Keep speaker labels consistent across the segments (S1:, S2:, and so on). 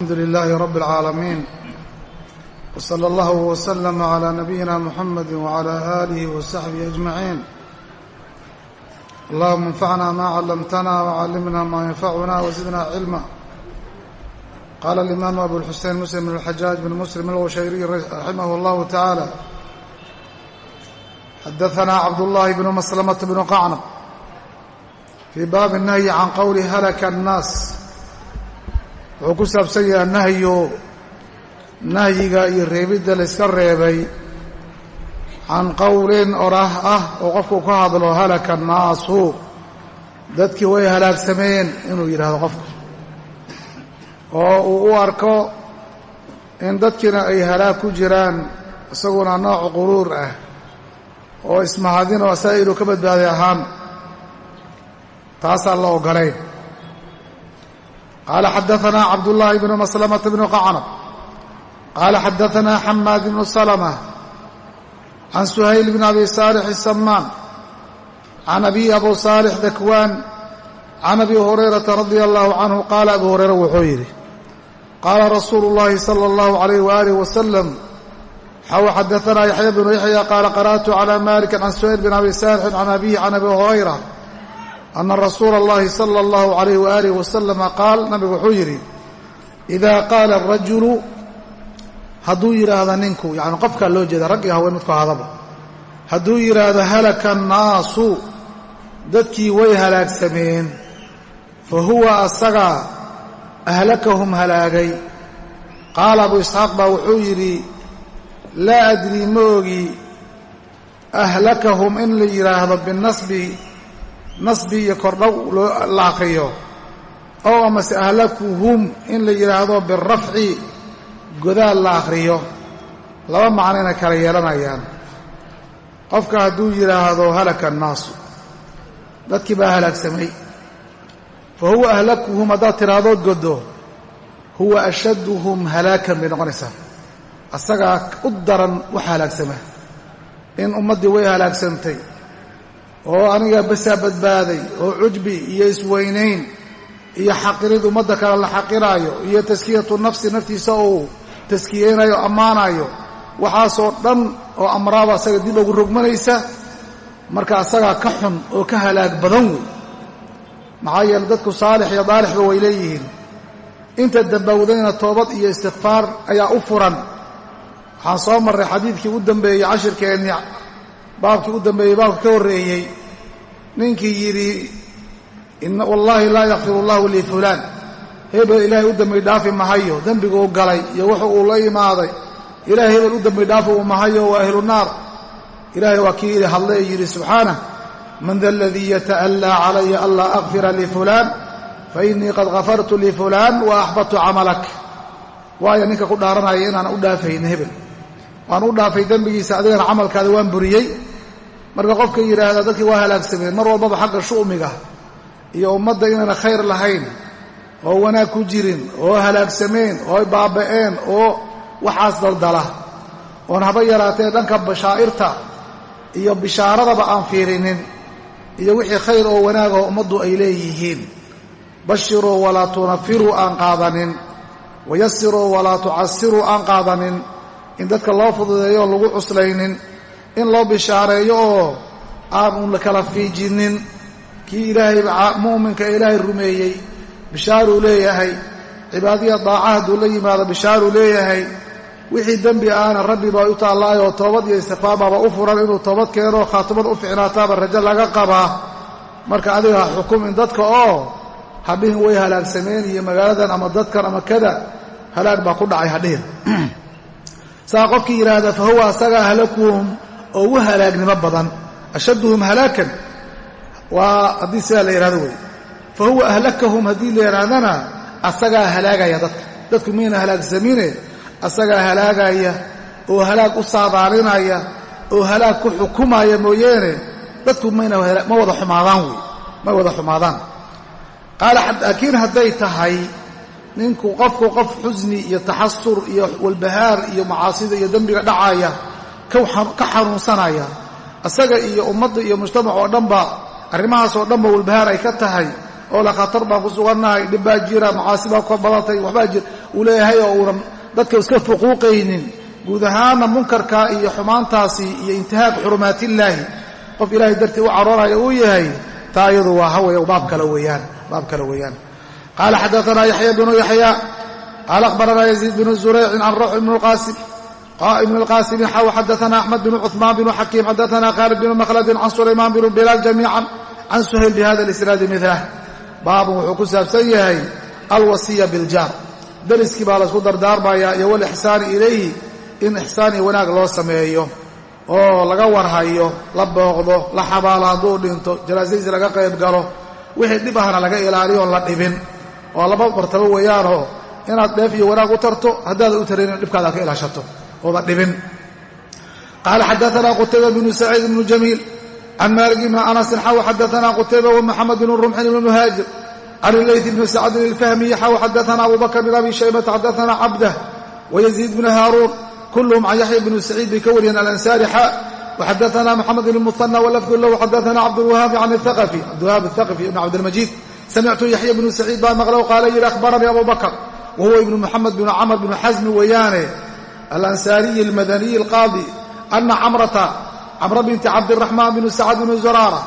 S1: الحمد لله رب العالمين وصلى الله وسلم على نبينا محمد وعلى آله وصحبه أجمعين اللهم انفعنا ما علمتنا وعلمنا ما ينفعنا وزدنا علما قال الإمام أبو الحسين مسلم بن الحجاج بن مسلم الوشيري رحمه الله تعالى حدثنا عبد الله بن مسلمة بن قعنب في baabi الnahyi can qowli halaka الnaas wuxuu ku saabsan yaha nahyu nahyiga iyo reebidda la yska reebay can qowlin orah ah oo qofku ka hadlo halaka الnaasu dadkii way halaagsameen inuu yidhaahdo qofku oo uu u arko in dadkiina ay halaag ku jiraan isaguna nooc quruur ah oo ismahadin oo asaga inuu ka badbaaday ahaan taasaan la ogolayn qaala xadaanaa cabdullaahi bnu maslamata bnu qacnab qaala xadaanaa xamaad bnu salma can suhayl bn abi saalix الsamaan can abi abu saalix dakwaan can abi hurayrata radia allahu canhu qaala abu hurayra wuxuu yidhi qaala rasuulu اllahi salى اllahu عalayh waalih wasalam xaw xadaanaa yaxya bnu yaxya qaala qara'tu cala maliki can suhayl bn abi saalixin can abihi can abi hurayra ana rasuula اllahi salى اllahu عalayh waalih wasalama qaal nabigu wuxuu yidhi idaa qaala arajulu hadduu yidhaahdo ninku yani qofkaa loo jeeda rag iyo haween midku hadaba hadduu yidhaahdo halaka annaasu dadkii way halaagsameen fa huwa asagaa ahlakahum halaagay qaala abu isxaaq baa wuxuu yidhi laa adrii ma ogi ahlakahum in la yidhaahdo binasbi nasbi iyo kordhow la akriyo ow amase ahlakuhum in la yidhaahdo birafci godaal la akhriyo. Laba macnayna kala yeelanayaan. Qofka hadduu yidhaahdo halaka annaasu dadkii baa halaagsamay fa huwa ahlakuhum haddaad tidhaahdood goddo huwa ashadduhum halaakan bay noqonaysaa. Asagaa u daran wax halaagsama. In ummaddii way halaagsamtay oo aniga basaa badbaaday oo cujbi iyo isweynayn iyo xaqirid ummadda kale la xaqiraayo iyo taskiyatu nafsi naftiisa uu taskiyeynayo ammaanayo waxaasoo dhan oo amraaba asaga dib ugu rogmanaysa marka asagaa ka xun oo ka halaag badan wey. Maxaa yeele dadku saalix iyo daalixba way leeyihiin. Inta dambawdayna toobad iyo istikfaar ayaa u furan. Waxaan soo marray xadiidkii u dambeeyey cashirkeennii baabkii u dambeeyey baabka ka horreeyey ninkii yidhi wallaahi laa yakfir allahu lii fulaan. Hebel ilaahay u dembi dhaafi mahayo dembiguu galay iyo wuxu uu la imaaday. Ilaahay hebel u dembi dhaafi uu mahayo waa ahlu naar. Ilaahay waa kii hadlay ee yidhi subxaanah man da aladii yata'allaa calaya anlaa akfira lifulaan fa innii qad kafartu lifulaan wa axbadtu camalak. Waayo ninka ku dhaaranaya inaan u dhaafayn hebel. Waan u dhaafay dembigiisa adigana camalkaada waan buriyey marka qofka yidhaahdaa dadkii waa halaagsameen mar walbaba xagga shu'miga iyo ummadda inayna khayr lahayn oo wanaag ku jirin oo halaagsameen oo baaba'een oo waxaas daldala. Oon haba yaraatee dhanka bashaa'irta iyo bishaaradaba aan fiirinin iyo wixii khayr oo wanaagoo ummaddu ay leeyihiin. Bashiruu walaa tunafiruu aan qaadanin wayasiruu walaa tucasiruu aan qaadanin. In dadka loo fududeeyo lagu cuslaynin in loo bishaareeyo oo aan kala fiijinin. Kii ilaahay mu'minka ilaahay rumeeyey. Bishaaruu leeyahay. Cibaadiya daaca hadduu la yimaado bishaaruu leeyahay. Wixii dembi ahna rabbi baa u taallaayoo toobad iyo istikfaarbaaba u furan inuu toobad keenoo khaatimada u ficnaataaba rajo laga qabaa marka adiga ha xukumin dadka oo hadhihin way halaagsameen iyo magaaladan ama dadkan ama kada halaag baa ku dhacay hadhihin. Saa qofkii yidhaahda fa huwa asagaa halakuhum oo ugu halaagnimo badan ashadduhum halaakan waa haddii sidaa la yidhahdo wey fa huwa ahlakahum haddii la yidhaahdana asagaa halaagaya dadka. Dadku mayna halaagsamine asagaa halaagaya oo halaag u saadaalinaya oo halaag ku xukumaya mooyeene? Dadku mayna ma wada xumaadaan wey may wada xumaadaan. Qaala laakiin hadday tahay ninku qofku qof xusni iyo taxasur iyo walbahaar iyo macaasida iyo dembiga dhacaya ka xanuunsanaya isaga iyo ummadda iyo mujtamac oo dhanba arrimahaas oo dhanba walbahaar ay ka tahay oo la khatar baan ku sugannahay dhib baa jira macaasi baa ka badatay waxbaa jira uu leeyahay oo uunan dadka iska fuquuqaynin. Guud ahaanna munkarka iyo xumaantaasi iyo intihaak xurumaatillaahi qof ilaahay dartii u caroonaya uu yahay taa iyadu waa hawey baab kale weeyaan baab kale weeyaan. Qaala xadaanaa yaxya bnu yaxya qaala akhbaranaa yaziid bnu zuraycin can rawx ibn lqaasim ibn اlqaasimi xaw xadaana axmed bn cuثmaan bn xakiim xadaana khaalid bn makladin can sulaymaan bn bilaal jamiican can suhayl bihada اlisnaadi milah baabun wuxuu ku saabsan yahay alwasiya biljaar deriskii baa laysku dardaarmayaa iyo walixsaani ilayhi in ixsaan iyo wanaag loo sameeyo oo laga warhayo la booqdo la xabaalo hadduu dhinto janaasadiisi laga qayb galo wixii dhib ahna laga ilaaliyo oon la dhibin oo laba martabo weeyaanoo inaad dheef iyo wanaag u tarto haddaadan u tarayn dhibkaada ad ka ilaashato ooba dhibin. Qaala xadaana qutayba bnu saciid bnu jamiil can maalik ibni anasin xaw xadaana qutayba wamaxamed bnu rumxin ibn muhaajir can ilayt ibni sacdin ilfahmiyi xaw xadaana abubakr bn abi shaybata xadaana cabdah wayaziid bni haaruun kulluhum can yaxya bnu saciid bay ka wariyeen alansaari xa waxadaana maxamed bn muana walafdu lahu xadaana cabdwahaabi can aaqafiabdwahaab aaqafi ibn cabdilmajiid samictu yaxya bnu saciid baa maqla qaala yidhi ahbaranii abu bakr wahuwa ibnu muxamed bnu camr bnu xasmi weeyaane alansaariyi almadaniyi alqaadi ana camrata camra binti cabdiraxmaan bni sacad bni zuraara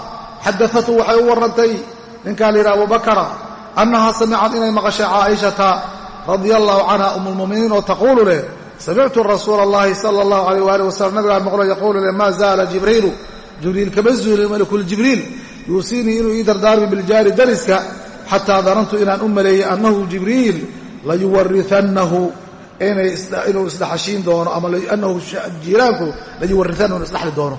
S1: xadaatu waxay u warrantay ninkaa la yidhaha abubakara annahaa samicad inay maqashay caaishata radia allahu canha um lmuminiin oo taquulu leh samictu rasuula allahi sala allahu alayh waali wasalam nabigaan maqlo yaquulu leh maa zaala jibriilu jibriil kama zuulin malkuljibriil yuusiinii inuu ii dardaarmi biljaari dariska xataa danantu inaan u maleeyey annahu jibriil layuwariannahu inuu isdhaxashiin doono ama anahu jiiraanku layuwariannahu inu isdhaxli doono.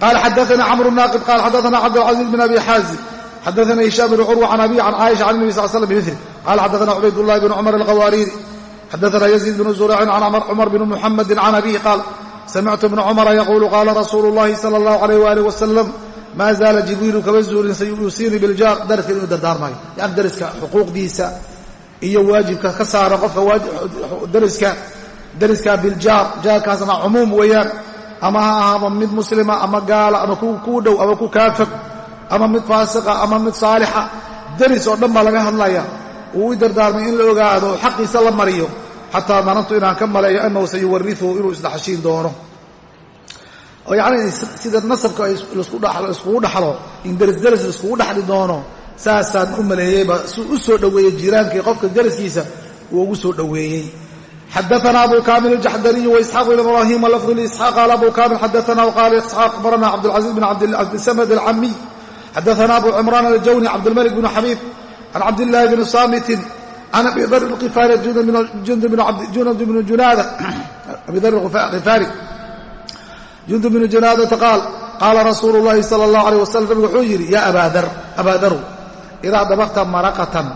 S1: Qaala xadaana camru naaqid qaala xadaana cabdilcaziiz bin abi xaazim xadaana hishaam bn curwa can abi can caaisha can nebi sal slam bimili qala xadaana cubaydullahi bn cumar alqawaariiri xadaana yaziid bnu zuracin can cumar bn muxamedi can abihi qaal samictu bna cumara yaquulu qaala rasuulu llahi sala allahu alayh waalih wasalam maa zaala jibriilu kama zuulin sayuusiinii biljaar dariska inuu dardaarmayo yani dariska xuquuqdiisa iyo waajibka ka saara qofka dariska dariska biljaar jaarkaasna cumuum weeyaan ama ha ahaaba mid muslima ama gaala ama kuu dhow ama ku kaafag ama mid faasiqa ama mid saalixa daris oo dhan baa laga hadlaya uu i dardaarmay in la ogaado xaqiisa la mariyo xataa danantu inaan ka maleeyo annahu sayuwariuhu inuu isdhaxashiin doono. Oo yacni sida nasabka iskugu dhaxlo in derisderis laiskugu dhaxli doono saasaan u maleeyeyba suu u soo dhoweeyey jiiraankii qofka dariskiisa uu ugu soo dhoweeyey. Xadaana abu kaamil aljaxdariyu waisxaaq bn ibrahim walafdu liisxaaq qaala abu kaamil xadaana qaala isxaaq akhbarana cabdilcaziiz bin cabdisamad alcamiy xadaana abu cimraan aljawni cabdilmalik bn xabiib can cabdillaahi bni saamitin can abi dar ifaari junub bnu junaadata qaal qaala rasuulu llahi sala allahu aleyh wasalam nabigu wuxuu yidhi yaa abaadar abaadaru idaa dabaqta maraqatan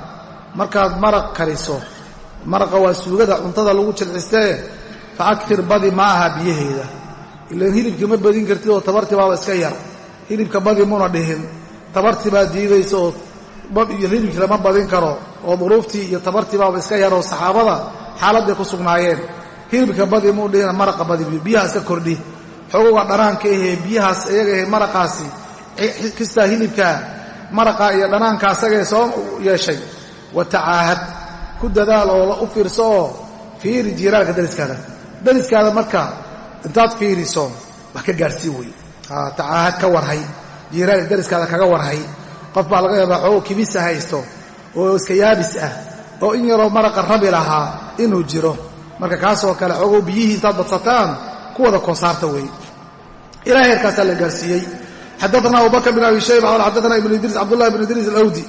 S1: markaad maraq kariso maraqa waa suugada cuntada lagu jilcistee fa aktir badi ma aha biyaheeda. Ilaan hilibkii ma badin kartid oo tabartii baaba iska yar hilibka badi muna dhihin. Tabartii baa diidaysa oo iyo hilibkii lama badin karo oo duruuftii iyo tabartii baaba iska yar oo saxaabada xaaladday ku sugnaayeen. Hilibka badi muu dhihina maraqa badi biyaha iska kordhi. Xoogoga dhanaanka ahee biyahaas iyaga ahe maraqaasi kistaa hilibkaa maraqa iyo dhanaanka asagee soo yeeshay. Wa tacaahad. Ku dadaal oo u fiirso oo fiiri jiiraanka dariskaada. Dariskaada marka intaad fiiriso wax ka gaadhsii wey tacaahad ka warhay. Jiiraanka dariskaada kaga warhay. Qof baa laga yaabaa xoogo kibisa haysto. Oo iska yaabis ah. Oo in yaroo maraqa rabi lahaa inuu jiro. Marka kaasoo kale xoogow biyihii intaad badsataan kuwada koosaarta wey ilaa heerkaasaa la gaarsiiyey xadaana abubakr bn abi shayba ibnu idriis cabdullahi bn idriis alawdi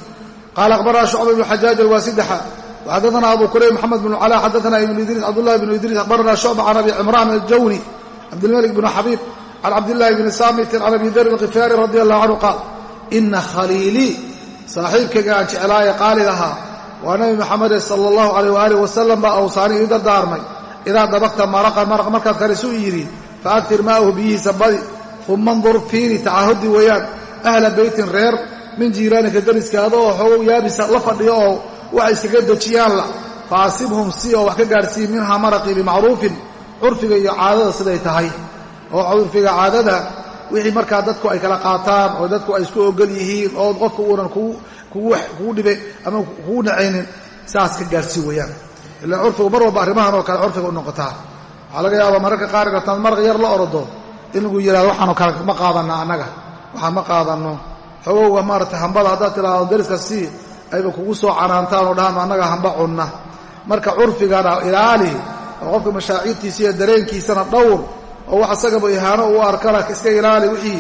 S1: qaala akhbarana shucba ibnu xajaaj alwaasidaxa waxadaana abu kurayb maxamed bn cala xadaana ibnu idriis cabdullahi bnu idriis akhbarana shucba can abi cimraan aljawni cabdilmalik bn xabiib can cabdillahi bni saamitin can abi dar alkhifaari radi allahu canhu qaal ina khaliilii saaxiibkayga aan jeclaaye qaali lahaa waa nabi maxamede sala allahu alayh waalih wasalam baa awsaani ii dardaarmay idaa dabaqta maraqan maraq markaad karisuu yidhi faaktir maahu biyihiisa badi uma ndur fiiri tacaahudi weeyaan ahla beytin reer min jiiraanika dariskaada oo xoogow yaabisa la fadhiyo oo waxa iskaga dejiyaan la. Fa asibhum si oo wax ka gaadhsiiyi minhaa maraqii bimacruufin. Curfiga iyo caadada siday tahay. Oo curfiga caadada wixii markaa dadku ay kala qaataan oo dadku ay isku ogol yihiin oo qofka uunan kugu dhibe ama kugu nacaynin saas ka gaarsii weeyaan ilaan curfigu mar walba arrimahan oo kale curfiga u noqotaa. Waxaa laga yaabaa mararka qaar gartaad maraq yar la orodo in lagu yidhahdo waxaanoo kale ma qaadanna annaga. Waxaan ma qaadanno. Xogowga maarata hambada haddaad tidhaahdo dariska sii ayba kugu soo canaantaan oo dhahaan annaga hamba cunna. Marka curfigana ilaali oo qofka mashaaciirtiisa iyo dareenkiisana dhowr oo wax isagaba ihaano u arkana iska ilaali wixii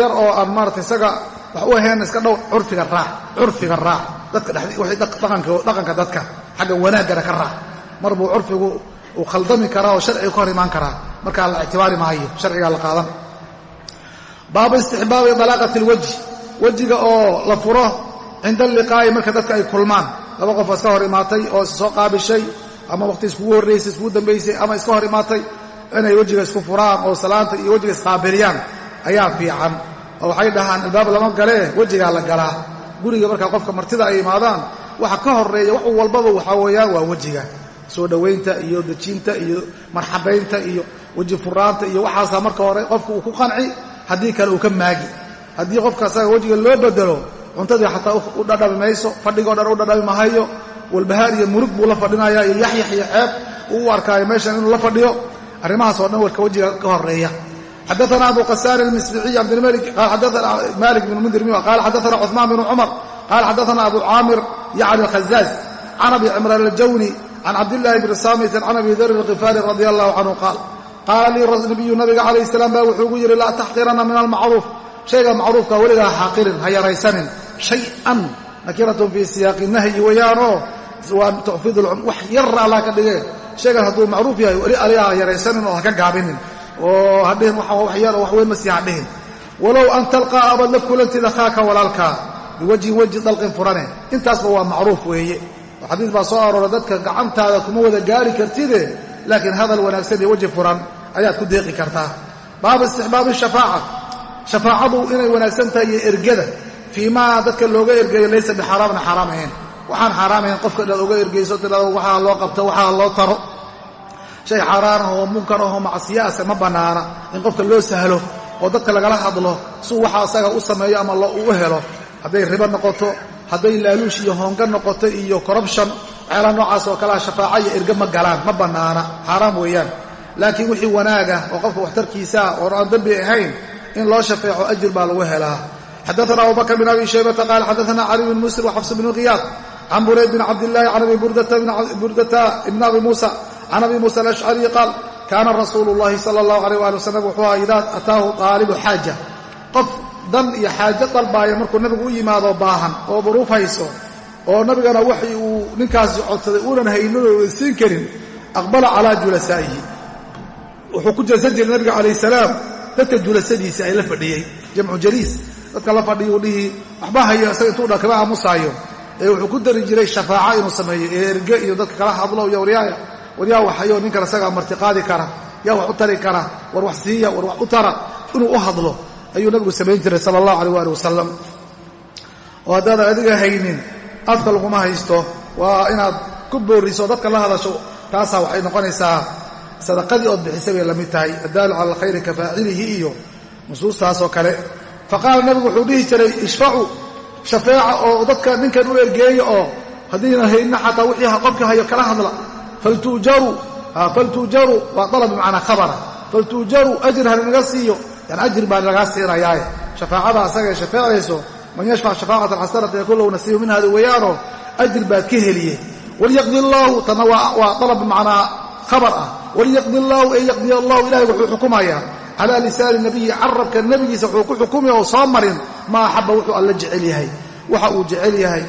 S1: yar oo aan maarata isaga wax u ahayn iska dhowr curfiga raac curfiga raac dadka dhaqanka dadka xagga wanaaggana ka raac mar buu curfigu uu khaldami karaa oo sharciga ka hor imaan karaa markaa la ictibaari maayo sharcigaa la qaadan. Baabu istixbaabi dalaaqati alwajhi. Wejiga oo la furo cinda alliqaa'i marka dadka ay kulmaan. Laba qof iska hor imaatay oo is qaabishay ama waqti iskugu horraysay iskugu dambaysay ama iska hor imaatay inay wejiga isku furaan oo salaanta iyo wejiga isqaabiliyaan ayaa fiican. Oo waxay dhahaan albaab lama galee wejigaa la galaa guriga markaa qofka martida ay imaadaan waxa ka horreeya wax walbaba waxaa weeyaan waa wejiga soo dhowaynta iyo dejinta iyo marxabaynta iyo weji furaanta iyo waxaasaa marka hore qofka uu ku qanci haddii kale uu ka maagi. Haddii qofka asaga wejiga loo bedelo cuntadii xataa u dhadhami fadhigoo dhan u dhadhami walbahaar iyo murug buu la fadhinaya iyo yaxyax iyo ceeb uu u arkaayo meeshan inuu la fadhiyo arrimahaas dhan warka wejiga ka horreeya xadaana abu qasaan almisbiciy xadaana malik bn mundir qaala xadaana cuثmaan bn cumar qaala xadaana abu caamir yacni alkhazaaz can abi cimraan aljawni can cabdillahi bni saamitin can abi darin alkifaari radi allahu canhu qaal qaala lii nabiyu nabiga calayh salaam baa wuxuu gu yidhi laa taxqiranna min almacruuf shayga macruufka weligaa xaaqirin ha yaraysanin. Shay-an nakiratun fii siyaaqi nahyi weeyaanoo waa tufid wax yarra allah ka dhigee shaygan hadduu macruuf yahay weli aliga ha yaraysanin oo ha gaabinin. Oo hadhihin wax yar wax weyn ma sii hadhihin walow an talqaa abad la kulantid akhaaka walaalkaa biwajhin wejhi dalqin furane. Intaasba waa macruuf weeye. Oo xadiis baa soo aroora dadka gacantaada kuma wada gaari kartide laakiin hadal wanaagsan iyo weji furan ayaad ku deeqi kartaa. Baabu istixbaabi shafaaca. Shafaacadu inay wanaagsan tahay iyo ergada. Fii maa dadka looga ergeeyo laysa bixaraamna xaaraam ahayn waxaan xaaraam ahayn qofka inaad oga ergeyso tidhado waxaa loo qabto waxaa loo taro. Shay xaaraan ah oo munkar ahoo macsiyaasa ma bannaana in qofka loo sahlo oo dadka lagala hadlo suu waxa asaga u sameeyo ama u helo. Hadday ribo noqoto hadday laaluush iyo hoonga noqoto iyo corrubtion waxyaalaha noocaas oo kalea shafaaca iyo erge ma galaan ma bannaana xaaraam weeyaan laakiin wixii wanaaga oo qofka waxtarkiisaa oon aan dembi ahayn in loo shafeeco ajir baa lagu helaa. Xadaana abubakr bin abi shaybata qaal xadaana cali bin muslim waxafs bn khiyaad can burayd bin cabdillahi can abi burdata ibn abi muusa can abi muusa alashcari qaal kaana rasuulu llahi sala allahu alayh waali wasalam wuxuu aha idaa ataahu qaalibu xaaja. Qof dan iyo xaajo dalbaaya markuu nabigu u yimaado baahan oo duruuf hayso oo nabigana waxi uu ninkaasi codsaday uunan haynin oo siin karin aqbala calaa julasaa'ihi wuxuu ku jeesan jiray nabiga calayh salaam. Dadka julasadiisa ay la fadhiyey jamcu jaliis. Dadka la fadhiyuu dhihi waxba hayo isaga intuu dha kama aamusaayo ee wuxuu ku dari jiray shafaaca inuu sameeyo ee erge iyo dadka kala hadlo iyo waryaaya waryaa waxayo ninkan isagaa martiqaadi kara yaa wax u tari kara war wax siiya war wax u tara. Inuu u hadlo ayuu nabigu samayn jiray sala allahu aleyh waali wasalam oo haddaadan adiga haynin afka laguma haysto. Waa inaad ku boorriso dadka la hadasho taasaa waxay noqonaysaa sadaqadii ood bixisay bay la mid tahay. Addaalu cala alkhayri ka faacilihi iyo nusuustaasoo kale. Fa qaala nabigu wuxuu dhihi jiray ishfacu shafeeca oo dadka ninkan u ergeeya oo haddiina hayna xataa wixii qofkii hayo kala hadla. Faltuujaru waa dalab bimacnaa khabara. Faltuujaru ajir halinaga siiyo. Yani ajir baa lagaa siinayaaye shafaacada asaga ee shafeecayso man yashfac shafaacatan xasanata yakun lahu nasiibu minhada weeyaanoo ajir baad ka heliye walyaqdi allaahu tanna waa dalab bimacnaa khabar ah. walyaqdi allaahu ee yaqdiy allahu ilahay wuxuu xukumayaa calaa lisaani nabiyi carabka nebigiisa wuxuu ku xukumi oo soo marin ma axaba wuxuu alla jecel yahay waxa uu jecel yahay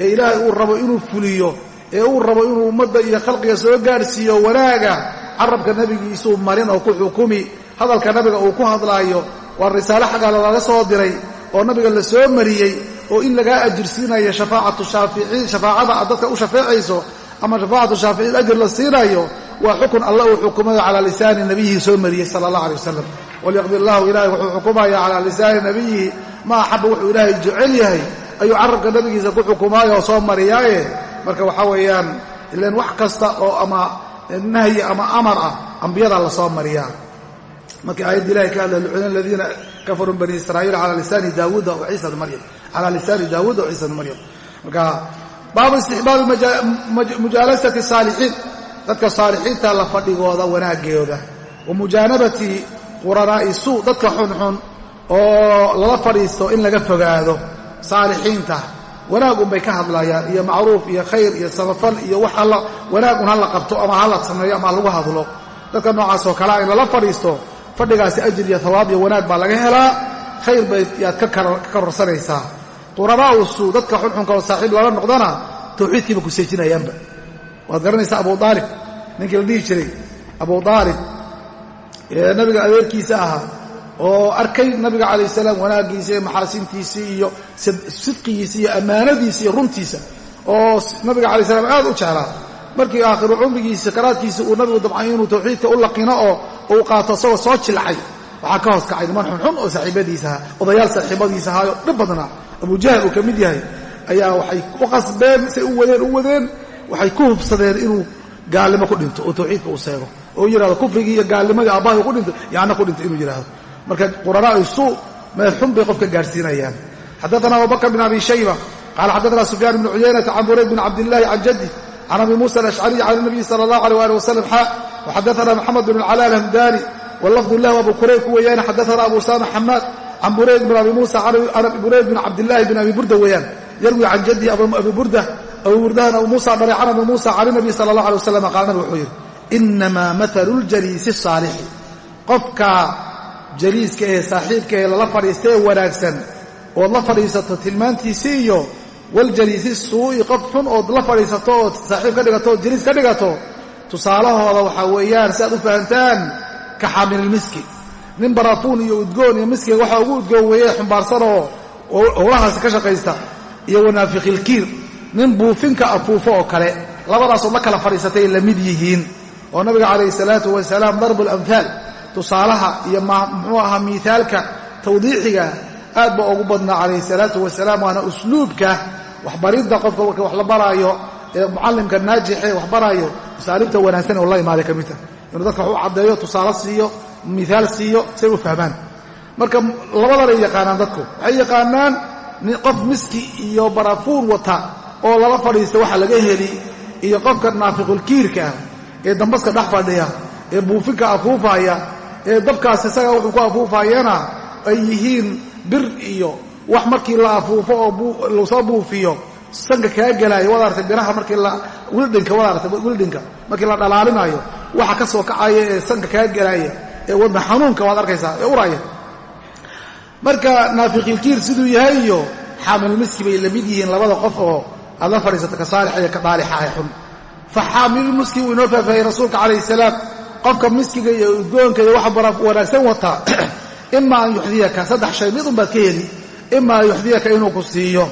S1: ee ilaahay uu rabo inuu fuliyo. ee uu rabo inuu ummadda iyo khalqiga soo gaadhsiiyo wanaaga. carabka nebigiisuu marin oo ku xukumi. Hadalka nabiga uu ku hadlaayo. Waa risaale xaggaa lalaga soo diray. Oo nabiga la soo mariyey. Oo in lagaa ajirsiinayo shafaacatu shaaficiin shafaacada aad dadka u shafeecayso ama shafaacatu shaaficiin ajir la siinayo waa xukun alla uu xukumayo calaa lisaani nabiyihi soo mariyey sala allah alay wasalam walyaqdi allahu ilahay wuxuu xukumaya calaa lisaani nabiyihi ma axaba wuxuu ilaahay jecel yahay. Ayuu carabka nabigiisa ku xukumaayo oo soo mariyaaye. Marka waxaa weeyaan ilan wax kasta oo ama nahyi ama amar ah ambiyadaa la soo mariyaa. Markii aayadda ilahay ka hadla lucina aladiina kafaruu bani israa'iil calaa lisaani daawuuda wa ciisa bni maryam. Calaa lisaani daawuud oo ciisa bn maryam. Marka baabu istixbaabi mujaalasati saalixiin. Dadka saalixiinta la fadhigooda wanaaggeoda wa mujaanabati quranaa'i suu. Dadka xunxun oo lala fadhiisto in laga fogaado saalixiinta. Wanaag unbay ka hadlayaan iyo macruuf iyo khayr iyo samafal iyo wax alla wanaag un hala qabto ama hala sameeyo ama lagu hadlo. Dadka noocaasoo kalea in lala fadhiisto fadhigaasi ajir iyo hawaab iyo wanaag baa laga helaa. Khayr bay yaad ka kororsanaysaa quranaa'u suu dadka xunxunka oo saaxiib lala noqdana tawxiidkiiba ku seejinayaanba. Waad garanaysaa abu aalib ninkii la dhihi jiray abu aalib ee nabiga adeerkiisa ahaa oo arkay nabiga calayh salaam wanaaggiisa iyo maxaasintiisii iyo sidqigiisa iyo ammaanadiisa iyo runtiisa oo nabiga calay salaam aad u jeclaa. Markii aakhiru cumrigiisa sakaraadkiisa uu nabigu dabcay inuu tawxiidka u laqino oo uu qaato isagoo soo jilcay waxaa ka hoos kacay niman xunxun oo saaxiibadiisaha odayaal saaxiibadiisa ahaayo dhib badnaa abujahal uu ka mid yahay ayaa waxay u qasbeen say u wadeen u wadeen waxay ku hubsadeen inuu gaalnimo ku dhinto oo tawxiidka uu seego oo yidhahdo kufrigii iyo gaalnimadii aabbahay ku dhinto yaana ku dhinto inuu yidhaahdo. Marka quranaa'u suu meel xun bay qofka gaarhsiinayaan xadaana abubakr bn abi shayba qaala xadaana sufyaan bn cuyaynata can burayd bn cabdillahi can jaddi can abi musa alashcariy can nabiyi sala allah alيh ali wasalam xa waxadaana moxamed bn alcala alhamdani wlafdu lah abu kurayb ku weeyaan xadaana abu usama xamaad can burayd bn abi musa burayd bn cabdillahi bn abi burda weeyaan. Yarwi can jaddi abi burda abu burdahan abu musa dharay can abi musa can nabiy sala allah alay wasalam qaala nabig wuxuu yidhi inamaa maalu ljaliisi الsaalixi qofka jaliiska ee saaxiibka ee lala fadhiista ee wanaagsan ood la fadhiisato tilmaantiisi iyo waljaliisi suu'i qof xun ood la fadhiisato ood saaxiib ka dhigato ood jaliis ka dhigato tusaalahooda waxaa weeyaan si aad u fahamtaan ka xaamililmiski nin barafuun iyo udgoon iyo miskiga waxaa ugu udgoon weeye xumbaarsan oo howlahaasi ka shaqaysta iyo wanaafiqilkiir nin buufinka afuufo oo kale labadaasood la kala fadhiisatay la mid yihiin. Oo nabiga calayhi salaatu wasalaam darbu alamhaal tusaalaha iyo muxuu ahaa miithaalka tawdiixiga aad ba ugu badnaa calayhi salaatu wasalaam waana usluubka waxbaridda qofka marka wax la baraayo ee mucallimka naajixe wax baraayo masaaliibta wanaagsan oo la imaaday ka mid tah inuu dadka wax u caddeeyo tusaale siiyo mihaal siiyo say u fahmaan. Marka labadanay yaqaanaan dadku. Waxay yaqaanaan qof miski iyo barafuun wata oo lala fadhiista waxa laga heli iyo qofka naafiqulkiirka ah ee dambaska dhex fadhiya ee buufinka afuufaya ee dabkaas isaga wuxuu ku afuufayana ay yihiin bir iyo wax markii la afuufo oo la soo buufiyo sanka kaa gelaayo waad artay biraha markii wildhinka waad artay wildhinka markii la dhalaalinayo waxa ka soo kacaya ee sanka kaa gelaaya ee wadna xanuunka waad arkaysaa ee uraya marka naafiqilkiir siduu yahay iyo xaamilmiski bay la mid yihiin labada qof oo aad la fadhiisato ka saalixa iyo ka daalixa ee xun. Fa xaamilulmiski wuu inoo faafahayey rasuulka calayhi salaam qofka miskiga iyo udgoonka iyo waxa wanaagsan wataa ima an yuxdiyaka saddex shay mid unbaad ka heli ima an yuxdiyaka inuu ku siiyo.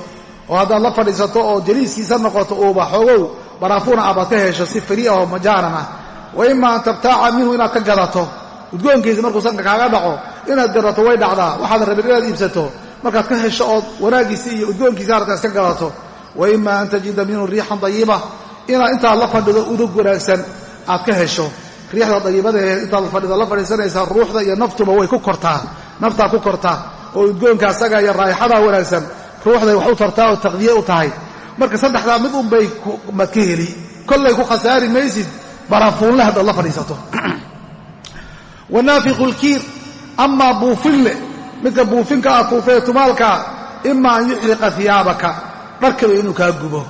S1: Oo haddaad la fadhiisato oo jaliiskiisa noqoto uuba xoogow baraafuuna abaad ka hesho si fari ah oo majaanan ah. Wa ima an tabtaaca minhu inaad ka gadato udgoonkiisa markuu sanka kaaga dhaco inaad gadato way dhacdaa waxaadan rabin inaad iibsato. Markaad ka hesho ood wanaaggiisa iyo udgoonkiisa harta iska gadato wa ima an tajida minhu riixan dayiba inaad intaad la fadhido udug wanaagsan aad ka hesho. Riixda dayibadaee intaad fadhido la fadhiisanaysaa ruuxda iyo naftuba way ku kortaa. Naftaa ku kortaa oo udgoonka asaga iyo raa'ixadaa wanaagsan ruuxday wax u tartaa oo taqdiye u tahay. Marka saddexdaa mid unbay maad ka heli. Kollay ku khasaari maysid barafuunle haddaad la fadhiisato wanaafiqu lkiir amaa buufinle midka buufinka ah kuufee tumaalkaa ima an yuxriqa hiyaabaka dharkaba inuu kaa gubo.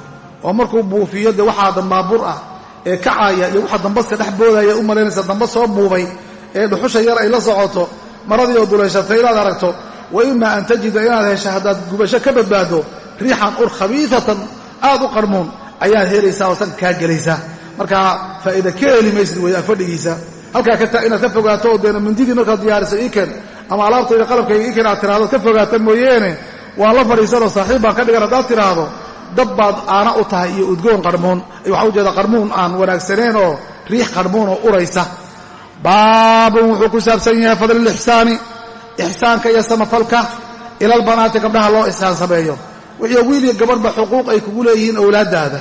S1: Oo markuu buufiyo dee waxaa dambaabuur ah ee kacaya iyo waxa dambaska dhex boodaya u malaynaysa damba soo buubay ee dhuxusha yar ay la socoto maradii oo duleyshatay inaad aragto wa ima an tajida inaad hesho haddaad gubasho ka badbaado riixan ur khabiifatan aad u qarmuun ayaad helaysaa oo sanka kaa gelaysaa. Markaa faa'iida ka heli maysid weeyaan fadhigiisa halkaa inaad ka fogaato oo deena mindidii markaad diyaariso iiken ama alaabtayda qalabkayga iiken aad tiraahdo ka fogaata mooyeene waan la fadhiisanoo saaxiib baan ka dhigan haddaad tiraahdo dab baad aana u tahay iyo udgoon qarmuun waxaa ujeeda qarmuun aan wanaagsaneen oo riix qarmuun oo uraysa. Baabun wuxuu ku saabsan yahay fadlilixsaani ixsaanka iyo samafalka ilalbanaati gabdhaha loo ixsaan sameeyo. Wixii wiil iyo gabadhba xuquuq ay kugu leeyihiin owlaaddaada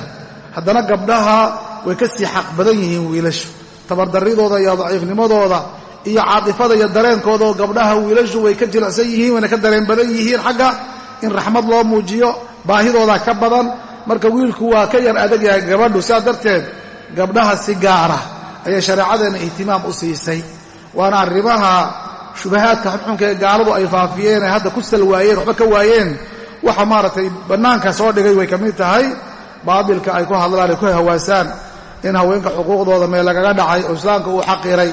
S1: haddana gabdhaha way ka sii xaq badan yihiin wiilashu tabardarridooda iyo daciifnimadooda iyo caatifada iyo dareenkooda oo gabdhaha wiilashu way ka jilicsan yihiin wayna ka dareen badan yihiin. Xagga in raxmad loo muujiyo baahidooda ka badan. Marka wiilku waa ka yar adag yahay gabadhu sidaa darteed gabdhaha si gaara ayay shareecadeenna ihtimaam u siisay. Waana arrimaha shubahaadka xunxunka ee gaaladu ay faafiyeen ay hadda ku sal waayeen waxba ka waayeen. Waxa maaragtay bannaanka soo dhigay way ka mid tahay. Baatilka ay ku hadlaan ay ku hawaasaan in haweenka xuquuqdooda meel lagaga dhacay oo islaamka uu xaqiray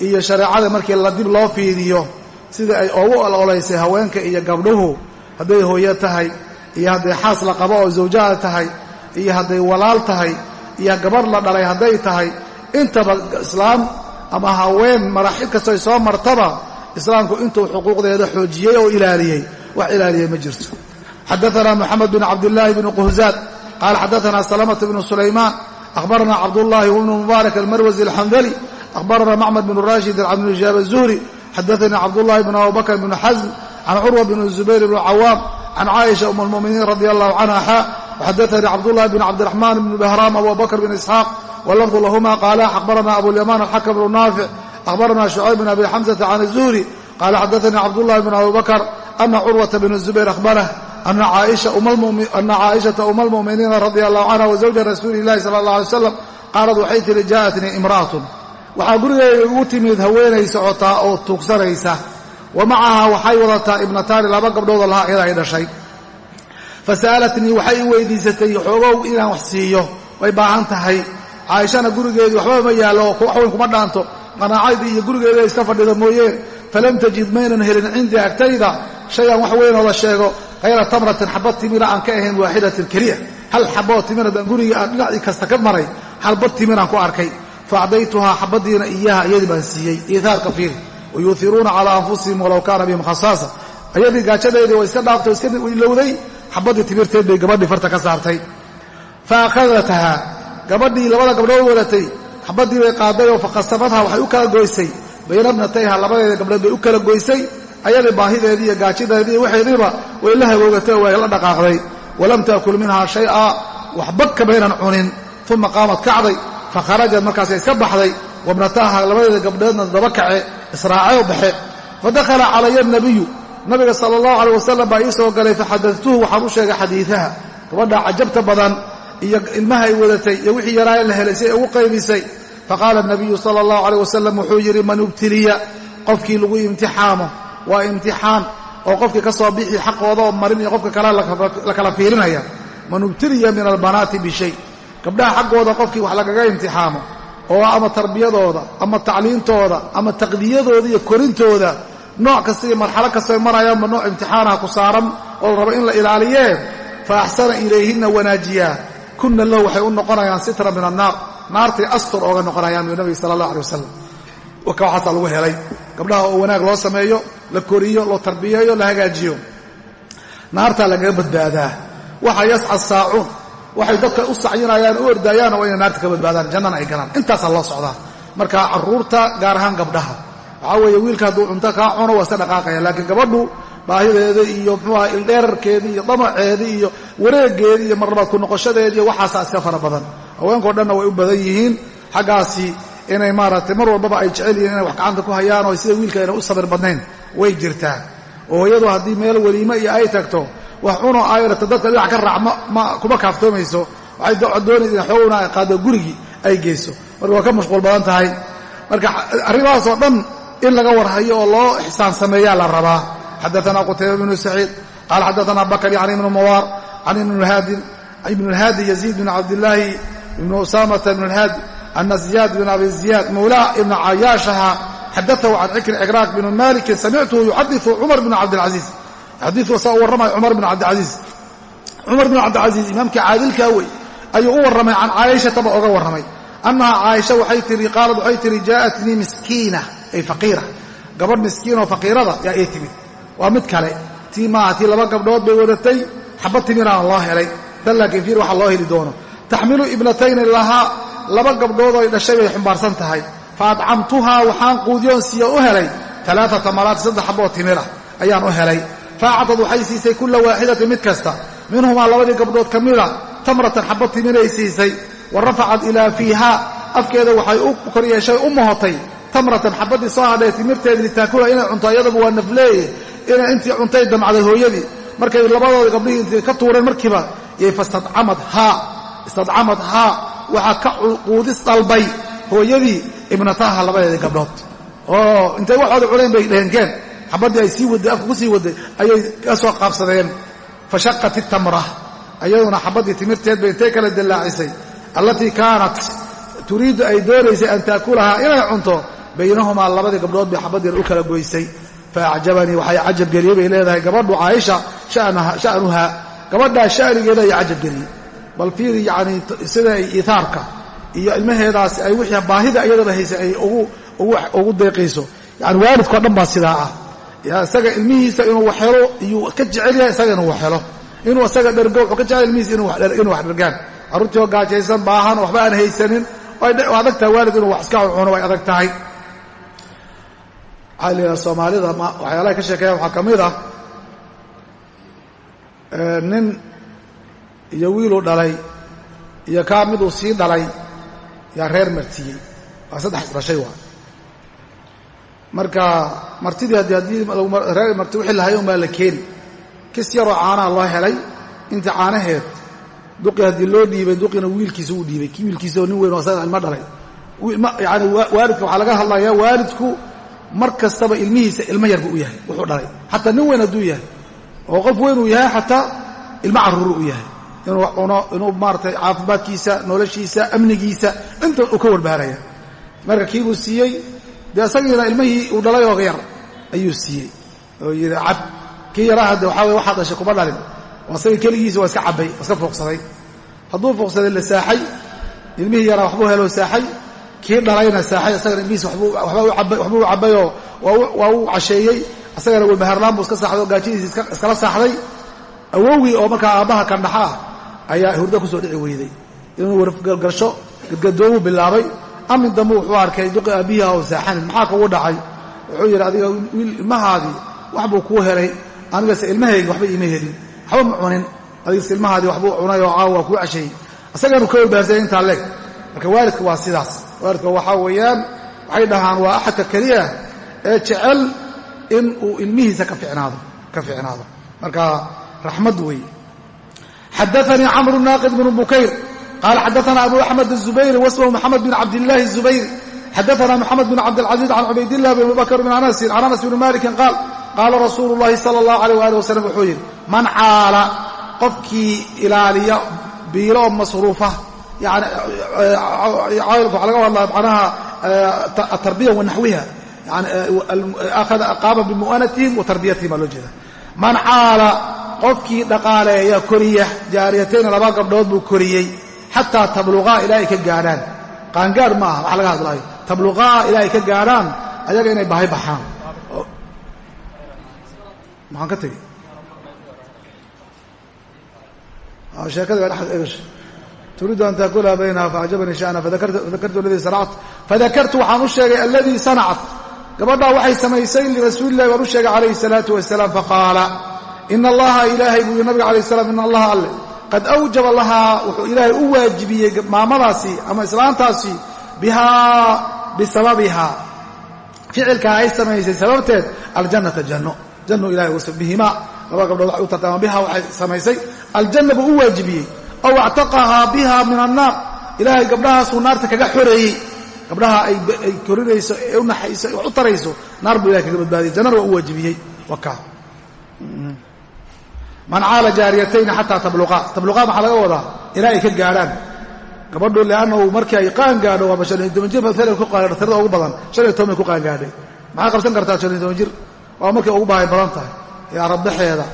S1: iyo shareecada markii la dib loo fiidiyo sida ay ugu ololaysay haweenka iyo gabdhuhu hadday hooyo tahay iyo hadday xaas la qabo oo zawjaha tahay iyo hadday walaal tahay iyo gabarh la dhalay hadday tahay intaba islaam ama haween maraaxib kastoy soo martaba islaamku intuu xuquuqdeeda xoojiyey oo ilaaliyey wax ilaaliyey ma jirto. Xadaana moxamed bin cabdillaahi bn quhzaad qaala xadaana salamة bn sulaymaan akhbarana cabdullahi bnu mubaarak almarwasi alxandali akhbarana macmad bn rashid an bn shaab الzuhri xadaanii cabdullahi bn abubakr bn xasm can curwa bn zubayr bn cawaam can caaisha um اlmuminiin radi allahu canha xa waxadaanii cabdullahi bn cabdiraxmaan bn bahraam abu bakr bn isxaaq wlafdu lahuma qaala akhbarana abulyamaan alxakm bnu naafic akhbarana shucayb bn abi xamsata can الzuhri qaala xadaanii cabdullahi bn abi bakr ana curwata bn zubayr ahbarah ana caaishata uma almu'miniina radia allahu canha wa zawja rasuuli illahi sala allah alay slam qaalad waxay tihi jaa'atnii imra'atun waxaa gurigeyga igu timid haweenay socotaa oo tuugsanaysa wa macahaa waxay wadataa ibnataani laba gabdhoodoo lahaa iyada ay dhashay fasa'alatnii waxay i weydiisatay xoogow inaan wax siiyo way baahan tahay caaishana gurigeedii waxba ma yaallo oo waxweyn kuma dhaanto qanaacadii iyo gurigeeda iska fadhida mooyeen falam tajid maynan helin cindii agtayda shay-an wax weynoo la sheego hayra tamratin xabad timira aan ka ahayn waaxidatin keliya hal xaboo timir haddaan gurigii aan dhinacii kasta ka maray halbad timiraan ku arkay faacdaytuhaa xabadiina iyaha iyadii baan siiyey iihaarka fiir wayuuhiruuna calaa anfusihim walow kaana bihim khasaasa ayadii gaajadeedii way iska dhaaftay iska ilowday xabadii timirteed bay gabadhii farta ka saartay fa akhadatahaa gabadhii labada gabdhood wadatay xabadii bay qaaday oo faqasamadha waxay u kala goysay bayna bnatayha labadeeda gabdhood bay u kala goysay ayadii baahideedii iyo gaajideedii iyo waxeediiba way la hagoogatay oo way la dhaqaaqday. Walam taakul minhaa shay'a waxba kamaynan cunin. Uma qaamad kacday fakharajad markaasay iska baxday. Wabnataha labadeeda gabdheedna daba kace israaceo baxe. Fadakhala calaya nabiyu. Nabiga sala allahu aleyh wasalam baa ii soo galay faxadadtuhu waxaan u sheegay xadiidaha. Gabadha cajabta badan iyo ilmaha ay wadatay iyo wixii yaraa la helay si ay ugu qaybisay. Faqaala nabiyu sala allahu aleyh wasalam wuxuu yidhi man ubtiliya qofkii lagu imtixaamo waa imtixaan oo qofkii ka soo bixi xaqooda oo marin iyo qofka kale la kala fiirinaya. Man ubtiliya min albanaati bishay. Gabdhaha xaggooda qofkii wax lagaga imtixaamo oo ama tarbiyadooda ama tacliintooda ama taqdiyadooda iyo korintooda nooc kasta iyo marxalo kastoy marayaanba nooc imtixaanaha ku saaran oo la rabo in la ilaaliyee fa axsana ilayhinna wanaajiyaa kunna lahu waxay u noqonayaan sitra min annaar. Naartay astur ooga noqonayaan buu nabiga sala allah alay wasalam waka waxaasaa lagu helay. Gabdhaha oo wanaag loo sameeyo la koriyo loo tarbiyeeyo la hagaajiyo. Naartaa lagaga badbaadaa. Waxa yasca saacuun waxay dadka u sacyinayaan u ordaayaan oo inay naarta ka badbaadaan. Jannana ay galaan. Intaasaa loo socdaa. Marka carruurta gaar ahaan gabdhaha waxaa weeye wiilka hadduu cunto kaa cuno waa iska dhaqaaqaya. Laakiin gabadhu baahideeda iyo muxuuaha ildheerarkeedii iyo damaceedii iyo wareegeedii iyo marlabaad ku noqoshadeedii waxaasaa iska fara badan. Haweenkao dhanna way u badan yihiin. Xaggaasi inay maaragtay mar walbaba ay jecel yihiin inay wax gacanta ku hayaan oo sida wiilka ayna u sabir badnayn way jirtaa. Oo hooyadu haddii meel weliime iyo ay tagto wax cuno ayrata dadka dhinac ka raac ma kuma kaaftoomayso. Waxay doonaysa xoogna ay qaado gurigii ay geyso marka waa ka mashquul badan tahay. Marka arrimahaas dhan in laga warhayo oo loo ixsaan sameeyaa la rabaa. Xadaana qutayba bnu saciid qaala xadaana bakr yani ibnu mawaar can ibn اlhaadi yaziid bn cabdillaahi ibn usamata ibn اlhaadi ana ziyaad bn abi ziyaad mawla ibn cayaashaha xadaahu can cikri cikraaq bn malikin samictuhu yuxadiثu cumar bn cabdilcaziiz xadiiu saa u warramaya cumar bn cabdilcaziiz cumar bn cabdilcaziiz imaamkii caadilkaa wey ayuu u warramay can caaishataba oga warramay annaha caaisha waxay tii qaalad waxay tihi jaa'atnii miskiina ay faqiira gabadh miskiin oo faqiirada yaa ii timid waa mid kale tii maaha tii laba gabdhood bay wadatay xabad timiraana loo helay tan laakiin fiir waxa loo heli doono taxmilu ibnatayni lahaa laba gabdhood oo ay dhashay bay xumbaarsan tahay fa adcamtuhaa waxaan quudiyoon siiya u helay alaaata maraati saddex xaboo timira ayaan u helay faacatad waxay siisay kulla waaxidatin mid kasta minhumaa labadii gabdhood ka mida tamratan xabad timiray siisay wa rafacad ilaa fiihaa afkeeda waxay u kor yeeshay u mahotay tamratan xabaddii soo hadhay timirteedii litaakula inay cunto iyadaba waa nafleeye inay intii cuntay damcday hooyadii markay labadooda gabdhihii intay ka tuureen markiiba yay fastadcamad haa istadcamad haa waxaa ka quudis dalbay hooyadii ibnataha labadeeda gabdhood. Oo intay waxooda culayn bay dheheenkeen xabaddii ay sii waday afka ku sii waday ayay ka soo qaabsadeen. Fashaqat itamra ayaduna xabaddii timirteed bay intay kala dallaacisay allatii kaanat turiiddu ay doonaysay an taakulahaa inay cunto baynahumaa labadii gabdhood bay xabaddiina u kala goysay. Faacjabanii waxay cajab geliyey bay leedahay gabadhu caaisha sha'nuhaa. Gabadhaa sha'nigeeda ay cajab geliyey bal fiiri yacanii sida ay iitaarka iyo ilmaheedaasi ay wixii baahida iyadaba haysay ay ugu deeqayso. Yani waalidkao dhan baa sidaa ah. Isaga ilmihiisa inuu waxhelo iyuu ka jecel yahay isaga inuu waxhelo inuu isaga dhergo wuxuu ka jecel ilmihiisa inuu wax dhergaan carruurtii oo gaajaysan baahan waxba aan haysanin. Adag tahay waalid inuu wax iska cuno way adag tahay waxaa la yidhaha soomaalida waxyaalahay ka sheekeeyaan waxaa ka mid ah nin iyo wiiluu dhalay iyo kaa miduu sii dhalay yaa reer martiyey waa saddex isdhashay waa. Marka martidii haddii reer marti wixii lahay unbaa la keeni. Kis yaroo caanaha loo helay intii caanaheed duqi haddii loo dhiibay duqina wiilkiisa uu dhiibay. Kii wiilkiisa oo nin weyn oo asaga ilmo dhalay. Yani waalidka waxaa laga hadlayaa waalidku mar kastaba ilmihiisa ilmo yar buu u yahay wuxuu dhalay. Xataa nin weyn hadduu yahay oo qof weyn uu yahay xataa ilmo carruuru u yahay inuu cuno inuu maaratay caafimaadkiisa noloshiisa amnigiisa inta uu ka warbaaraya. Marka kiibuu siiyey dee isagiina ilmihii uu dhalay ooga yar ayuu siiyey. Oo yidhi cab kii yaraa hadde waxaa weye waxaad dhashay kuma dhalin. Asaga keligiisa waa iska cabbay waa iska fuuqsaday. Hadduu fuuqsaday la saaxay ilmihii yaraa waxbuu helo saaxay kii dhalayna saaxay isagana ilmihiisa waxbuu u cabbayoo waa u casheeyey. Isagana walbahaarlaan buu iska saaxday oo gaajadiisa iskala saaxday. Awowgii oo markaa aabbaha kandhaxa ah ayaa hurdo ku soo dhici weyday. Inuu wargalgasho gadgadoomuu bilaabay amin dambe wuxuu arkay duqi aabbihii oo saaxanin maxaa kugu dhacay? Wuxuu yidhi adiga wiil ilmahaadii wax buu kuu helay. Anigase ilmahaygi waxba iima helin. Waxba ma cunin. Adigase ilmahaadii waxbuu cunay oo caawa waa kuu casheeyey isagaanu ka walbaarsay intaa leeg. Marka waalidka waa sidaas. Waalidka waxaa weeyaan waxay dhahaan waa axadka keliya ee jecel in uu ilmihiisa ka ficnaado marka raxmad weeye xadaanii camru naaqid bnu bukayr qaala xadaana abu axmed azubayri wasmhu maxamed bin cabdillaahi zubayri xadaana moxamed bin cabdilcaziiz can cubaydilah bin abubakr bin anasin can anas bni malikin qaal qaala rasuulu llahi sala allahu alayh waalih wasalam wuxuu yidhi man caala qofkii ilaaliya biilo masruufa yani caalka waxaa laga hadlaa macnaha atarbiya wa naxwiha yani qaama bimu'anatihim wa tarbiyatihim baa loo jeeda man caala qofkii dhaqaaleeya koriya jaariyatayna laba gabdhood buu koriyey xataa tabluqaa ilaa ka gaadhaan. Qaangaadh ma aha waxa laga hadlaayo. Tabluqaa ilaa ay ka gaadhaan ayaga inay bahay baxaan. Maxaan ka tegey? Sheekadii baa dhexda egasha turiidu an taakulaha baynaha faacjabanii sha'na fadakartu aladii sanactu fadakartu waxaan u sheegay aladii sanacat. Gabadhaa waxay samaysay lirasuulillahi baan u sheegay calayhi salaatu wasalaam faqaala ina allaha ilaahay buu yidhi nabiga alayh salam ina allaha alle. Qad awjaba lahaa wuxuu ilaahay u waajibiyey maamadaasi ama islaantaasi bihaa bisababihaa ficilkaa ay samaysay sababteed aljannata janno. Jannu ilahay bihimaa laba gabdhood waxay u tartamaan bihaa waxay samaysay. Aljanna buu u waajibiyey. Aw actaqahaa biha min annaar ilaahay gabdhahaasuu naarta kaga xoreeyey gabdhaha ay korinayso ee u naxayso wax u tarayso naar buu ilahay kaga badbaadiyey. Jannana waa u waajibiyey. Waka man caala jaariyatayni xataa tabluqaa tabluqaa maxaa laga wadaa? Ilaa ay ka gaadhaan. Gabadhu leannahu markii ay qaan gaadho qaangaadho tirada ugu badan shan iyo toban bay ku qaangaadhay maxaa qabsan kartaa shan iyo toban waa markay ugu baahay badan tahay. Iyo arabbaxeeda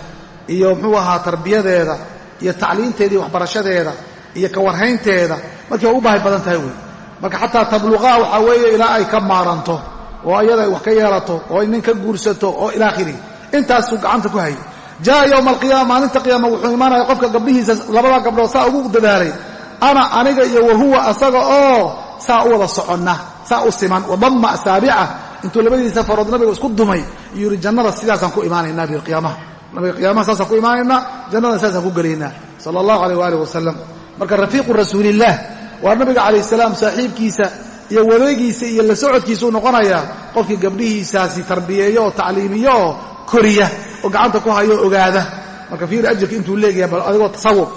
S1: iyo muxuu ahaa tarbiyadeeda iyo tacliinteeda iyo waxbarashadeeda iyo kawarhaynteeda markay ugu baahay badan tahay wey. Marka xataa tabluqaa waxaa weeye ilaa ay ka maaranto oo ayada ay wax ka yeelato oo ay nin ka guursato oo ila akhiri. Intaasuu gacanta ku hayay jaa yowma alqiyaama maalinta qiyaama wuxuu imaanaya qofka gabdhihiisa labada gabdhood saa ugu dadaalay ana aniga iyo wahuwa asaga oo saa u wada soconna saa u siman wadamma asaabica. Intuu labadiisa farood nabiga isku dumay iyuu yidhi jannada sidaasaan ku imaanaynaa bi qiyaamaha nabiga qiyaamaha saasaan ku imaanaynaa jannada saasaan ku gelaynaa. Sala allahu alayh waalih wasalam marka rafiiqu rasuulillaah waa nabiga calayh salaam saaxiibkiisa iyo wadeegiisa iyo la socodkiisuu noqonayaa qofkii gabdhihiisaasi tarbiyeeyo oo tacliimiyo oo koriya oo gacanta ku hayo ogaada. Marka fiiri ajirka intuu leegayahay bal adigoo tasawur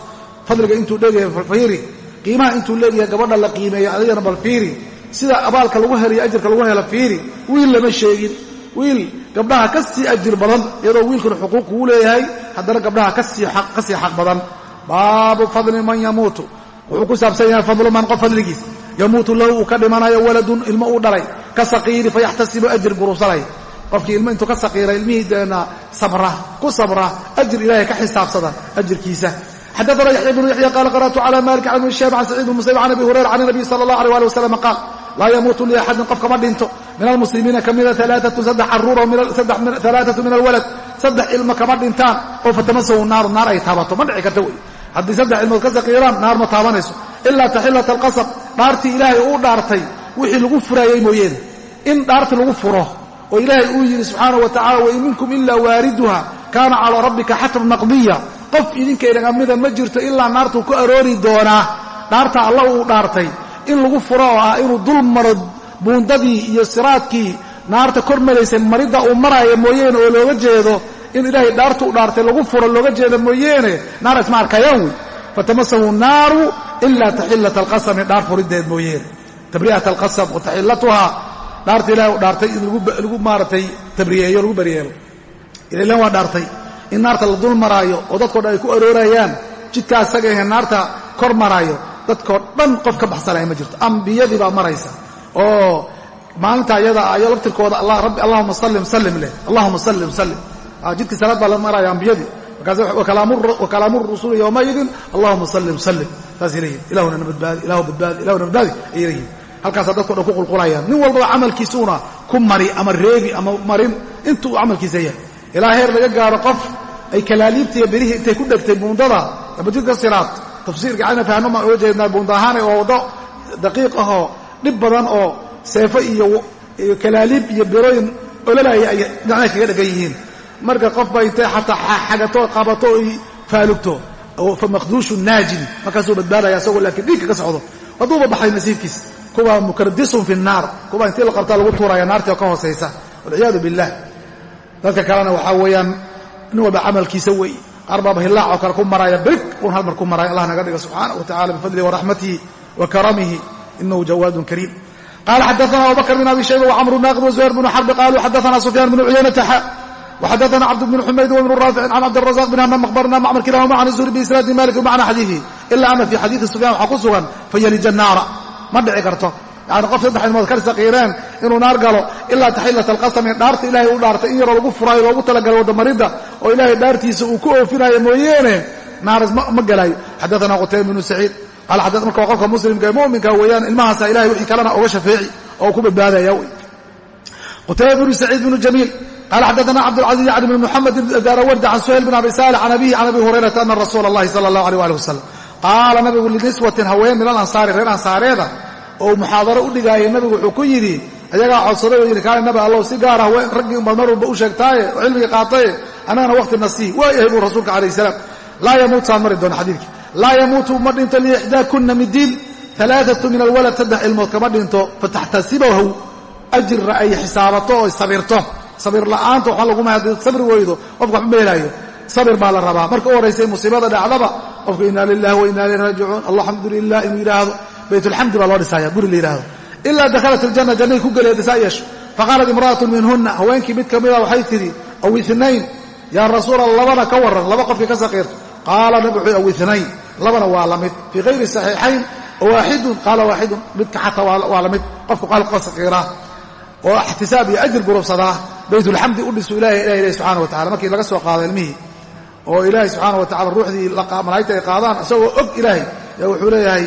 S1: fadliga intuu leegayahay balfiiri qiimaha intuu leegayahay gabadha la qiimeeyo adigana bal fiiri. Sida abaalka lagu helayo ajirka lagu helo fiiri. Wiil lama sheegin. Wiil gabdhaha ka sii ajir badan iyadoo wiilkuna xuquuq kuu leeyahay haddana gabdhaha ka sii xaq badan. Baabu fadli man yamuutu. Wuxuu ku saabsan yahay fadlu man qof fadligiis. Yamuutu lahu uu ka dhimanayo waladun ilmo uu dhalay. Ka saqiiri fayaxtasibu ajir gurubsanay qofkii ilmo intuu ka saqiira ilmihii deena sabra ku sabra ajir ilaahay ka xisaabsada ajirkiisa. Xadaana yaxya bnu yaxya qaala qara'tu cala malik can ibn shihab can sacid bn musayb can abi hurayra can nabiy sala allah alيh ali wasalam qaal laa yamuutu liaxadin qof kama dhinto. Min almuslimiina ka mida alaaatu saddex caruuro alaaatu min alwalad saddex ilmo kama dhintaan oo fatamasahu naaru naar ay taabato. Ma dhici karta wey. Haddii saddex ilmood ka saqiiraan naar ma taabanayso. Ilaa taxilata alqasab dhaartii ilaahay uu dhaartay wixii lagu furaayey mooyeene in dhaarti lagu furo oo ilaahay uu yidhi subxaana wa tacala wain minkum ilaa waariduha kaana calaa rabbika xatman maqdiya. Qof idinkaynaga mida ma jirto ilaa naartuu ku aroori doonaa dhaarta alla uu dhaartay. In lagu furo oo ah inuu dul maro buundadii iyo siraadkii naarta kor maraysa maridda uu maraayo mooyeene oo looga jeedo in ilaahay dhaartu u dhaartay lagu furo looga jeedo mooyeene naar isma arkayaan wey. Fatamasahu naaru ilaa taxilata alqasami dhaar furideed mooyeene. Tabri'at alqasam wa taxillatuha dhaarta ilahay u dhaartay in lagu maaratay tabriyeeyo lagu baryeelo. Ilan waa dhaartay. In naarta la dul maraayo oo dadkao dhan ay ku aroorayaan jidkaa isaga ahe naarta kor maraayo dadkoo dhan qof ka baxsanaya ma jirto. Ambiyadii baa maraysa. Oo maalinta iyada ayo laftirkooda allahuma sallim sallim leh. Allahuma sallim sallim. Jidkii salaad baa la maraya ambiyadii. Wakalaamu rusuli yowmaidin allahuma sallim sallim. Saasay leeyihiin ilahuna na badbaadi badbaadi ilahuna badbaadi ayay leeyihiin halkaasaa dadko dhan ku qulqulayaan. Nin walbaba camalkiisuuna ku mari ama reebi ama marin. Intuu camalkiisa yahay. Ilaa heer laga gaaro qof ay kalaaliibtiiyo birihii intay ku dhegtay buundada. Jidka siraad tafsiirka cayna fahno maan oga buunda ahaane oo waddo daqiiq ahoo dhib badan oo seefo iyo kalaaliib iyo birooyin ololaya ay dhinacna kaga dhegan yihiin. Marka qofba intay xataa xagato qabato oy faalugto. Fa maqduushu naajin. Markaasuu badbaadaya isagoo laakiin dhiigka ka socdo. Hadduuba baxay nasiibkiis kuwa mukardisun fi naar kuwa intii la qabtaa lagu tuuraya naartii oo ka hoosaysa walciyaadu billah dadka kalena waxaa weeyaan nin walba camalkiisa wey qaar baaba hillaac oo kale ku maraya brig uun hal mar ku maraya allah naga dhiga subxaanaه wa tacala bifadlihi waraxmatihi wa karamihi inahu jawaadun kariim qala xadaana abubakr bn abi shayba wcamru naaqid wazuhayr bnu xarbi qaluu xadaana sufyaan bnu cuyaynata xa وxadثna cبd بن xumayd وبن rاafic عن cبدالرزاq بن hmam أخbarna mcmr kilahuma عن الزهri بisناadi malik bmacna xadiiثi ila ana fي xadiiثi sufyan waxaa ku sugan fayalija الnaara ma dhici karto. Yani qof saddex ilmood ka saqiireen inuu naar galo ilaa taxillat alqasam dhaarta ilaahay u dhaartay in yaroo lagu furaayo loogu talagalay wadamaridda oo ilaahay dhaartiisa uu ku oofinayo mooyeene naaras ma gelayo xaddaana qutayba bnu saciid marka qofka muslimka muminka weeyaan ilmahaasa ilahay wixii kalena uga shafeeci oo ku badbaadaya wey. Qutayba bnu saciid bnu jamiil qala xaddaana cabdulcaziiz yacni bn muxamed daarawardi can suhayl bn abi saalix can abihi can abi hurayrata ana rasuula allahi sala allah aleh ali wasalam qaala nabigu liniswatin haween min alansaari reer ansaareeda oo muxaadaro u dhigaayay nabigu wuxuu ku yidhi ayagaa codsaday oo yidhi kaale nabi allow si gaar ah raggii umbaad mar walba u sheegtaaye oo cilmigii qaataye annagana waqti nasii waa yahay buu rasuulka calayh salaam. Laa yamuut saan mari doona xadiidkii laa yamuutu ma dhinto liixdaakunna midiin alaaatu min alwalad saddex ilmood kama dhinto fataxtasibahu ajra ay xisaabato oo sabirto. Sabir la'aanta waxaa laguma sabri weydo qofka waxma meelaayo sabir baa la rabaa. Marka u horraysay musiibada dhacdaba qofka inaa lilahi wa inaa ilayhi raajicuun alxamdu lilah inuu yidhaahdo baytulxamdi baa loo dhisaya guri la yidhaahdo. Ilaa dakhalat iljanna jannay ku geleeda saa yeesho. Faqaalat imra'atun minhunna haweenkii mid ka mida waxay tidhi aw inayn yaa rasuula labana ka warran laba qofkii ka saqiirto qaala nabi wuxuu aw inayn labana waa la mid fii hayri saxiixayn waaxidun. Qaala waaxidun midka xataa waa la mid. Qofku qalka saqiiraa oo ixtisaab iyo ajir gurubsadaa baytulxamdi u dhisu ilahay ilah ilahi subxana wa tacala markii laga soo qaado ilmihii oo ilaahay subxaana wa tacala ruuxdii malaa'igta ay qaadaan isagoo og ilaahay. Yaa wuxuu leeyahay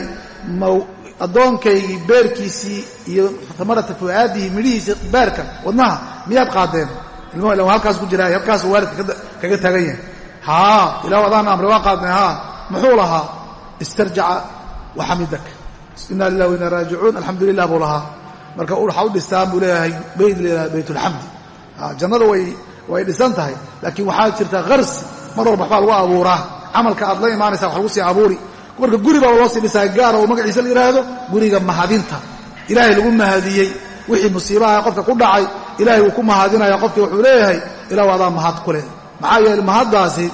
S1: addoonkaygii beerkiisii iyo amarata fu'aadihi midhihiisii beerka wadnaha miyaad qaadeen? Ilmuhu ila halkaas ku jiraay halkaasuu waalidka kaga taagan yahay. Haa ilah adaana amri waa qaadnay haa. Muxuu lahaa? Istarjaca waxamidak inaa lilah wainaa raajicuun alxamdu lilah buu lahaa. Marka waxaa u dhistaan buu leeyahay bayt leeyahay baytulxamdi jannada way dhisan tahay laakiin waxaa jirta qarsi mar walba waxbaa lagu abuuraa. Camalka aad la imaanaysa wax lagu sii abuuri. Marka guri baa loo sii dhisaa gaara oo magaciisa la yidhaahdo guriga mahadinta. Ilaahay lagu mahadiyey. Wixii musiibaha qofka ku dhacay ilaahay wuu ku mahadinaya qofkii wuxuu leeyahay ilahu adaa mahad ku leh. Maxaa yeele mahaddaasi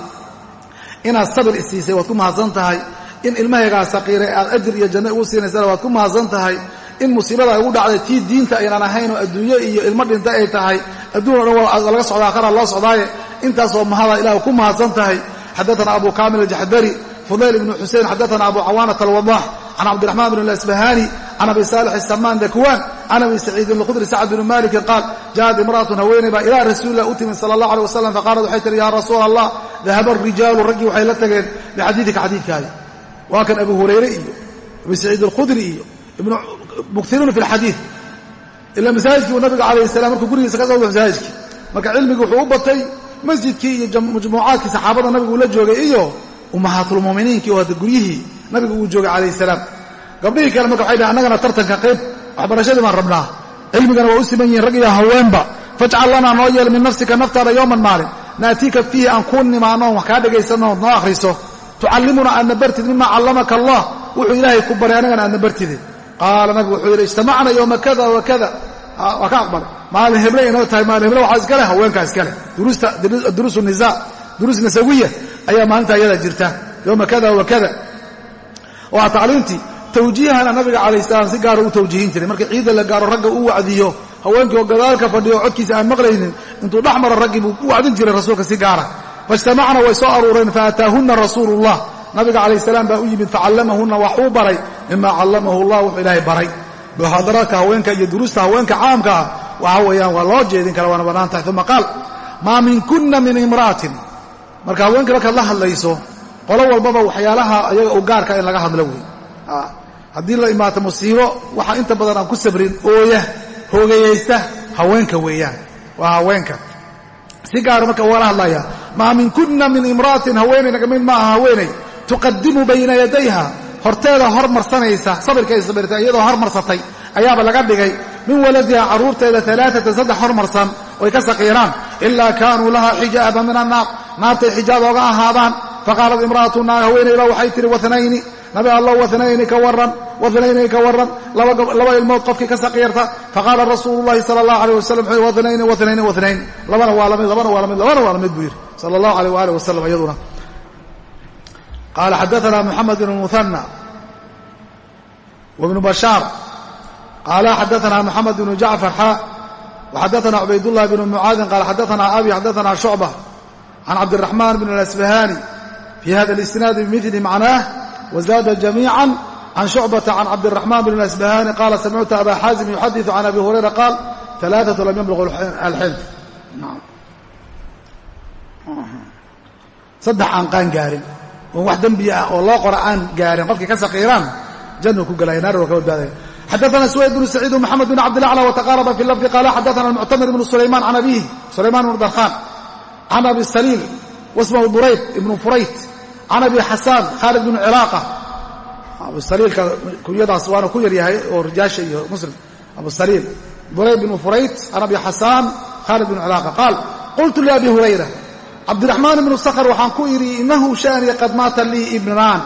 S1: inaad sabir isiisay waad ku mahadsan tahay. In ilmahaygaa saqiiray aad ajir iyo janno igu siinaysana waad ku mahadsan tahay. In musiibada ugu dhacday tii diinta aynan ahayn oo adduunyo iyo ilmo dhinta ay tahay adduun o dhan laga socdaa akhara loo socdaaye intaasoo mahada ilah ku mahadsan tahay. Xadaana abu kaamil aljaxdari fudayl ibnu xusein xadaana abu cawaanat alwadax can cabdiraxmaan bn asbahani can abi saalix asamaan dakwaan can abi saciidin alkhudri sacd bni malikin qaal ja'at imra'atun haweeney baa ilaa rasuulilah u timid sala allah alay wasalam faqaalat waxay tihi ya rasuula allah dahaba arijaalu raggii waxay la tageen bixadiidika xadiidkaadi. Waa kan abu hurayre iyo abi saciid alkhudri iyo mukthiruuna fi lxadiid ila masaajidkii uu nabiga calayh salam markuu gurigiisa ka soo masaajidkii. Marka cilmigi wuxuu u batay masjidkii iyo majmuucaadkii saxaabada nabigu uu joogay iyo ummahaatulmuminiinkii oo hadda guryihii nabigu uu joogay calayh salaam. Gabdhihii kale marka waxay dhahen annagana tartanka qayb waxbarashadii baan rabnaa. Cilmigana waa u siman yihiin rag iyo haweenba. Fajcal lanaa noo yeel min nafsika naftaada yowman maalin. Naatiika fiihi aan kuu nimaanoon wax kaa dhegaysanno noo akhriso. Tucallimuna aadna bartid mima callamaka allah. Wuxuu ilaahay ku baray annagana aadna bartide qaala nabigu wuxuu yidhi ijtamacna yowma kada wa kada waa ka aqbalay maalin heble inoo tahay maalin heble waxaa iska leh haweenkaa iska leh. Duruus nisa duruus nasawiya ayaa maalinta iyada jirta. Yowma kada wa waa tacliimtii tawjiihana nabiga calayh salaam si gaara u tawjiihin jiray. Markii ciidda la gaaro ragga uu wacdiyo haweenkii oo gadaalka fadhiyo codkiisa aan maqlaynin intuu dhex maro raggii buu u wacdin jiray rasuulka si gaara. Faijtamacna way soo aruureen faataahunna rasuulu llah nabiga calayh salaam baa u yimid facallamahunna waxuu baray mima callamahu allah wuxuu ilaahay baray. Muxaadaraadka haweenka iyo duruusta haweenka caamka ah waxa weeyaan waa loo jeedin kara waana bannaan tahay uma qaal maa minkunna min imra'atin. Marka haweenka markaad la hadlayso qolo walbaba waxyaalaha ayaga u gaarka in laga hadlo wey haddii la imaato musiibo waxaa inta badan aan ku sabrin ooya hoogayaysta haweenka weeyaan waa haweenka. Si gaara marka ugala hadlaya maa minkunna min imra'atin haweeney naga mid maaha haweeney. Tuqadimu bayna yadayha. Horteeda hormarsanaysa sabirkay sabirtay iyadoo hormarsatay ayaaba laga dhigay min waladiha carruurteeda alaaatan saddex hormarsan oy ka saqiiraan ilaa kaanuu laha xijaaba min annaar. Naartay xijaab ooga ahaadaan. Faqaalat imra'atu naar haweeneyba waxay tihi wanayni nabi allah wanayni ka waran wanayni ka waran laba ilmood qofkii ka saqiirta faqaala rasuulu llahi sala allah alayh wasalam wuxuu wanayni wanayni wanayn labana waa la mid labana waa la mid labana waa la mid buu yidhi sala allahu alayh waalih wasalam iyaduna. Qaala xadaana moxamed bn muhanى wbnu bashaar qaala xadaana moxamed bnu jacfar xa waxadaana cubaydاllahi bn mucaadin qaala xadaana abi xadaana shucba can cabdiraxman bn اlasbahani fi hada اlisnaadi bimili macnaah wazada jamiica can shucbata can cabdiraxman bn اlasbahani qaala samictu aba xaazim yuxadiثu can abi hurayra qaal ثalaaثaة lam yabluغu alxilm saddex aan qaan gaarin oon wax dembi ah oo loo qora aan gaarin qofkii ka saqiiraan jannu ku galaya naar waa ka badbaadaya xadaana suwayd bnu saciid wmaxamed bn cabdilacla wataqaaraba fi lafdi qaala xadaana almuctamir ibnu sulayman can abihi sulayman ibnu darkhan can abi saliil wasmahu burayd ibnu furayt can abi xasaan khaalid bnu cilaaqa abu saliilka kunyadaas waana ku yaryahay oo rijaasha iyo muslim abu saliil burayd bnu furayt can abi xasaan khaalid bnu cilaaqa qaal qultu liabi hurayra cabdiraxmaan ibnu sakhr waxaan ku idhi innahu sha'nii qad maata lii ibnaan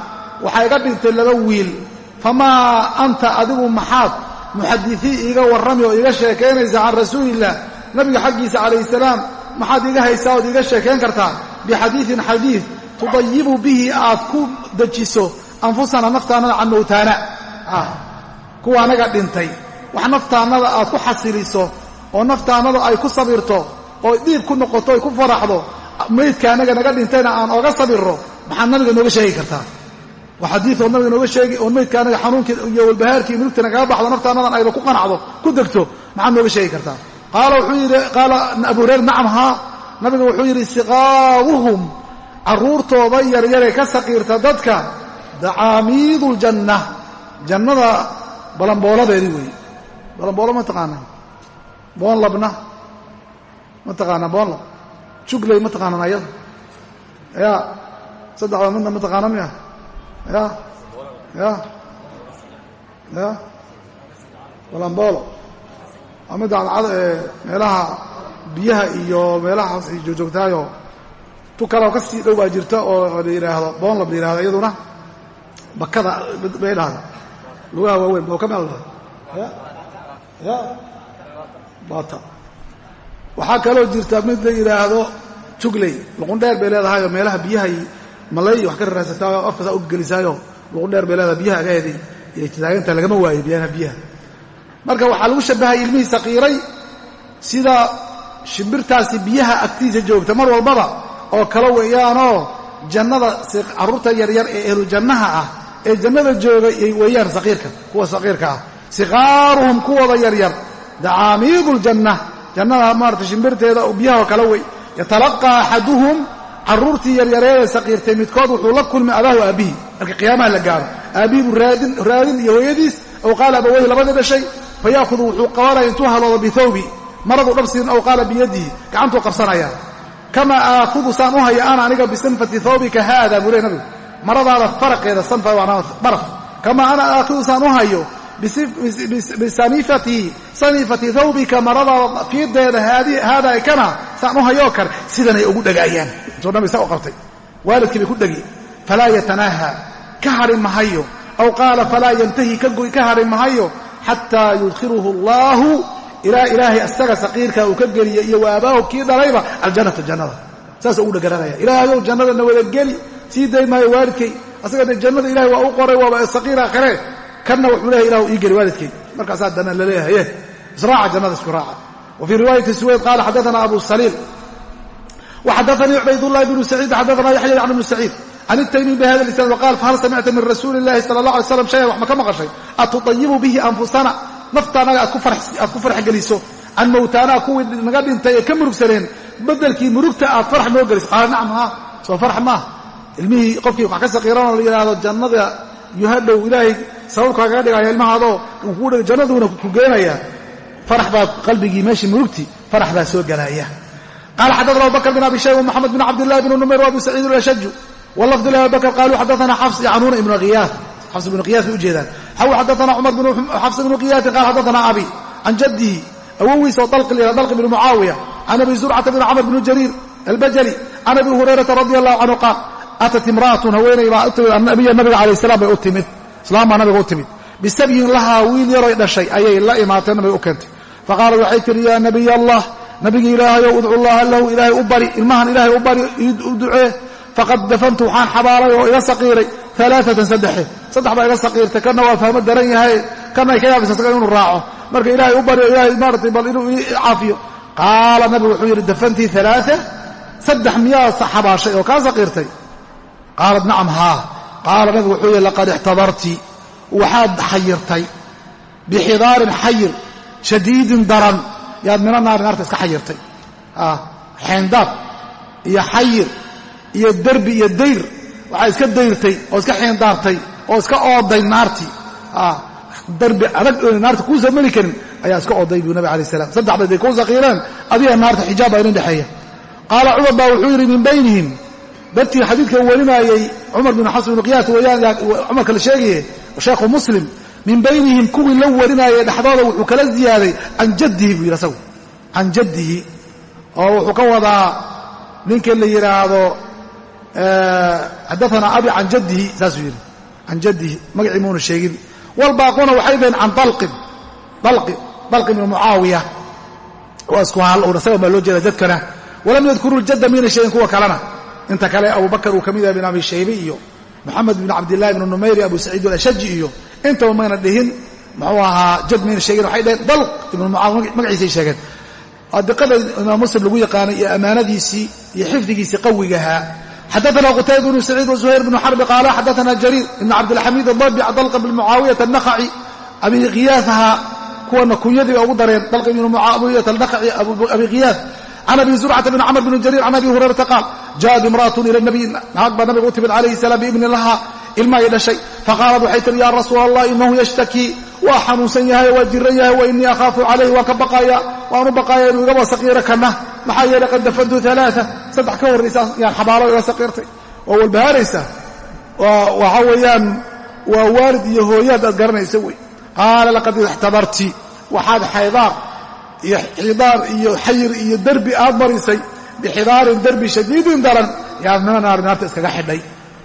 S1: waxaa iga dhintay laba wiil famaa anta adigu maxaad muxadisii iiga warrami oo iiga sheekaynaysa can rasuuliillah nabiga xaggiisa calayh salaam maxaad iiga haysaa ood iiga sheekayn kartaa bixadiiin xadiid tudayibu bihi aad ku dejiso anfusana naftaannada can mowtaana kuwa anaga dhintay wax naftaannada aad ku xasiliso oo naftaannada ay ku sabirto oo dhiib ku noqoto ay ku faraxdo maydka anaga naga dhintayna aan ooga sabirro maxaad nabiga nooga sheegi kartaa ood nabiga nooga sheegi oon maydka anaga xanuunkii iyo walbahaarkii murugta nagaga baxdo naftaanadan ayba ku qanacdo ku degto maxaad nooga sheegi kartaa qaala wuxuu yidhi qaala abu hurayra nacam haa nabiga wuxuu yidhi siqaawuhum carruurtooda yaryare ka saqiirta dadka dacaamiidu ljanna jannada balambooladeedii weeye balamboolo ma taqaanaa boonlabna ma taqaanaa boonlab jugley ma taqaanaan ayada ya saddexda midna ma taqaana miya ya ya ya balambolo waa midda cadcad ee meelaha biyaha iyo meelahaas ay joogjoogtaayoo tu kaleo ka sii dhow baa jirta oo la yidhaahdo boonlab la yihahdo iyaduna bakada bay dhahda lugaha waaweyn boo ka meel ya? Ya? Bata waxaa kaloo jirta mid la yidhaahdo jugley luqundheer bay leedahayoo meelaha biyahay malay wax ka raraasataao afkasaa u gelisaayo lugu dheer bay leedaha biyaha agaheedii iyo taagantaa lagama waayo biyaha biyaha. Marka waxaa lagu shabahay ilmihii saqiiray sida shimbirtaasi biyaha agtiisa joogta mar walbaba oo kale weeyaanoo jannada carruurta yaryar ee ehlu jannaha ah ee jannada jooga weeyaan saqiirka kuwa saqiirka ah. Siqaaruhum kuwooda yaryar dacaamiidu ljanna jannada maarata shimbirteeda biyaha oo kale wey. Yatalaqaa axaduhum carruurtii yaryareedee saqiirtay midkood wuxuu la kulmi abaahu aabbihi marka qiyaamaha la gaaro aabbihi buu raadin iyo hooyadiis ow qaala abaweyhi labadii dhashay fa yaahudu wuxuu qabanaya intuu haloodo bithawbi. Maraduu dhabsiin ow qaala biyadihi gacantuu qabsanaya. Kamaa aahudu saan u haya ana aniga bisanfati thawbika haada buu le nabigu. Maradaada faraqeeda sanfa waanaa baraf. Kamaa ana aakhudu saan u hayo bisaniifati saniifati thawbika maradaada fiideeda haada kana saan u hayoo kale sidanay ugu dhagaayaan intuu nabiga saa u qabtay waalidkii bay ku dhegi falaa yatanaaha ka hari mahayo aw qaala falaa yantahi ka hari mahayo xataa yudkhiluhu allaahu ilaa ilaahay asaga saqiirka uu ka geliya iyo waabaahu kii dhalayba aljannata jannada saasuu ugu dhagaranaya ilaahayow jannadana wada geli sii day maayo waalidkay asaga de jannada ilahay waa u qoray waaba saqiir aakhiree kanna wuxuu leeyahy ilahu ii geli waalidkay markaasaa dana laleeyahaye israaca jannada isku raaca. Wa fii riwaayati suweyd qaala xadaana abu saliil waxadaanii cubaydullahi bnu saciid xadaana yaxya can ibnu saciid. Can itaymi bihada lisaan waqaal fahal samicta min rasuuli illahi sala allah alay slam shayan? Wax ma ka maqashay. Atutayibu bihi anfusana. Nafta anaga aad ku farx geliso. Can mowtaanaa kuwii naga dhintay ee ka murugsaneen bedelkii murugta aad farx noo geliso qaala nacam haa soo farx maaha ilmihii qofkii wax ka saqiiranoo la sababka kaga dhigaya ilmahaadoo jannaduuna ku geenaya farax baa qalbigii meeshii murugti farax baa soo gelaya qaala xaddaana abubakr bin abi shayba moxamed bin cabdillahi bn numayr abu saciid alashaju walafdi lah abubakr qaaluu xadaana xafs yacnuuna ibnu khiyaas xafs ibnu khiyaas bay ujeedaan xaw xadaana cumar bn xafs ibnu khiyaasin qaala xadaana abi can jaddihi awowiisa oo la dalqi bn mucaawiya can abi zurcata bn camr bn jariir albajali can abi hurayrata radi allahu canhu qaal atat imra'atun haweeney baa u timid nabiya nabiga calayh salaam bay u timid islaam baa nabiga u timid. Bisabyin lahaa wiil yaroy dhashay. Ayay la imaatee nabiga u keentay. Faqaalat waxay tihi yaa nabiy allah nabigi ilaahayow udcu llaha lahu ilaahay u bari ilmahan ilaahay u bari u ducee. Faqad dafantu waxaan xabaalay oo iga saqiiray alaaatan saddexe. Saddex baa iga saqiirtay kana waa fahmo daran yahay kana ka yaabisa isaga inuu raaco. Marka ilaahay u baryo ilaahay maaratay bal inuu ii caafiyo. Qaala nabigu wuxuu yidhi dafantii alaaa saddex miyaa xabaashay oo kaa saqiirtay? Qaalat nacam haa qaala nabigu wuxuu yidhi laqad ixtadarti waxaad xayirtay. Bixidaarin xayir shadiidin daran. Yaad mina naari naarta iska xayirtay. Xeendaab iyo xayir iyo derbi iyo dayr. Waxaa iska dayrtay oo iska xeendaartay oo iska ooday naartii darbi adag oona naarta kuusa meli karin ayaa iska ooday buu nabi alay salam saddexda day kuu saqiireen adiga naarta xijaab baa idin dhexeeya. Qaala cumar baa wuxuu yidhi min baynihim dartii xadiidka warinaayey cumar bin xafs bnu qiyaas weyaan cumarka la sheegaye sheekhu muslim min baynihim kuwii la warinaayay dhexdooda wuxuu kala ziyaaday can jaddihi buu yidhi asagu. Can jaddihi oo wuxuu ka wadaa ninka la yidhaahdo xadaana abi can jaddihi saasuu yidhi. Can jaddihi magacii muuna sheegin. Walbaaquna waxay dhaheen can dalqin dalqi dalqi bnu mucaawiya waa isku hal isaga baa loo jeeda jadkana walam yadkuru ljadda mayna sheegin kuwa kalena inta kale abubakar uu ka mid yahay bin abi shaybe iyo moxamed bin cabdillahi bn numayr abu saciid alashaji iyo intaba mayna dhihin muxuu ahaa jad mayna sheegin waxay dhaheen dalq ibnu mucaawiya magaciisay sheegeen. Diqada imaam muslim lagu yaqaanay iyo ammaanadiisii iyo xifdigiisii qawigahaa xadaana qutayba bnu saciid wazuhayr bnu xarbi qaala xadaana jariir ibn cabdilxamiid adabi dalq bn mucaawiyata anakhaci abi khiyaasaha kuwana kunyadii ba ugu dareen dalq ibn mucaawiyata anakhaci abi khiyaas can abi zurcata bn camr bn jariir can abi hurayrata qaal jaءat imra'atun ila nabiy naag baa nabiga u timid calayhi salaam biibni laha ilma ay dhashay faqaalat waxay tihi ya rasuula allah inahu yashtakii waa xanuunsan yahay waa jiran yahay wa inii akhaafu calayh waan ka baqaaya waan u baqaaya inuu igaba saqiiro kana maxaa yeelay qad dafantu alaaa saddex ka horraysa yaan xabaalo iga saqiirtay oo walbahaaraysa waxa weeyaan waa waalid iyo hooyaad aad garanaysa wey qaala laqad ixtadarti waxaad xaydaar iyo xidaar iyo xayir iyo derbi aad marisay bixidaarin derbi shadiidin daran mina naari naarta iskaga xidhay.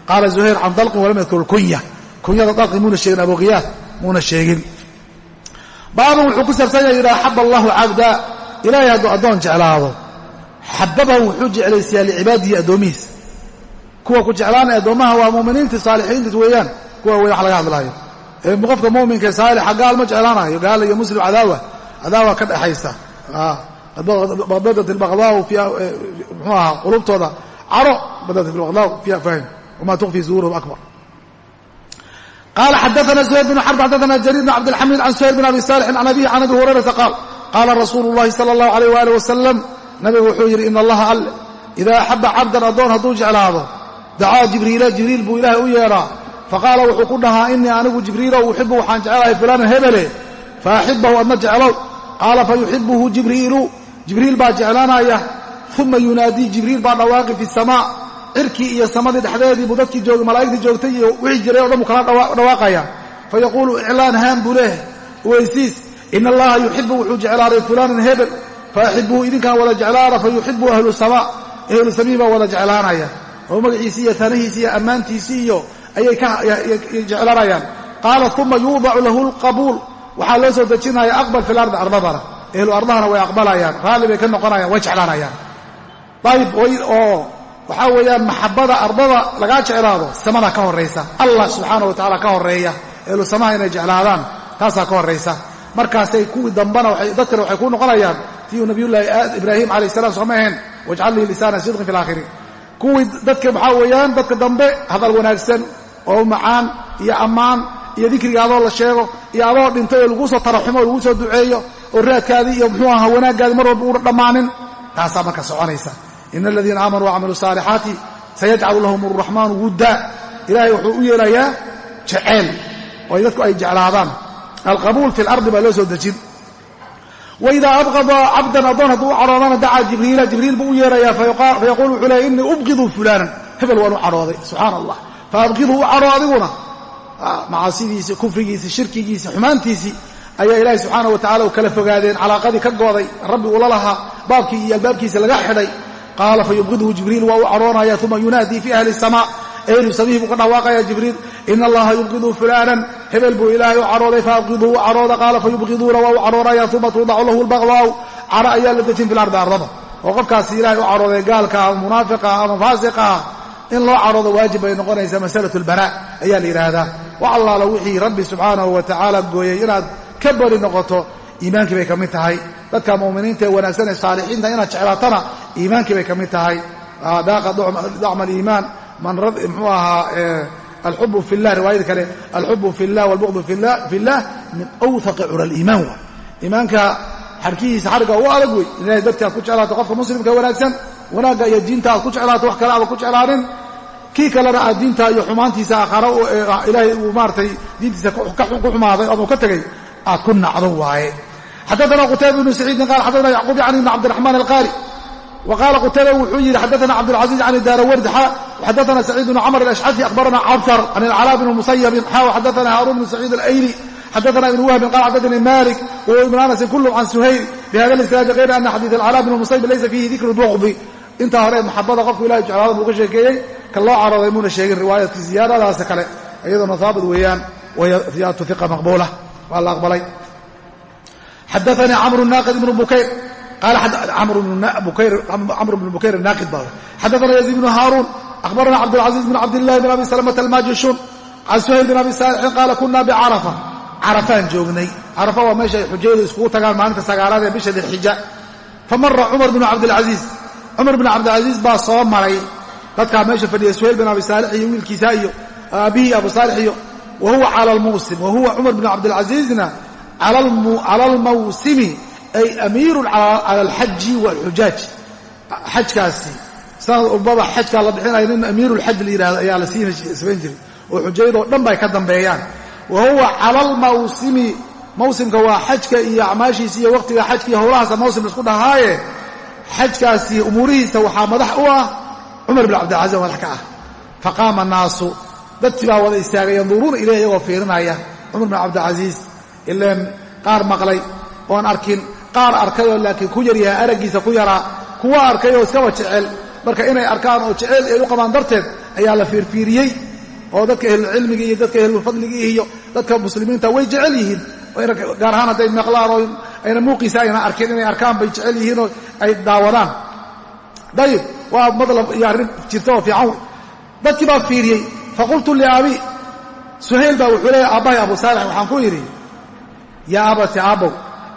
S1: Qaala zuhayr can dalqin walam yadkur kunya. Kunyada dalqi muuna sheegin abuqiyaad muuna sheegin. Baabun wuxuu ku saabsan yahay idaa axaba allahu cabda ilaahay hadduu addoon jeclaado xababahu wuxuu jeclaysiyaa licibaadihi addoomihiisa kuwa ku jeclaanaya addoommaha waa mu'miniintii saalixiinta weeyaan kuwa wey wax laga hadlaayo. Qofka mu'minka saalixa gaal ma jeclaanayo gaal iyo muslim cadaawa cadaawa ka dhexaysa badat ilbaqdaau mxuu ahaa qulubtooda. Caro badat ilbaqdaau fi afahim wama tukfi zuhuruhum akbar. Qala xadaana zuhayr bn xarb xadaana jariir bn cabdilxamiid can suhayr bn abi saalixin can abihi can abi hurayrata qaal qaala rasuulu llahi sala allahu alayh waali wasalam nabigu wuxuu yidhi ina allaha alle idaa axaba cabdan addoon hadduu jeclaado dacaa jibriila jibriil buu ilaahay u yeedhaa faqaala wuxuu ku dhahaa inii anigu jibriilow uxibu waxaan jeclahay fulaanan hebele faaxibahu adna jeclow qaala fayuxibuhu jibriilu jibriil baa jeclaanaya uma yunaadii jibriil baa dhawaaqi fi samaa cirkii iyo samadii dhexdeedii buu dadkii joogay malaa'igtii joogtay iyo wixii jiray o dhan buu kala dhawaaqaya fayaquulu iclaan haan buu leeh weysiis ina allaha yuxibu wuxuu jeclaaday fulaanan hebel faaxibuhu idinkaan wada jeclaana fayuxibu ahlu samaa ahlu samii baa wada jeclaanaya oo magaciisii iyo tanahiisii iyo ammaantiisii iyo ayay jeclanayaan qaala uma yuudacu lahu lqabuul waxaa loo soo dejinaya aqbal fi lardi ardadana ehlu ardahana way aqbalayaan raalli bay ka noqonayaan way jeclaanayaan. Ayib oo waxaa weeyaan maxabada ardada lagaa jeclaado samada ka horraysa allah subxaana wa tacaala ka horreeya. Ehlu samaha inay jeclaadaan taasaa ka horraysa markaasay kuwii dambana dadkana waxay ku noqonayaan tii nabiyullaahi ibraahim calayh salam sooma ahayn wajcal lii lisaana sidqin fi laakhiriin kuwii dadka waxaa weeyaan dadka dambe hadal wanaagsan oo macaan iyo ammaan iyo dikriga adoo la sheego iyo adoo dhintay oo laguu soo taraxumo oo laguu soo duceeyo oo raadkaadii iyo muxuu ahaa wanaaggaadii mar walba uuna dhammaanin. Taasaa marka soconaysa. Ina aladiina aamanuu wacamiluu saalixaati sayajcalu lahum araxmaanu wuddaa ilaahay wuxuu u yeelayaa jeceyl oo dadku ay jeclaadaan. Alqabuul fi lardi baa loo soo dejin. Waidaa abqada cabdan addoon hadduu u cadhoodana dacaa jibriila jibriil buu u yeerayaa fayaquul wuxuu leeya innii ubqidu fulaanan. Hebel waan u cadhooday subxaana allah faabqidhu u adiguna macaasidiisii kufrigiisii shirkigiisii xumaantiisii ayaa ilaahay subxaana wa tacala u kala fogaadeen calaaqadii ka gooday rabbi ula lahaa baabkii iyo albaabkiisa laga xidhay. Qaala fayubqidhu jibriil waa u cadhoonaya uma yunaadii fi ahli samaa. Ehlu samihii buu ka dhawaaqaya jibriil ina allaha yubqidu fulaanan. Hebel buu ilaahay u cadhooday faabqiduu u cadhooda. Qaala fayubqiduuna waa u cadhoonaya uma tuudacu lahu lbaqdaau cadho ayaa la dejin fi lardi ardada. Oo qofkaasi ilaahay u cadhooday gaalka ama munaafiqa ama faasiqa in loo cadhoodo waajib bay noqonaysaa masalatu lbanaa ayaa la yidhaahdaa wax allaala wixii rabbi subxaanahu wa tacaala gooyey inaad ka bari noqoto iimaankii bay ka mid tahay. Dadka mu'miniinta ee wanaagsan ee saalixiinta inaad jeclaatana iimaankii bay ka mid tahay. Daaqa dacma aliimaan man mxuu ahaa alxubu fi llah riwaayada kale alxubu fi llah walbuqdu fi llah min awhaqi cura aliimaan wa. Iimaanka xarkihiisa xarga ugu adag wey. Ilahay dadka aad ku jeclaato qofka muslimka wanaagsan wanaagga iyo diinta aad ku jeclaato wax kale aada ku jeclaanin kii kalena aad diinta iyo xumaantiisa aakharo ilaahay uu maaratay diintiisa ku xumaaday ama ka tegay aad ku nacdo waaye. Xadaana qutayba ibnu saciidin qala xadaana yacquub yani ibn cabdiraxmaan alqaari wa qaala qutayba wuxuu yidhi xadaana cabdilcaziiz can daarawardi xa xadaana saciid bnu camr alashcafi akhbarana cabtar can alcalaa bn musayabin xa xadaana haaruun bnu saciid alayli xadaana ibn wahbin qala xadaanii malik wa ibn anasin kulum can suhayl bihada lisnaadi hayra ana xadiid alcalaa bn musayib laysa fiihi dikru bugdi intaa hore maxabada qofku ilahay jeclaada buu ka sheekeeyey kan loo carooday muuna sheegin riwaayadkii ziyaadadaas kale iyaduna haabit weeyaan wahiya ziyaadatu iqa maqbuula waa la aqbalay. Xadaanii camru naaqid ibnu bukayr qaala camr bnu bukayr naaqid baa xadaana yaziid bnu haaruun akhbarana cabdilcaziiz bn cabdillahi bn abi salamata almaajishun can suhayl bin abi saalixin qaala kuna bicarafa carafaan joognay. Carafa waa meesha ay xujayadu iskugu tagaan maalinta sagaalaad ee bisha dilxija famara cumar bnu cabdilcaziiz cumar bin cabdilcaziiz baa soo maray dadkaa meesha fadhiya suhayl bin abi saalix iyo wiilkiisa iyo aabihii abu saalix iyo wa huwa cala almawsim wa huwa cumar bin cabdilcaziizna cala almawsimi ay amiirun cala alxaji waalxujaaj xajkaasi sanad ubaba xajkaa la bixinaya nin amiirulxaj la yidhahdo ayaa la samayn jiray oo xujayadoo dhan ba ay ka dambeeyaan. Wa huwa cala almawsimi mawsimka waa xajka iyo acmaashiisa iyo waqtiga xajka iyo howlahaasa mawsim la isku dhahaaye. Xajkaasi umuurihiisa waxaa madax u ah cumar bin cabdilcaziz madax ka ah. Faqaama annaasu dadkii baa wada istaagay yanduruuna ileyh iyagoo fiirinaya. Cumar bin cabdilcaziiz ileen qaar maqlay oon arkin qaar arkayoo laakiin ku yaryahay araggiisa ku yaraa kuwa arkay oo iskaba jecel. Marka inay arkaan oo jeceyl ay u qabaan darteed ayaa la fiirfiiriyey oo dadka ehlulcilmiga iyo dadka ehlulfadliga iyo dadka muslimiinta way jecel yihiin. Gaar ahaan hadday maqlaan oo ayna muuqiisa ayna arkin inay arkaan bay jecel yihiin oo ay daawadaan. Dayib waa madlab iyo arrin jirta oo fiican. Dadkii baa fiiriyey. Faqultu liabi suhayl baa wuxuu leeyahy aabbahay abu saalix waxaan ku yidhi yaa abati aabbow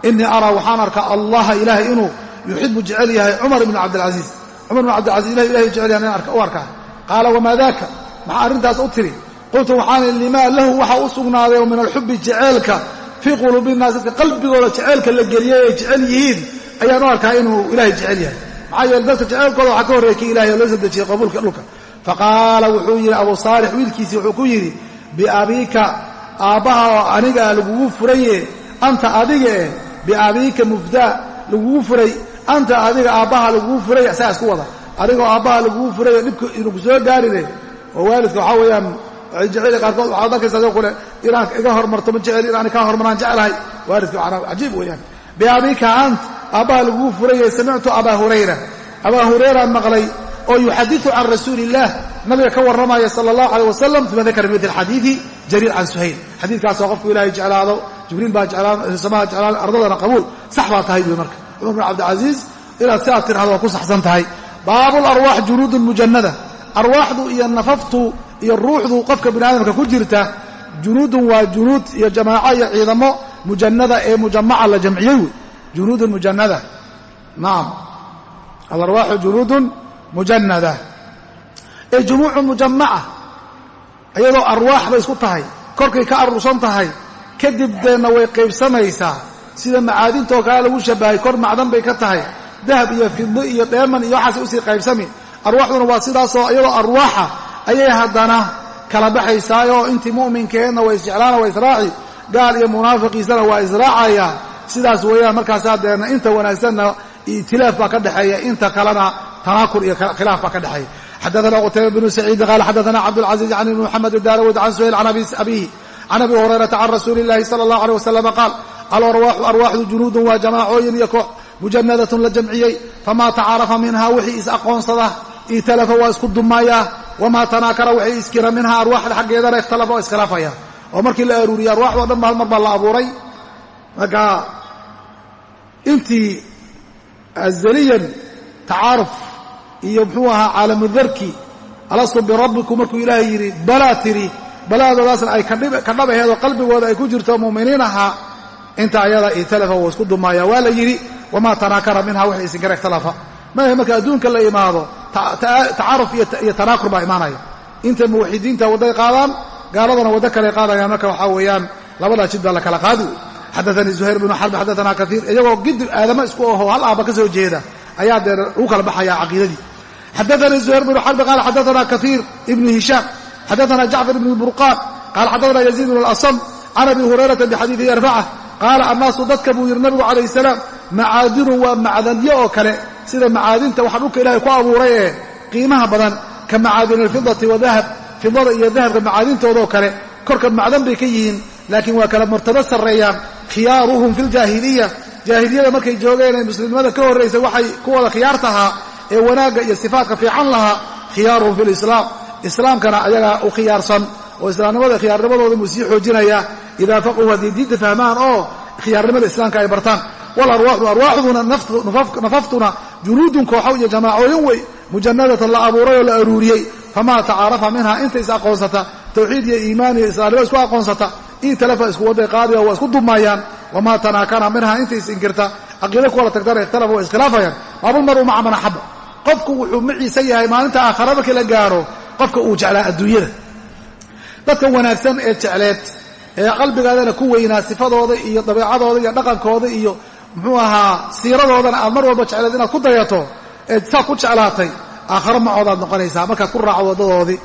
S1: innii araa waxaan arkaa allaha ilaahay inuu yuxibu jecel yahay cumar ibnu cabdilcasiis. Cumar ibnu cabdilcasiis ilah ilahay jecel yahay nin u arkaa. Qaala wamaa daaka? Maxaa arrintaas u tiri. Qultu waxaan limaa lahu? Waxa u sugnaaday oo min alxubbi jeceelka. Fii quluubi nnaas dadka qalbigooda jeceelka la geliyey ay jecel yihiin. Ayaan u arkaa inuu ilaahay jecel yahay maxaa yeele dadka jeceelkooda waxaa ka horreeyay kii ilahay oo loo soo dejiyey qabuulka dhulka. Faqaala wuxuu yidhi abu saalix wiilkiisii wuxuu ku yidhi biabiika aabbaha oo anigaa lagugu furaye anta adiga eh biabiika mufdaa lagugu furay anta adiga aabbaha lagugu furay saa isku wada. Adigoo aabbaha lagugu furayo dhibka inuku soo gaarine oo waalidka waxaa weeyaan jeceli qaarkood waxaad arkaysa adoo kule inaan iga hormarto ma jeceli inaan kaa hormaraan jeclahay. Waalidka cajiib weeyaan. Biabiika ant aabbaha lagugu furaye samictu abaa hurayra. Abaa hurayraan maqlay oo yuxadiu can rasuuli illaah nabiga ka warramaya sala allahu aleyh wasalam uma dakara mil xadiidi jariir can suhayl. Xadiidkaasoo qofku ilaahay jeclaado jibriil baa samaha jeclaado ardadana qabuul. Sax baa tahay buy marka. Cumar bin cabdilcasiis inaad si aad tirahdo waa ku saxsan tahay. Baabu larwaax junuudun mujannada. Arwaaxdu iyo nafaftu iyo ruuxdu qofka bini aadamka ku jirta junuudun waa junuud iyo jamaaco iyo ciidamo mujannada ee mujamaca la jamciyey. wey junuudun mujannada nacam alarwaaxu junuudun mujanada ee jumuucu mujamaca iyadoo arwaax bay isku tahay. Korkay ka aruursan tahay. Kadib deenna way qaybsamaysaa sida macaadintoo kale lagu shabahay kor macdan bay ka tahay. Dahab iyo fido iyo dheeman iyo waxaasay u sii qaybsami arwaaxduna waa sidaasoo iyadoo arwaaxa ayay haddana kala baxaysaayoo intii mu'minkeedna waa isjeclaana waa israaci gaal iyo munaafiqiisana waa israacaya sidaas weeyaan markaasaa deenna inta wanaagsanna itilaaf baa ka dhexeeya inta kalena tanaakur iyo khilaaf baa ka dhexeeya xadaana qutayba bnu saciidin qaala xadaana cabdاlcaziiz can ibni moxamed darawud can suhayl can abihi can abi hurayrata can rasuuli اllahi sala اllahu alيh wasalama qaal alarwaaxu arwaaxdu junuudun waa jamaacooyin iyo koox mujanadatun la jamciyey famaa tacaarafa minha wixii is aqoonsada italafa waa isku dumayaa wamaa tanaakara wixii iskira minha arwaaxda xaggeedana ikhtalafa waa iskhilaafaya oo markii la aruuriyey arwaaxdo dhan ba hal mar baa la abuuray marka intii azaliyan tacaaruf iyo muxuu ahaa caalamudarki alastu birabbikum markuu ilaahay yidhi balaa tiri balaadoodaasna ay ka dhab aheedoo qalbigooda ay ku jirto mu'miniin ahaa inta ayada italafa wuu isku dumaaya waa la yidhi wamaa tanaakara minha wixii isinkara ikhtalafa maahe marka adduunka la imaado tacaaruf iyo tanaakur baa imaanaya. Inta muwaxidiinta wadday qaadaan gaaladana waddo kale qaadayaan. Marka waxaa weeyaan labadaa jid baa la kala qaadi xadaanii zuhayr bnu xarb xadaana kaiir iyagoo gidi aadama isku aho hal aaba ka soo jeeda ayaa dee lagu kala baxaya caqiidadii xadaanii zuhayr bnu xarbi qaala xadaana kaiir ibnu hishaam xadaana jacfar ibn burqaan qaala xadaana yaziid bn اlasam can abi hurayrata bixadiidi yarfaca qaala annaasu dadka buu yidhi nabigu calayh salaam macaadinun waa macdanyo oo kale sida macaadinta waxa dhulka ilaahay ku abuuray ee qiimaha badan ka macaadin alfidati wadahab fidada iyo dahabka macaadintoodoo kale korka macdan bay ka yihiin laakiin waa kala martabo sarreeyaan khiyaaruhum fi ljaahiliya jaahiliyada markay joogeen ee muslimnimada ka horraysay waxay ku wada khiyaartahaa ee wanaagga iyo sifaatka fiican lahaa khiyaaruhum fi lislaam islaamkana ayagaa u khiyaarsan oo islaamnimada khiyaarnimadooda muu sii xoojinaya. Idaa faquu haddii diinta fahmaan oo khiyaarnimada islaamka ay bartaan. Walarwaaxu arwaaxduna nafaftuna junuudun kooxo iyo jamaacooyin wey mujanadatan la abuuray oo la aruuriyey. Famaa tacaarafa minha inta is aqoonsata. Tawxiid iyo iimaan iyo islaamnimo isku aqoonsata italafa isku waday qaadiya waa isku dumaayaan wamaa tanaakana minha intay is inkirta caqiida ku wala tagtana ikhtalafa waa iskhilaafayaan baabulmaru maca man axaba qofku wuxuu maciisa yahay maalinta aakhara markii la gaaro qofka uu jeclaa adduunyada. Dadka wanaagsan ee jecleed ee qalbigaadana ku weynaa sifadooda iyo dabeecadooda iyo dhaqankooda iyo muxuu ahaa siiradoodana aad mar walba jecleed inaad ku dayato eed saad ku jeclaatay aakharo macoodaad noqonaysaa. Markaad ku raacdo waddadoodii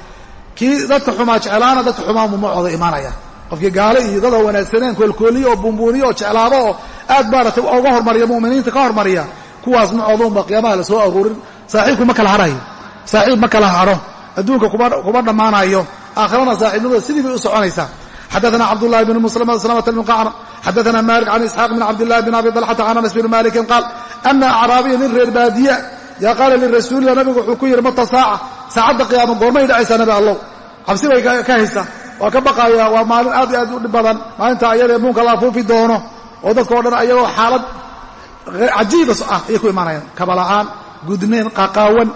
S1: kii dadka xumaa jeclaana dadka xumaa mumacooda imaanaya qofkii gaale iyo dada wanaagsaneen koolkooliyo oo buunbuuniyo oo jeclaado oo aad maaratay uga hormariya mu'miniinta ka hormariya kuwaas macoodunba qiyaamaha la soo aruurin. Saaxiibku ma kala hadhayo saaxiib ma kala hadho adduunka kuma dhammaanayo. Aakharana saaxiibnimada sidii bay u soconaysaa. Xadaana cabdulahi bn mslmata bn qacr xadaana malik can isxaaq bn cabdillahi bn abi dalxata can anas bn malikin qaal ana acraabiya nin reer baadiya. Yaa qaala lirasuulillah nabigu wuxuu ku yidhi mata saaca saacadda qiyaama goormay dhacaysaa nabi allow. Cabsi bay ka haysa waa ka baqaya waa maalin aad iyo aad u dhib badan. Maalinta ayadee muunka la afuufi doono oo dadka o dhan ayagoo xaalad cajiiba ah ayay ku imaanayaan. Kabala'aan gudneen qaqaawan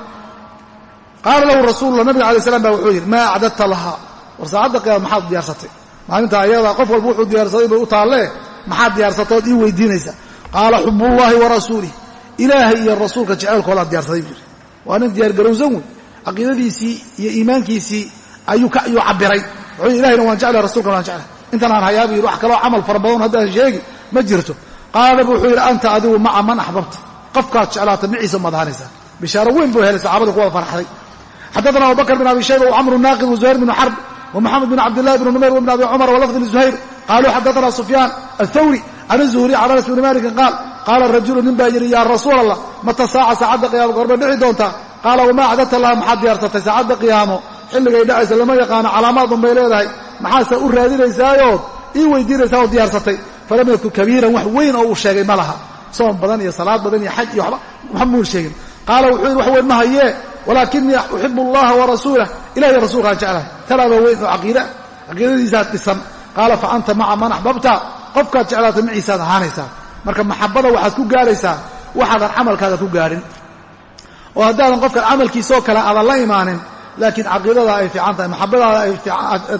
S1: qaala lahu rasuulula nabiga alay slam ba wuxuu yidhi maa acdadta lahaa war saacadda qiyaama maxaad diyaarsatay maalinta ayada qof walba wuxuu diyaarsaday bay u taallee maxaad diyaarsatay ood ii weydiinaysa. Qaala xubullaahi wa rasuulih ilaahay iyo rasuulka jeceelkoodaad diyaarsaday buu yidhi. Waa nin diyaargarowsan wey caqiidadiisii iyo iimaankiisii ayuu cabiray wuxuu yidhi ilahayna waan jeclay rasuulkana waan jeclay intan hayaa bu yidhi wax kaloo camal fara badan haddaan sheegi ma jirto. Qaala bu wuxuu yidhi anta adigu maca man axbabta. Qofkaad jeclaata maciisa umaad bishaaro weyn buu helay saxaabada kuwa farxday. Xaddaana abubakr bin abi shayba wcamru naaqid wazuhayr binu xarb wmaxamed bin cabdillahi bn numayr wbn abi cumar walafdi lizuhayr qaaluu xaddaana sufyaan althawri can azuhri can anas bni malikin qaal qaala rajulu nin baa yidhi yaa rasuul allah mata saaca saacadda qiyaamo gorma dhici doontaa? Qaala wamaa acdadta laha maxaad diyaarsatay saacadda qiyaamo? Xilligay dhacaysa lama yaqaano calaamaadun bay leedahay. Maxaase u raadinaysaayood ii weydiinaysaa oo diyaarsatay falam yadkur kabiiran wax weyn oo uu sheegay ma laha. Soom badan iyo salaad badan iyo xaj iyo waxba muun sheegin. Qaala wuxuu yidhi wax weyn ma hayee walaakinii uxibu allaha warasuulah ilahiy rasuulkaan jeclahay. Talaaba weyn oo caqiida. Caqiidadiisaad dhisan. Qaala fa anta maca man axbabta? Qofkaad jeclaata maciisaad ahaanaysaa. Marka maxabada waxaad ku gaaraysaa waxaadan camalkaaga ku gaarin. Oo haddaadan qofkan camalkiisaoo kale aadan la imaanin laakiin caqiidada ay fiican tahay maxabadaada ay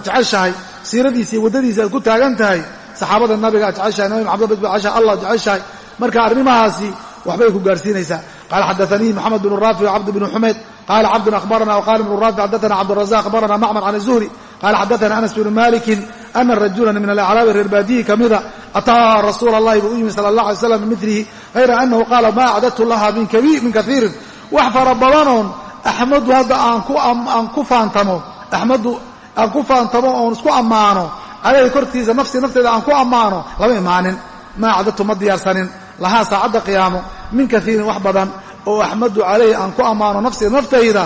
S1: jeceshahay siiradiisii waddadiisi aad ku taagan tahay saxaabada nabiga aad jeceshahay nabi maxamed bad jeceshahay allah jeceshahay. Marka arrimahaasi waxbay ku gaarsiinaysaa. Qaala xadaanii moxamed bn raafic cabd bn xumayd qala cabdun ahbarana wqala ibnu raafic xadana cabdrazaq akhbarana macmar can zuhri. Qala xadana anas bnu malikin ana rajulan min alacraabi reer baadiyi kamida ataa rasuula allahi buu u yimi sala allah alay slam bimilihi hayra anahu qaala ma acdadtu laha min kaiirin wax fara badanoon axmadu hadda aan ku faantamo axmadu aan ku faantamo oon isku ammaano. Calayhi kortiisa nafsi nafteeda aan ku ammaano. Lama imaanin maa acdadtu ma diyaarsanin. Lahaa saacadda qiyaamo. Min kaiirin wax badan oo axmadu calayhi aan ku ammaano nafsi naftayda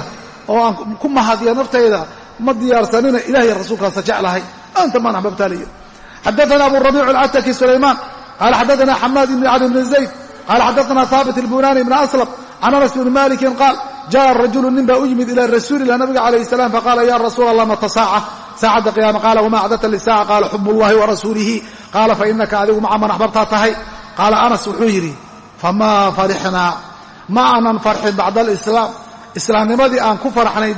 S1: oo aan ku mahadiyo naftayda ma diyaarsanina ilahiy rasuulkaasa jeclahay. Anta man axbabtaaliyo xadaana abu rabiic alcataki sulaymaan. Qaala xadaana xamaad ibni cali bni zayd. Qaala xadaana haabit ilbunani ibni aslam can anas bni malikin qaal jaءa rajulu nin baa u yimid ila rasuulilah nabiga calayh salam faqaala ya rasuul allah mata saaca? Saacadda qiyaama qaala wama acdadta lisaaca qaala xub ullahi warasuulihi qaala fainaka adigu maca man tahay? Qaala anas wuxuu yidhi famaa farixnaa? Ma aanan farxin bacda alislaam islaamnimadii aan ku faraxnay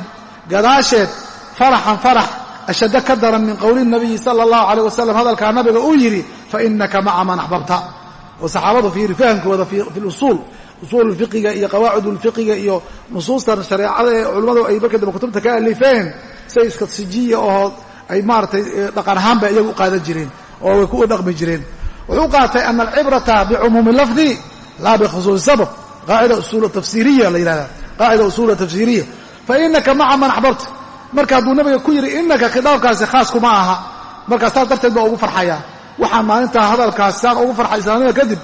S1: gadaasheed faraxan farax ashadda ka daran min qowli nabiyi sala allahu calayh wasalam hadalkaa nabiga uu yidhi fainaka maca man axbabta. Oo saxaabadu fiiri fahamkooda fi lusuul usuul fiqiga iyo qawaacid ulfiqiga iyo nusuustan shareecada ee culimmadu ay marka kutubta ka alifeen say iska sijiya oo ay maaratay dhaqan ahaanba iyagu u qaadan jireen oo way ku dhaqmi jireen. Wuxuu qaatay ana alcibrata bicumuumi lafdi laa bikhusuusi sabab qaacida usuul tafsiiriya la yidhahda qaacida usuula tafsiiriya. Fa inaka maca man axbabta marka hadduu nabiga ku yidhi inaka khitaabkaasi khaas kuma aha markaas saas darteed baa ugu farxaya. Waxaan maalintaa hadalkaas saan ugu farxay islaamnimada kadib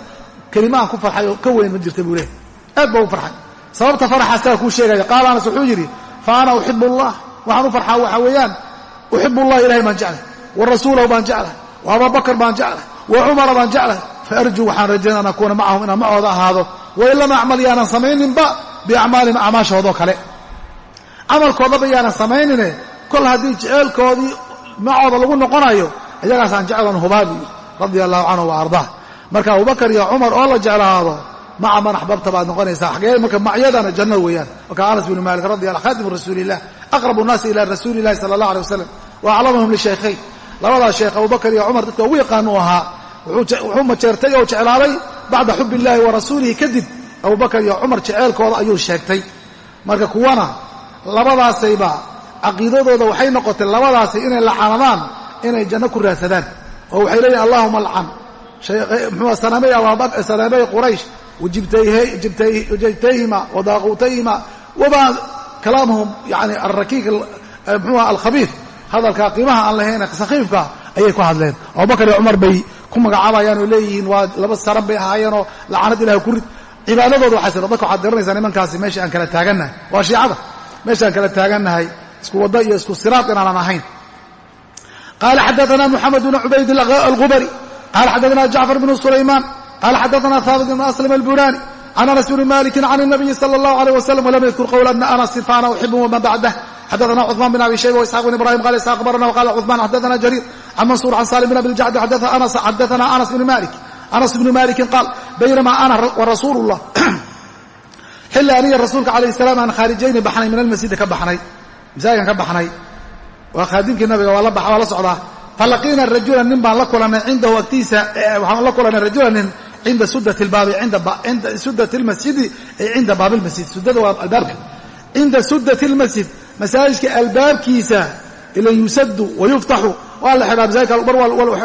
S1: kelima aan ku farxay oo ka weyn ma jirta buu leehay aad baa ugu farxay. Sababta faraxaasaa kuu sheegaya qaala anas wuxuu yidhi fa ana uxibu waxaan u farxaa waxaa weeyaan uxibu allah ilahay baan jeclay wa rasuulahu baan jeclahay wa ababakar baan jeclahay wa cumara baan jeclahay faarjuu waxaan rajaynaa an akuuna macahum inaan macooda ahaado wain lam acmal yaanan samayninba biacmaalihim acmaashoodoo kale. Camalkoodaba yaanan samaynine kol haddii jeceelkoodii macooda lagu noqonayo iyagaasaan jeclan hubaabi radia allahu canhu wa ardaa marka abubakar iyo cumar oo la jeclaado maca man axbabta baad noqonaysaa. Xagee marka macyadana janno weeyaan. Marka anas bnu malik radi alla khadimu rasuuliillah aqrabu nnaasi ila rasuuli illahi sala allah alay wasalam wa aclamuhum lishaykhayn labadaa sheekh abubakar iyo cumar dadka ugu yaqaan u ahaa wuxuu majeertay oo jeclaaday bacda xub illahi wa rasuulihi kadib abubakar iyo cumar jeceelkooda ayuu sheegtay. Marka kuwana labadaasayba caqiidadooda waxay noqotay labadaasi inay lacanadaan inay janno ku raadsadaan. Oo waxay leeyihiin allahuma alcan mxua sanamey quraysh. Wajibtayhima wadaaquutayhima wamaa kalaamahum yani alrakiik mxuha alkhabiif hadalka qiimaha aan lahayn sakhiifka ayay ku hadleen. Abubakar iyo cumar bay ku magacaabayaan oo leeyihiin waa laba saran bay ahaayeenoo lacanad ilahay ku rid. Cibaadadooda waxay sir dadka waxaad garanaysaa nimankaasi meesha aan kala taagannahay. Waa shiicada. Meesha aan kala taagannahay isku wadda iyo isku siraad inaanan ahayn. Qaala xadaana moxamed bn cubayd algubari qala xadaana jacfar bnu sulaymaan qala xadaana haabit bn aslam albunani can anas bni maliki can الnabiyi salى اllahu alيyh wasalam walam yadkur qowla bna anasin faana uxibu wma bacdah xadaana cثman bn abi shayba وisxaaq bn ibrahim qala isxaaq abarana wqala cثman xadaana jariir can mansuur can salim bn abi ljacd xadaana anas bn malik anas bnu maliki qaal baynama ana warasuulu llah xilli aniga rasuulka calayh salaam aan khaarijayni baxnay min almasjidi ka baxnay masaajidkan ka baxnay waa khaadimkii nabiga waa la socdaa falaqiina rajula nin baan la kulanay cindahu agtiisa waxaan la kulanay rajula nin cinda sudat lbaabi inda sudat lmasjidi ay cinda baabi lmasjid sudada waa albaabka cinda sudat lmasjid masaajidka albaabkiisa ilan yusadu wayuftaxu waa la xidhaa masaajidka mar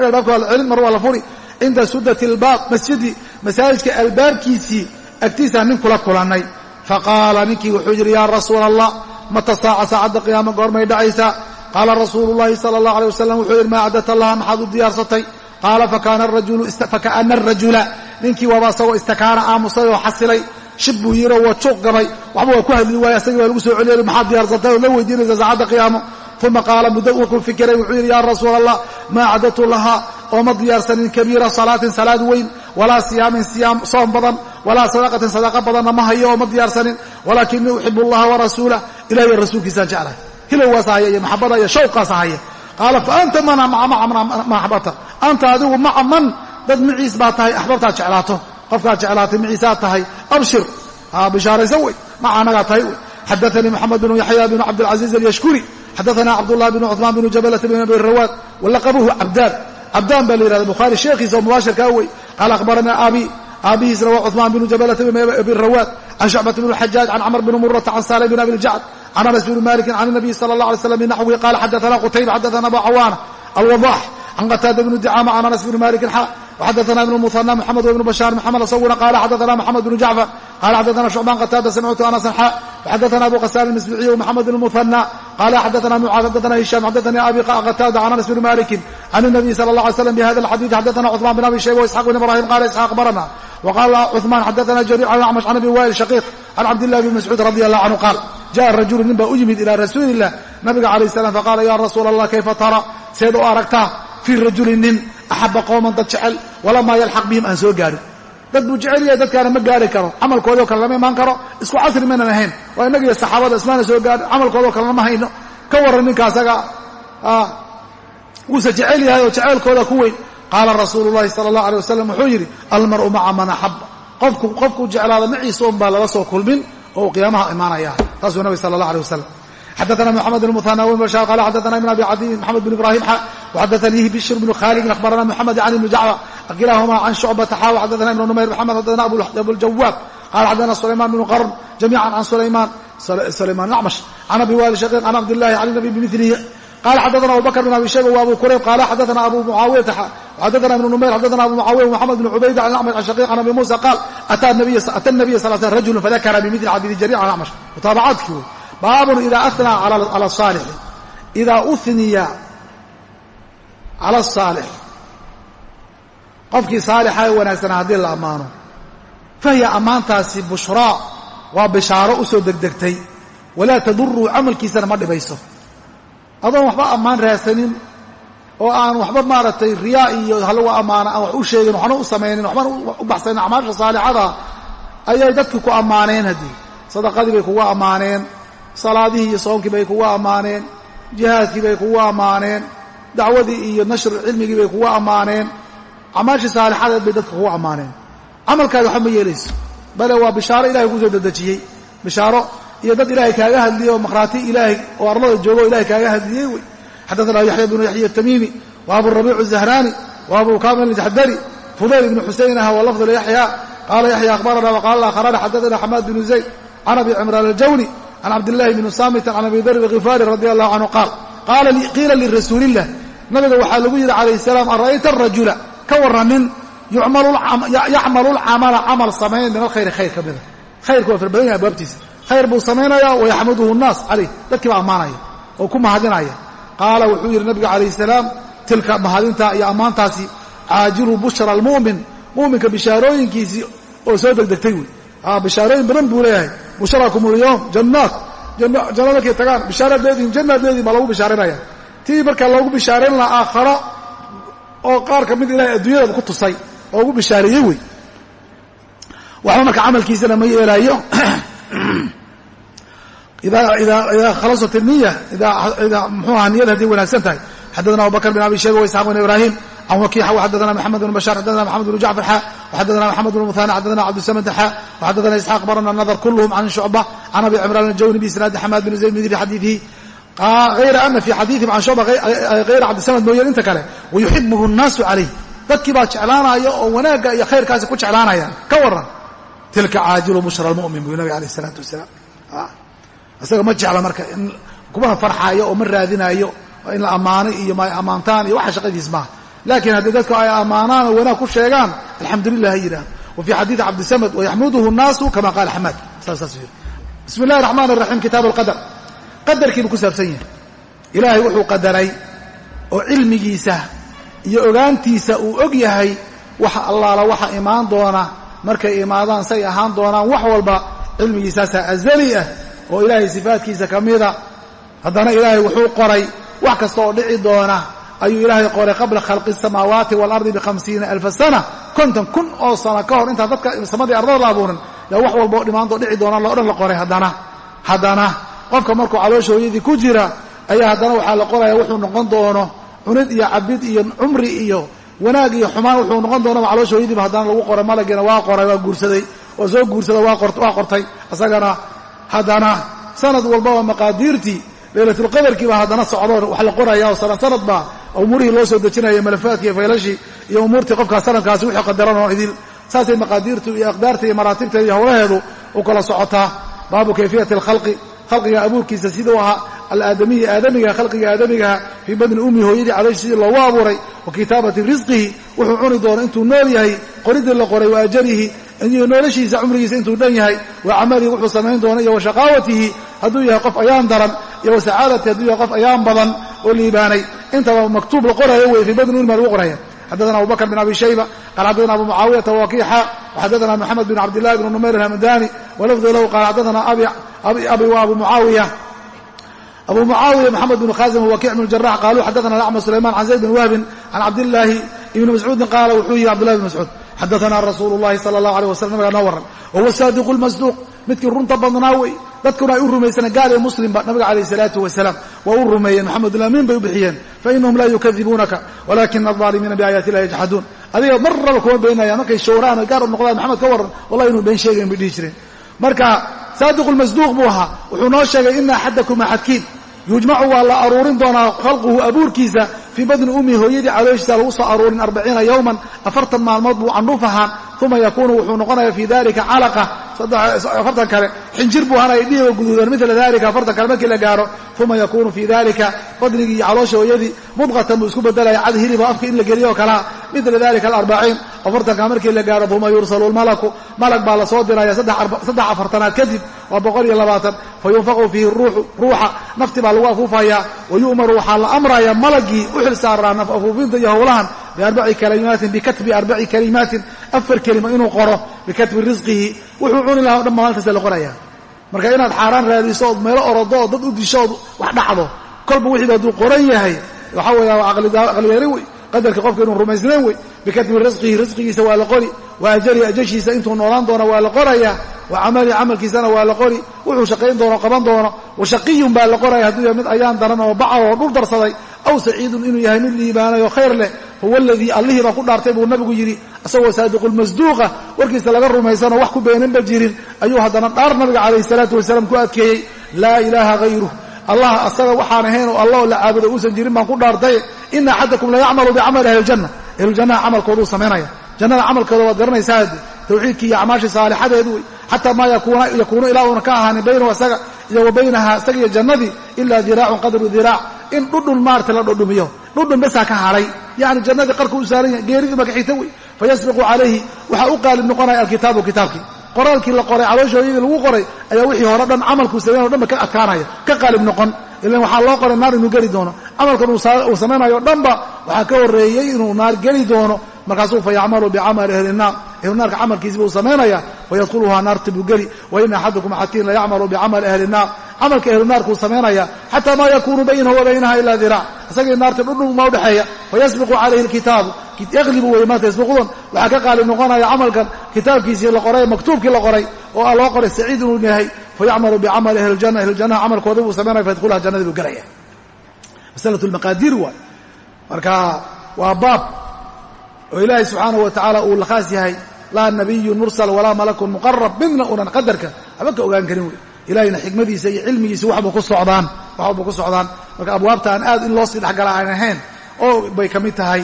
S1: albaabka waa la celin mar waa la furi cinda sudat lbaab masjidi masaajidka albaabkiisii agtiisaa nin kula kulannay faqaala ninkii wuxuu yidhi yaa rasuula allah mata saaca saacadda qiyaama goormay dhacaysaa qaala rasuulu llahi sala allah alay wasalam wuxuu yidhi maa acdata laha maxaad u diyaarsatay qaala faka'ana arajula ninkii waaba isagoo istakaana aamusay oo xasilay shib buu yidhi oo waa juuq gabay waxba waa ku hadli waaya asagii baa lagu soo celiyay maxaad diyaarsatay oo la weydiinaysa saacadda qiyaamo uma qaala muddo wuxuu fikiray wuxuu yidhi yaa rasuula allah maa acdatu laha oo ma diyaarsanin kabiira salaatin salaad weyn walaa siyaamin siyaam soom badan walaa sadaqatin sadaqa badanna ma hayo oo ma diyaarsanin walaakinii uxibu allaha warasuulah ilahi iyo rasuulkiisaan jeclahay hilowgaasa haya iyo maxabada iyo shawqaasa haya qaala fa anta man maxbata anta adigu maca man dad maciis baa tahay axbabtaad jeclaato. Qofkaad jeclaatay maciisaad tahay abshir. Bishaaraysa wey. Maca anagaa tahay wey. Xadaanii moxamed bnu yaxya bnu cabdilcaziiz alyashkuri. Xadaana cabdullah bn cuثmaan bn jabalata bn abi rawaad. Walaqabuhu cabdaan. Cabdaan baa la yihahda bukhaari sheekhiisa oo mubaashirkaa wey. Qaala akhbaranaa abi aabihiisna waa cuثmaan bn jabalata bn abi rawaad can shucbat bn xajaaj can camr bn murata can salim bn abi ljacd can anas bn maliki can الnabiy salى اlه alay slam binaxwihi qala xadaana qutayba xadaana abu cawaana alwadax can qataada bn dicama can anas bn malikin xa وxadثna بن المثنى محمد وبن بشhاaر محمد isaguna qال xadثna محمد بن جعفر qال xadثna شعبان qتاadة سمعت أنسا xا وxadثna أبو qسان المسبعي ومحمد بن المثنى qال xadثna معاaذ xadثna هiشام xadثnي أbي qتاadة عن أنس بن مالك عن النبي صلى الله عليه وسلم بhذا الxadيث xadثna cثمان بن أبي شhيبة وإسحاق بن إبراهيم qال إسحاق أخبرنا وqال cثمان xadثna جرير عن الأعمش عن أبي وائل شقيق عن cabدالله بن مسعوud رضي الله عنه qاal jaءa rajulu nin baa u yimid ilىa rasuuli الlah nabiga عalaيه السلام faqاla ya rasuul الlah kayfa tara seed u aragtaa fii rajuli nin axaba qowman dad jecel walamaa yalxaq bihim aan soo gaarin dad buu jecel yahay dadkaana ma gaari karo camalkoodao kale lama imaan karo isku casri maynan ahayn waa innaga iyo saxaabada ismaana soo gaarin camalkoodao kale lama hayno ka warran ninka asaga wuuse jecel yahay oo jeceelkooda ku weyn qaala rasuulu llahi sala allah alay wasalam wuxuu yidhi almar'u maca man axaba qofku qofkuu jeclaada maciisa unbaa lala soo kulmin oo uu qiyaamaha imaanaya saasuu nabig sala allah alay wasalam xadana mxamed muana wn basha qala xadana ibn abi cadiyin maxamed bn ibrahim xa waxadanii bishr bnu khaalidin ahbarana muxamed yani ibnu jacba kilaahumaa can shucbata xa xadana ibn numayr maxamed xadana abuljawaab qala xadana sulayman bnu qarn jamiica can sulayman sulayman acmash can abi waali shaqiiq can cabdillahi can nabi bimilihi qala xadaana abubakr bin abi shayba wa abu kurayb qaala xadaana abu muaawiya xadaana ibnu numayr xadaana abu mucaawiya wmxamed bn cubayd an acmash an shaqiiq an abi muusa qaal ata nabiya sal sl rajulu fadakara bimidli cabdini jariir can acmash mutaabacaadkii wey baabun ida anaa cala saalixi idaa uniya cala asaalix qofkii saalixa ee wanaagsana haddii la ammaano fahiya ammaantaasi bushraa waa bishaaro u soo degdegtay walaa taduruu camalkiisana ma dhibayso adoon waxba ammaan raadsanin oo aan waxba maaragtay riyaa iyo halagu ammaana aan wax u sheegin waxna u samaynin waxbana u baxsanin acmaasha saalixada ayay dadkii ku ammaaneen haddii. Sadaqadii bay kugu ammaaneen salaadihii iyo soonkii bay kugu ammaaneen jihaadkii bay kugu ammaaneen dacwadii iyo nashru cilmigii bay kugu ammaaneen. Camaashii saalixadeed bay dadka kugu ammaaneen. Camalkaadi waxba ma yeelayso. Bale waa bishaaro ilahay ku soo dedejiyey. Bishaaro iyo dad ilaahay kaaga hadliyey oo maqhraati ilaahay oo arlada joogo o ilahay kaaga hadliyey wey. Xaddaanaa yaxya bnu yaxya atamiimi wa aburabiicu azahraani wa abukaamil aljaxdari fudayl ibnu xuseyn ah wa yaxya qaala yaxya akhbarana waqaala aakharana xaddaana xamaad binu zayd can abi cimraan aljawni can cabdillahi bni saamitin can abi dar alkhifaari radi allahu canhu qaal qiila lirasuuliillah nabiga waxaa lagu yidhi calayh salaam ara'ayta arajula ka warranin yacmalu lcamala camal samayn min alkhayri khayr ka mida. Khayrku waa farbadan yahay baabtiisa khayr buu samaynayaa wayaxmaduhu nnaas calayh. Dadkii baa ammaanaya oo ku mahadinaya. Qaala wuxuu yidhi nabiga calayh salaam tilka mahadinta iyo ammaantaasi caajilu bushra almu'min mu'minka bishaarooyinkiisii oo soo degdegtay wey bishaarooyin badan buu leeyahay. Bushrakum alyowm jannaat. Janno markay tagaan jannaad leedihin baa lagu bishaaranaya tii marka loogu bishaarayn lahaa aakharo oo qaar ka mid ilahay adduunyadaba ku tusay oo ugu bishaareeyey wey waxba marka camalkiisana ma yeelaayo idaa khalasat niya mxuu aha niyada hadday wanaagsan tahay. Xadadana abubakr bin abi shayba waisxaaq bin ibraahim can wakiixa waxadadana maxamed bn bashaar xadadana maxamed bnu jacfar xa waxadadana maxamed bnu muhaana xadadana cabdisamad xa waxadadana isxaaq barana nadar kulluhum can shucba can abi cimraan aljawni biisnaadi xamaad bin zayd midri xadiidihi ayra ana fi xadiiihim can shucba hayra cabdisamad mooyeen inta kale wayuxibuhu nnaasu calayh dadkii baa jeclaanaya oo wanaagga iyo khayrkaasi ku jeclaanayaan ka waran tilka caajilu bushra almu'min buy nabiga alayh isalaatu wasalaam isaga ma jecla marka in kumana farxaayo oo ma raadinaayo in la ammaanay iyo ammaantaan iyo waxa shaqadiis maaha laakiin haddii dadku ay ammaanaan oo wanaag ku sheegaan alxamdulilah ha yidhaahdo. Wa fii xadiidi cabdisamad wayaxmuduhu nnaasu kama qaala xamaad saasaasuu yidhi bismi illahi raxmaan raxiim kitaabu alqadar. Qadarkiibuu ku saabsan yahay. Ilaahay wuxuu qadaray oo cilmigiisa iyo ogaantiisa uu og yahay waxa allaala waxa imaan doona markay imaadaan say ahaan doonaan wax walba cilmigiisaasaa azali ah oo ilaahay sifaadkiisa ka mida. Haddana ilaahay wuxuu qoray wax kasta oo dhici doona ayuu ilaahay qoray qabla khalqi asamaawaati waalardi bihamsiina alfa sana konton kun oo sano ka hor. Intaan dadka samadii ardada la abuurin yaa wax walba oo dhimaantoo dhici doona loo dhan la qoray haddana. Haddana qofka markuu caloosha hooyadii ku jira ayaa haddana waxaa la qoraya wuxuu noqon doono cunid iyo cabid iyo cumri iyo wanaag iyo xumaan wuxuu noqon doonaba caloosha hooyadiiba haddana lagu qoray malagiina waa qoray waa guursaday waa soo guursada waa qortay isagana haddana sanad walbaba maqaadiirtii laylatulqadarkiiba haddana socdo wax la qoraya oo sanad baa umuurihii loo soo dejinaya malafaadki iyo faylashii iyo umuurtii qofkaas sanadkaasi wixii qadaran oo idil. Saasay maqaadiirtu iyo aqdaarta iyo maraatibteeda iyo howlaheedu u kala socotaa baabu kayfiyati alkhalqi khalqiga abuurkiisa siduu ahaa alaadamiyi aadamiga khalqiga aadamigaha fii badni ummi hooyadii cadaysh sidii loogu abuuray wa kitaabati risqihi wuxuu cuni doono intuu nool yahay qoridii la qoray wa ajalihi noloshiisa cumrigiisa intuu dhan yahay wa camalihi wuxuu samayn doono iyo wa shaqaawatihi hadduu yahay qof ayaan daran iyo wa sacaadati hadduu yahay qof ayaan badan oo liibaanay. Intaba maktuub la qorayo wey fii badni ummi baa lagu qoraya xadana abu bakr bn abi shayba qala xadana abu mucaawiyata wakiixa waxadana moxamed bn cabdillahi bn numayr alhamadani walafdu lahu qala xadana abi abu mucaawiya abu mucaawiya moxamed bn khazim wakic bn jarax qaluu xadana acmar sulayman can zayd bn wahbin can cabdillaahi ibni mascuudin qaala wuxuu yihi cabdillahi bn mascuud xadaana rasuulu llahi sala allahu alيh wasalam nabigaa noo warran wahuwa saadiqu lmasduuq midkii runta badnaa wey dadkuna ay u rumaysaneen gaal iyo muslimba nabiga calayh salaatu wasalaam waa u rumeeyeen maxamedulamiin bay u bixiyeen fainahum laa yukadibuunaka walakina alظaalimiina biaayaati illahi yajxaduun adiga mar raba kuma beenayaan markay showraan o gaar u noqdaan maxamed ka warran wallahi inuu been sheegayn bay dhihi jireen marka saadiqu lmasduuq buu ahaa. Wuxuu noo sheegay ina axadakum axadkiin. Yujmacu waa la aruurin doonaa khalquhu abuurkiisa fii badni ummi hooyadii calooshiisa lagu soo aruurin arbaciina yowman afartan maalmood buu candhuuf ahaan uma yakuunu wuxuu noqonaya fii dalika calaqa afartan kale xinjir buu hanaya dhiiga guduudan mila dalika afartan kale markii la gaaro uma yakuunu fii dalika badnigii iyo caloosha hooyadii mudqatan buu isku bedelaya cad hiliba afka in la geliyo oo kalea mila dalika alarbaciin afartanka markii la gaaro uma yursalu lmalaku malag baa la soo diraya saddex afartanaad kadib waa boqol iyo labaatan fa fiihi ruuxa nafti baa lagu afuufayaa wa waxaa la amraya malagii u xil saaraa naf afuufinta iyo howlahan biarbaci kalimaatin bikatbi arbaci kalimaatin afar kelima inuu qoro bikatbi risqihi wuxuu cuni lahaa o dhan maalintaasa la qoraya marka inaad xaaraan raadiso ood meelo orodo oo dad u disho ood wax dhacdo kolba wixiiba hadduu qoran yahay waxaa weeya waa aqliyari wey qadarka qofka inuu rumaysnayn wey bikatbi risqihi risqigiisa waa la qori wa ajali ajashiisa intuu noolaan doono waa la qoraya wa camali camalkiisana waa la qori wuxuu shaqayn doono qaban doono wa shaqiyun baa la qoraya hadduu yahay mid ayaan daran oo baca oo dhul darsaday aw saciidun inuu yahay mid liibaanay khayr leh huwa aladii allihii ku dhaartay buu nabigu yidhi isagoo saadiqulmasduuqa warkiisa laga rumaysanoo wax ku beeninba jirin. Ayuu haddana dhaar nabiga calayhi salaatu wasalaam ku adkeeyey laa ilaaha hayruh allah asaga waxaan ahayn oo allah la caabudo uusan jirin baan ku dhaartay ina axadakum la yacmalu bicamali ahlijanna ahlujannaha camalkooduu samaynaya. Jannada camalkooda waad garanaysaa tawxiidkii iyo acmaashii saalixadeedu wey xataa maa yakuunu ilaa ka ahaanin baynahu isaga iyo wa isaga iyo jannadii ilaa diraacun qadru diraac. In dhudhun maarata la dhudhumiyo dhudhun basaa ka hadhay yacni jannadii qarku u saaran yahay geeridii magaxiita wey. Fayasbiqu calayhi waxaa u qaalib noqonaya alkitaabu kitaabkii. Qoraalkii la qoray caloosha lagu qoray ayaa wixii hore dhan camalkuu sameyn o dhanba ka adkaanaya ka qaalib noqon. Ilan waxaa loo qoray naar inuu geli doono. Camalkan uu samaynayo dhanba waxaa ka horreeyey inuu naar geli doono. Markaasuu fa yacmalu bicamali ahli naar ahlunaarka camalkiisiba uu samaynaya fayadkhuluhaa naarta buu geli wa ina axadakum axadkiin la yacmalu bicamali ahli naar. Camalka ahlunaarkuu samaynaya xataa maa yakunu baynahu wa baynaha ila diraac isagii naarta dhudhun ma udhexeeya fayasbiqu calayhi alkitaabu. Yaglibu wey maanta yasbiquun waxaa ka qaalib noqonaya camalkan kitaabkiisii la qoray maktuubkii la qoray oo a loo qoray saciid inuu yahay fayacmalu bicamali ahli ljanna ahlujannaha camalkooda buu samaynaya fayadkhuluha jannadii buu gelaya masalatu lmaqaadiir waay marka waa baab oo ilaahay subxaanahu wa tacaala uu la khaas yahay laa nabiyun mursal walaa malakun muqarab midna unan qadarka haba ka ogaan karin wey. Ilahayna xikmadiisa iyo cilmigiisa waxbuu ku socdaan waxbuu ku socdaan. Marka abwaabta aan aad in loo sii dhexgala aan ahayn oo bay ka mid tahay.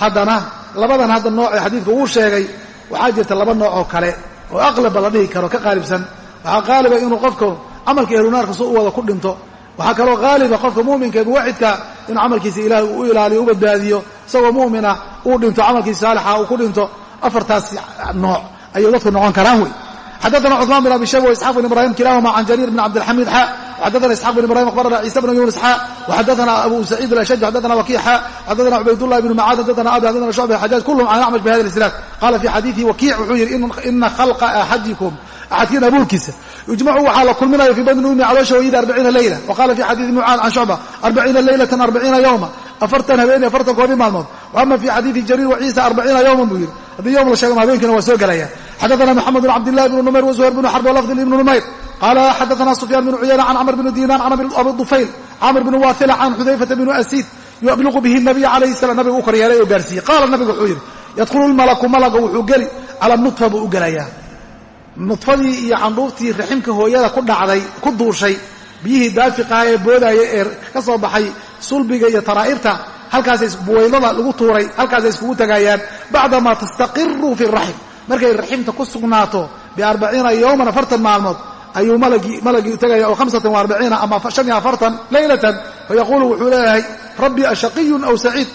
S1: Haddana labadan hadda nooc ee xadiidka uu sheegay waxaa jirta laba nooc oo kale oo aqlabba la dhihi karo ka qaalibsan. Waxaa qaaliba inuu qofku camalka ehlunaarka su u wada ku dhinto. Waxaa kaloo qaaliba qofka muminka ee muwaxidka inuu camalkiisa ilahay u ilaaliyo u badbaadiyo isagoo mumina uu dhinto camalkiisa saalixa uu ku dhinto afartaas nooc ayay dadku noqon karaan wey xadana cثman بن abi shayba وإسحاq بن ibrahim kilahuma can jarir بn cabdالxamid xa وxadana isxaq بn ibrahim akhbarana ciisa bn yunis xa وxadana abu saciid الashaj xadana waki xa xadana cubaydالlah بn mucaad xadana abi xadana shucb xajaaj kulhm can acmash bhada اisnaad qala fi xadiiثi wakiic wuxuu yidhi ina khalqa axadikum axadkiin abuurkiisa yujmacu waxaa la kulminaya fii badni ummi caloosha hooyada arbaciina leyla wa qala fi xadiiثi mucaad can shucba arbaciina leylatan arbaciina yowma afartan habeen afartan koodii maalmood ama fi xadiiثi jariir waciisa arbaciina yowman buu yidhi haddii yowm la sheego habeenkiina waa soo gelaya xadana mxamed bn cabdillahi bn numayr wzuhayr bn xarb lafdi ibn numayr qala xadana sufyaan bn cuyayna can camr bn dinar can abi dufayl camr bn waila can xudayfata bn asiid yubliqu bihi nabiy alayh salam nabiga u koryeelay oo gaarsiiyey qaala nabigu wuxuu yidhi yadkhulu lmalaku malaga wuxuu geli cala nudfa buu u gelayaa nudfadii iyo candhuuftii raximka hooyada ku dhacday ku duushay biyihii daafiqaha ee boodaya ee ka soo baxay sulbiga iyo taraa'ibta halkaasay buwaylada lagu tuuray halkaasay iskugu tagayaan bacdamaa tastaqiru fi raxim. Markay raximta ku sugnaato biarbaciina yowman afartan maalmood ayuu malagii tegaya oo hamsatan waarbaciina ama shan iyo afartan leylatan fayaquulu wuxuu leeyahay rabbi ashaqiyun aw saciid.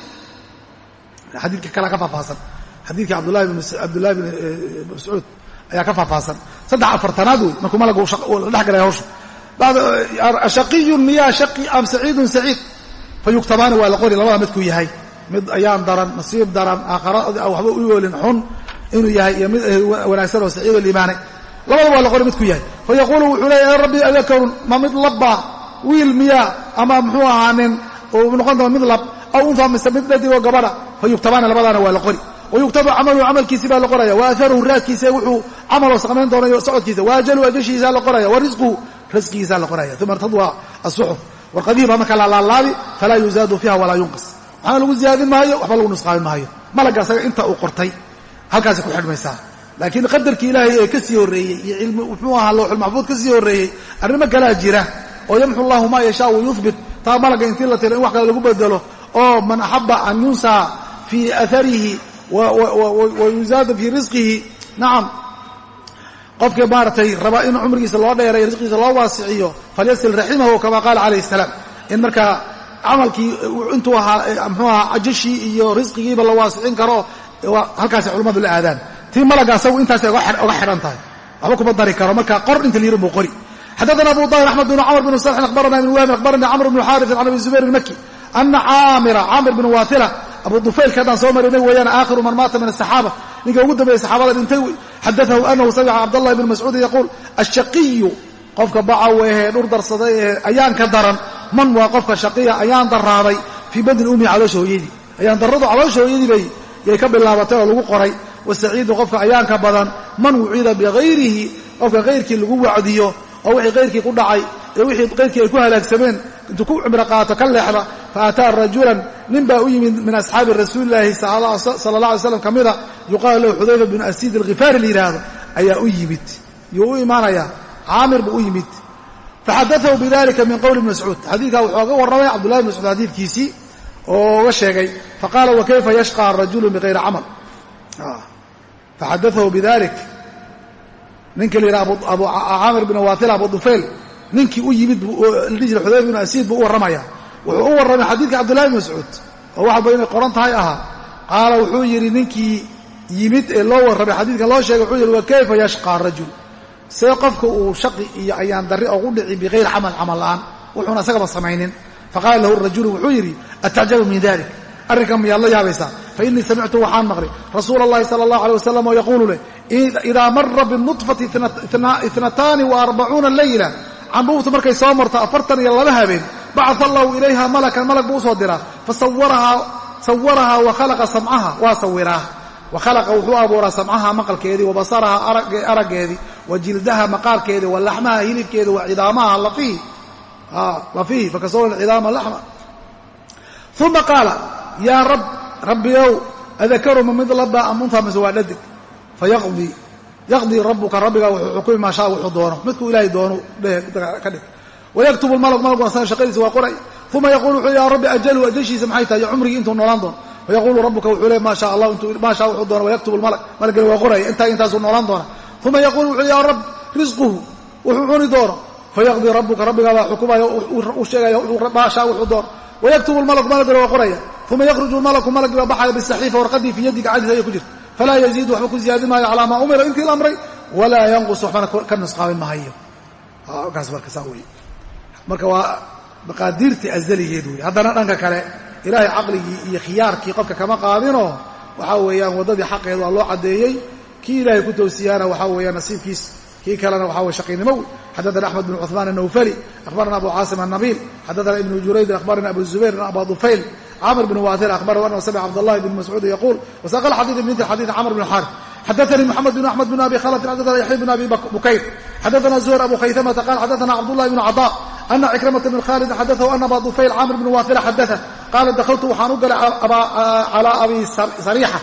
S1: Xadiidka kale ka faahfaahsan. Xadiidka cabdullahi bn mascuud ayaa ka faahfaahsan. Saddex afartanaad wey markuu malagu la dhex galay hawsha ashaqiyun miyaa shaqi am saciidun saciid. Fayuktabaani waa la qori labada midkuu yahay. Mid ayaan daran nasiib daran aakhara waxba u yoolin xun inuu yahay iyo mid wanaagsan oo saciid liimaane. Labada waa la qori midku yahay. Fa yaquulu wuxuu leeya ya rabbi adakarun ma mid labba wiil miyaa ama muxuu ahaa nin uu noqon doona mid lab. Aw unha mise mid dhadig oo gabadha fa yuktabaana labadaana waa la qori wayuktabu camaluhu camalkiisi baa la qoraya wa aharuhu raadkiisa wuxuu camaloo samayn doonayo socodkiisa wa ajaluhu ajashiisa la qoraya wa risquhu risqigiisa la qoraya uma tadwa asuxuf warqadihi baa marka laalaalaabi falaa yuzaadu fiiha walaa yunqas waxna lagu ziyaadin maayo waxba lagu nusqaamin maayo malagga asaga inta uu qortay halkaasay ku xidhmaysaa laakiin qadarkii ilaahay ee ka sii horreeyey iyo cilmi muxuu ahaa lowxulmaxfuud ka sii horreeyey arrimo kalaa jira oo yamxu allahu maa yashaa wa yuhbit taa malagga intii la tiro in wax kale lagu bedelo oo man axaba an yunsaa fii aarihi wa yuzaada fii risqihi nacam qofkii maaratay raba in cumrigiisa loo dheeray risqigiisa loo waasiciyo falyasil raximahu kama qaala calayh salaam. In markaa camalkii intuu ahaa mxuu ahaa cajashii iyo risqigiiba la waasicin karo halkaasay culummadu la aadaan. Tii malagga asagu intaasay oga xidhan tahay. Waxba kuma dari karo. Marka qor inta liirin buu qori. Xaddaana abu daahir axmed bn camr bn salxin akhbarana ibn wahbin akhbarani camr bn xaariثin can abi zubayr ilmaki ana caamira caamir bn waafila abu dufaylka haddaan soo marinay weeyaan aakhiru man maata min asaxaaba ninka ugu dambeeyey saxaabada dhintay wey xadaahu anahu samica cabdاllahi bn mascuudin yaquul ashaqiyu qofka baca weehee dhur darsaday ee ayaan ka daran man waa qofka shaqiya ayaan daraaday fii badni ummi caloosha hooyadii. Ayaan darradu caloosha hooyadii bay yay ka bilaabatay oo lagu qoray wasaciidu qofka ayaanka badan man wucida bikayrihi qofka kayrkii lagu wacdiyo oo wixii kayrkii ku dhacay ee wixii kayrkii ay ku halaagsameen intuu ku cumro qaato ka leexda fa ataa rajulan nin baa u yimid min asxaabi rasuulilaahi sala allah alay slam ka mida yuqaalu lahu xudayfa bnu asiid alkhifaari la yidhaahdo ayaa u yimid. Yuu u imaanayaa caamir buu u yimid. Faxadaahu bidalika min qowli ibn mascuud. Xadiidkaa wuxuu oga warramay cabdullahi bn mascuud xadiidkiisii oo oga sheegay faqaala wakayfa yashqa rajulu bikayri camal? Faxadaahu bidalik ninka la yidhaha camir bin wail abu dufayl ninkii u yimid ladhijira xudayfa bin asiid buu u warramaya. Wuxuu u warramay xadiidka cabdullahi bin mascuud oo waxba inay qoran tahay ahaa qaala wuxuu yidhi ninkii yimid ee loo warramay xadiidkan loo sheegay wuxuu yidhi wa kayfa yashqaa rajul? See qofka uu shaqi iyo ayaan darri ugu dhici bikayri camal camal la'aan wuxuuna isagaba samaynin. Faqaala lahu rajulu wuxuu yidhi atacjabu min dalik arrinkan miyaad la yaabaysaa. Fa innii samictu waxaan maqlay. Rasuula allahi sala allahu alay wasalam oo yaquulu leh idaa mara binudfati itnataani وarbacuuna layla candhuuftu markay soo marto afartan iyo laba habeen bacaa allahu ilayha malakan malag buu u soo diraa fasawarahaa wa khalaqa samcaha waa sawiraa wa khalaqa wuxuu abuuraa samcaha maqalkeedii wa basaraha araggeedii wa jildaha maqaarkeedii wa laxmaha hilibkeedii wa cidaamaha lafihi fakasawna cidaama laxma uma qaala yaa rab rabbiyow adakaruma mid laba am unha mise waa dhadig fayaqdi yaqdii rabuka rabbigaa wuxuu xukumi maa shaa wuxuu doono. Midkuu ilaahay doonu ka dhig wayaktubu lmalg malaguna sana shaqadiisa waa qoray. Uma yaquulu wuxuu ya rabbi ajalu ajashiisa maxay tahay? Cumrigii intuu noolaan doono. Fayaqulu rabuka wuxuu le maa sha allah maa shaa wuxuu doono. Wayaktubu lmalg malagana waa qoraya intaa intaasuu noolaan doona uma yaquulu wuxuu ya rab risquhu wuxuu cuni doono. Fayaqdii rabuka rabbigaa baa xukumaya u sheegaya maa shaa wuxuu doono. Wayaktubu lmalku malagana waa qoraya. Uma yakhruju lmalaku malagii baa baxaya bisaxiifa warqadii fii yaddi gacantiisa ayay ku jirta falaa yaziidu waxba ku ziyaadin maayo calaa maa umira intii la amray walaa yanqus waxbana ka nusqaamin mahayo kaas marka saa wey marka waa maqaadiirtii azaligeed wey haddana dhanka kale ilaahay caqligii iyo khiyaarkii qofka kama qaadinoo waxaa weeyaan waddadii xaqeed waa loo caddeeyey kii ilaahay ku toosiyaana waxaa weeyaan nasiibkiis kii kalena waxaa weye shaqiynimo wey xaddaana axmed bn cuثmaan الnawfali akhbarana abu caasim الnabiil xaddaana ibnu juraydin akhbarana abu zubayr aba dufayl cmr bn watir akhbarahu anhu samca cabdالlahi bn mascuud yaquul wasaqal xadiid min xadiid camr bn xaarif xadaanii moxamed bn axmed bn abi khaltin xadana yaxya bn abi bukayr xadana zuhayr abu khaytamata qal xadana cabdullahi bn caطa ana cikramata bn khalid xadaahu ana aba dufayl camr bn waafila xadaa qaala dahaltu waxaan u galay calaa abi sariixa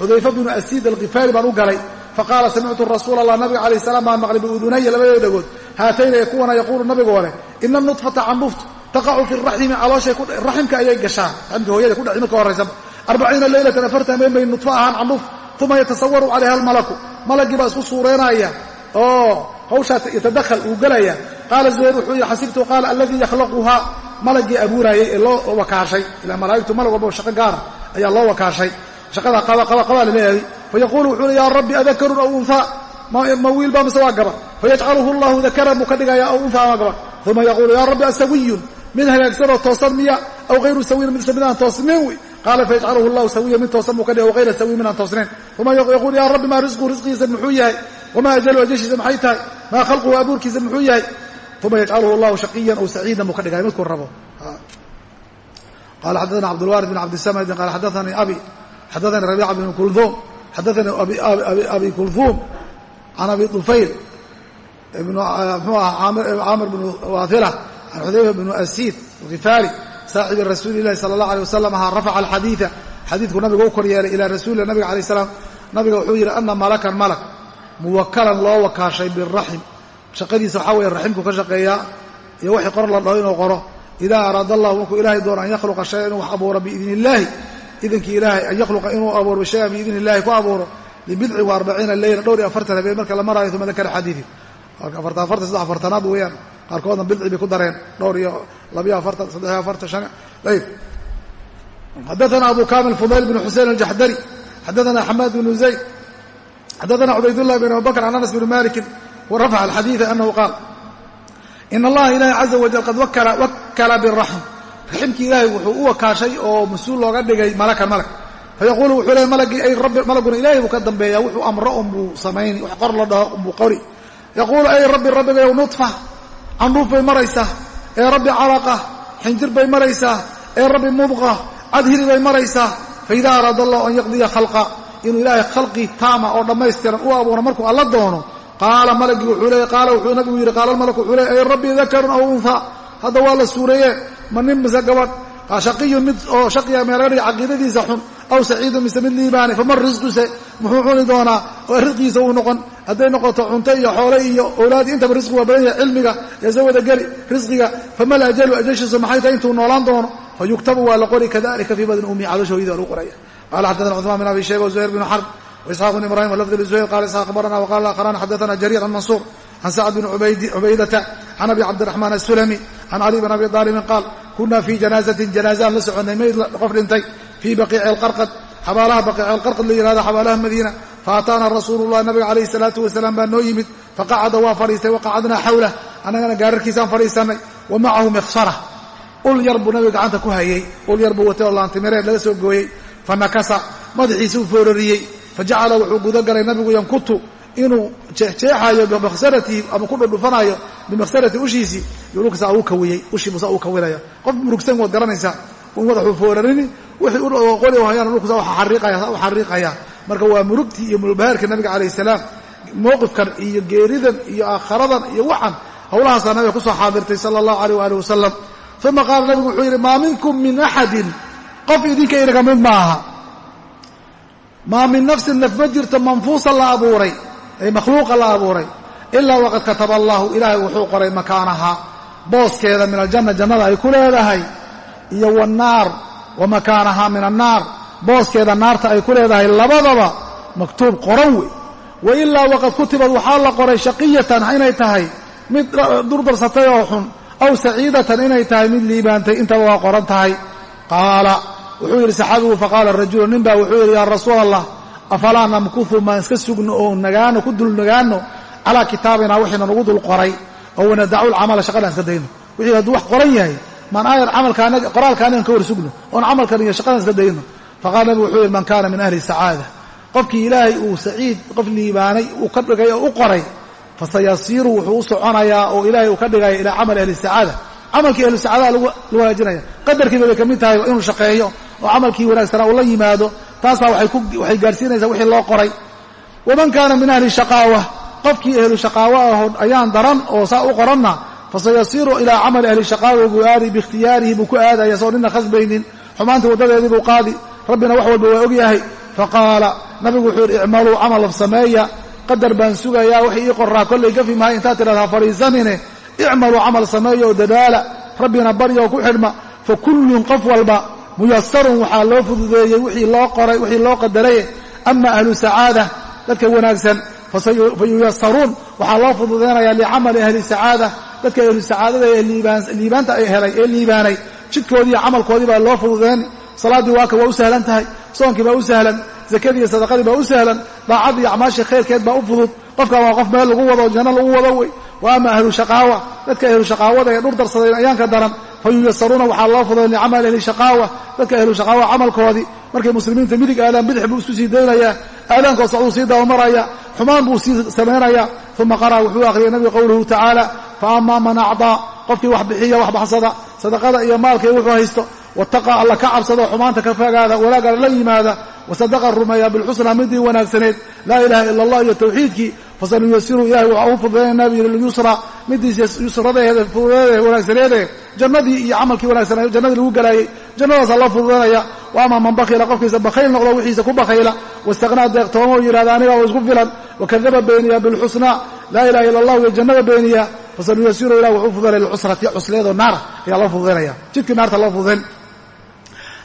S1: xudayfa bnu asiid alkifaari baan u galay faqaala samictu rasuul allah nabiga calayh salaam baan maqlay biudunaya labadooda dhagood haatayna ee kuwana yaquulu nabigoo leh ina nudfata candhuuftu taqacu fi raximi calooshay raximka ayay gashaa raximka hooyada kudhaci marka horraysaba arbaciina leylatan afartan habeen bay nudfo ahaan candhuuf uma yatasawaru calayha almalaku malagii baa isku suureynaya oo hawshaa yatadakhal uu gelaya qaala zubayr wuxuu yihi xasibtu qaala aladii yakhlaquhaa malagii abuuraayey ee loo wakaashay ilaa malaa'igtu malag walba shaqo gaara ayaa loo wakaashay shaqada qabaa la leeyahay fayaquulu wuxuu le ya rabbi adakarun aw unhaa ma wiil baa mise waa gabar fayajcaluhu llahu dakaran buu ka dhigaya aw unha ama gabar uma yaquulu ya rabbi asawiyun mid hagaagsanoo toosan miya aw hayru sawiyin mise midaan toosnayn wey qaala fayajcaluhu llahu sawiyan mid toosan buu ka dhigay aw hayra sawiyin midaan toosnayn. Uma yaquulu ya rabbi maa risquhu risqigiisa muxuu yahay? Wamaa ajalu ajashiisa maxay tahay? Maa khalquhu abuurkiisa muxuu yahay? Uma yajcaluhu llahu shaqiyan aw saciidan buu ka dhigaya midkuu rabo. Qala xaddaana cabdulwarid bin cabdisamedin qala xadaanii abi xadaanii rabiica bn kulthum xadaanii abi kulthum can abi dufayl mxuu aha caamir bn waafila can xudayfa bn asiid alkifaari saaxibi rasuuli lahi sala allah alay wasalam ahaa rafaca alxadiida xadiidku nabiga u kor yeelay ilaa rasuulillah nabiga alay salaam. Nabiga wuxuu yidhi ana malakan malak muwakalan loo wakaashay biraxim shaqadiisa waxaa weeye raximku ka shaqeeyaa iyo wixii qor la dhaho inuu qoro. Idaa araada allahu markuu ilaahay doono an yakhluqa shayan inuu wax abuuro biidni illaahi idinkii ilaahay an yakhluqa inuu abuuro shayan biidni illahi ku abuuro libidci wa arbaciina leyla habeen marka la maraayo uma dakara qaarkoodna bidci bay ku dareen. Dhowr iyo labiyo afartan saddexiyo afartan shan. Ayb xadaana abu kamil fudayl bn xusein aljaxdari xadaana xamaad bnu zayd xadaana cubaydullah bn abubakr can anas bni malikin warafaca alxadiida anahu qaal in allaha ilaahi caza wajal qad wakala biraxm raximkii ilaahay wuxuu u wakaashay oo mas'uul looga dhigay malakan malag fayaquulu wuxuu leey malagii ay rabbi malaguna ilaahay buu ka dambeeya wuxuu amro unbuu samayni wax qor la dhaho unbuu qori. Yaquulu ay rabbi rabbigayow nudfa candhuuf bay maraysaa ee rabbi calaqa xinjir bay maraysaa ee rabbi mudqa cadhiri bay maraysaa faida araada allahu an yaqdiya khalqa inuu ilaahay khalqi taama oo dhammaystiran u abuuro markuu alla doono qaala malagii wuxuu leey qaala wuxuu nabigu yidhi qaala almalaku wuxuu leey ay rabbi dakarun aw unha hadda waa la suureeye ma nin mise gabadh shaqiyun mid oo shaqiya meelgadhiga caqiidadiisa xun. Aw saciidun mise mid liibaane faman risquse muxuu cuni doonaa? Oo risqigiisa uu noqon. Hadday noqoto cunto iyo xoole iyo owlaadi intaba risqi waa badan yahay. Cilmiga yasa wada geli risqiga famal ajalu ajashiisu maxay tahay intuu noolaan doono? Fa waa la qori. Kadalika fii badni ummi cadasha hoyada lagu qoraya. Qala xaddaana cuثmaan bin abi shayba wazuhayr bn xarb waisxaaq bn ibrahim walafdi lizuhayr qala isxaaq abarana wqala akharana xadaana jariir can mansuur can sacd bn cubaydata can abi cabdiraxmaan asulami can cali bn abi aalibin qaal kuna fii janaazatin janaazaan la soconay mayd qof dhintay fii baqiici alqarqad xabaalaha baqiici alqarqad la yihahdo xabaalaha madiina faataana rasuulu llah nabiga calayhi salaatu wasalaam baa noo yimid faqacada waa fadhiistay waqacadnaa xawlah annagana gaararkiisaan fadhiisanay wa macahu miksara ul yar buu nabiga gacanta ku hayey ul yar buu watay oo laantimireed laga soo gooyey fanakasa madaxiisa u foorariyey nabigu yankutu inuu jeexjeexaayo bimakhsaratihi ama ku dhudhufanayo bimakhsarati ushiisii yulugsa uu kawiyey ushiibusa uu kawinaya qof murugsan waad garanaysaa un madaxuu foorarini wixii qoli hayaan dhulkusa u xariiqaya. Marka waa murugtii iyo mulbahaarka nabiga calayh salaam mowqifkan iyo geeridan iyo aakharadan iyo waxan howlahaasaa nabiga ku soo xaadirtay sala allahu aleyh waali wasalam uma qaala nabigu wuxuu yidhi maa minkum min axadin qof idinka inaga mid ma aha maa min nafsin naf ma jirto manfuusa la abuuray ee makhluuqa la abuuray. Ilaa waqad kataba allaahu ilaahay wuxuu qoray makaanaha. Booskeeda min aljanna jannada ay ku leedahay. Iyo wannaar wa makaanaha min annaar. Booskeeda naarta ay ku leedahay labadaba maktuub qoran wey. Wa ilaa waqad kutibad waxaa la qoray shaqiyatan inay tahay mid durdarsatay oo xun aw saciidatan inay tahay mid liibaantay intaba waa qoran tahay. Qaala wuxuu yidhi saxaabigu faqaala rajulu nin baa wuxuu yidhi yaa rasuul allah afalaa namkuhu maan iska sugno oo nagaano ku dul nagaano calaa kitaabina wixiina nagu dul qoray oo wanadacu lcamala shaqadaan iska dayno wixii hadduu wax qoran yahay maan camalkaanaga qoraalka anagan ka war sugno oon camalkan iyo shaqadan iska dayno faqala nabigu wuxuu yidhi man kaana min ahli sacaada qofkii ilaahay uu saciid qof liibaanay uu ka dhigay oo u qoray fasayasiiru wuxuu u soconayaa oo ilaahay uu ka dhigaya ilaa camali ahli sacaada camalkii ahlu sacaadaha lagu hagaajinaya qadarkiiba ka mid tahay inuu shaqeeyo oo camalkii wanaagsanaa uu la yimaado taasaa waxay gaarsiinaysaa wixii loo qoray. Waman kaana min ahli shaqaawa qofkii ahlu shaqaawo aho ayaan daran oo saa u qoranna fasayasiiru ilaa camali ahli shaqaawa buu aadi biikhtiyaarihi buu ku aadaya soo nina khasbaynin xumaantii waddadeedii buu qaadi rabbina wax walba waa ogyahay. Faqaala nabigu wuxuu yidhi icmaluu camal sameeya qadar baan sugayaa wixii ii qoraa kollay gafi mahay intaad tidhahdaa fadhiisanine icmaluu camal sameeya oo dadaala rabbina barya oo ku xidhma fa kullun qof walba muyasarun waxaa loo fududeeyey wixii loo qoray wixii loo qadaray ama ahlu sacaada dadka wanaagsan fayuyasaruun waxaa loo fududeynayaa licamali ahli sacaada dadka ahlu sacaadada ee liibaanta ay helay ee liibaanay jidkoodiiyo camalkoodii baa loo fududeyn salaaddii waaka waa u sahlan tahay soonkii baa u sahlan zakadii iyo sadaqadii baa u sahlan daacadii iyo khayrkeed baa u fudud qofkan waa qof meel lagu wado janno lagu wado wey wa ama ahlu shaqaawa? Dadka ahlu shaqaawada ee dhur darsadeen ayaanka daran. Fayuyasaruuna waxaa loo fududeyn licamali ahli shaqaawa. Dadka ahlu shaqaawa camalkoodii. Markay muslimiinta midig aadaan bidix buu isku sii daynayaa aadaankoo socduu sii dabamaraya xumaan buu sii samaynayaa uma qara'a wuxuu akhriyay nabiga qowluhu tacaala fa amaa man acdaa. Qofkii wax bixiya wax baxsada sadaqada iyo maalkay wuxuu haysto wattaqa alla ka cabsado xumaanta ka fogaada wanaagana la yimaada wasadaqa rumeeya bilxusnaa midii wanaagsaneed laa ilaha ila allah iyo tawxiidkii fasanuyasiru ilahay waxaa u fududaynayna bu yidhi lyusra midiis yusradeeda fududeeda wanaagsaneede jannadii iyo camalkii wanaagsanaa jannadii lagu galaayey jannadaasaa loo fududaynaya wa ama man bakhila qofkiisa bakhayl noqdo wixiisa ku bakhayla waistaqnaa deeqtoomo oo yidhahda aniga oo isku filan wakadaba beeniya bilxusnaa laa ilaha ila allah iyo jannada beeniya fasanuyasiru ilah wuxuu fududaynaya lilcusrati cusleedoo naara ayaa loo fududaynaya jidkii naarta loo fududayn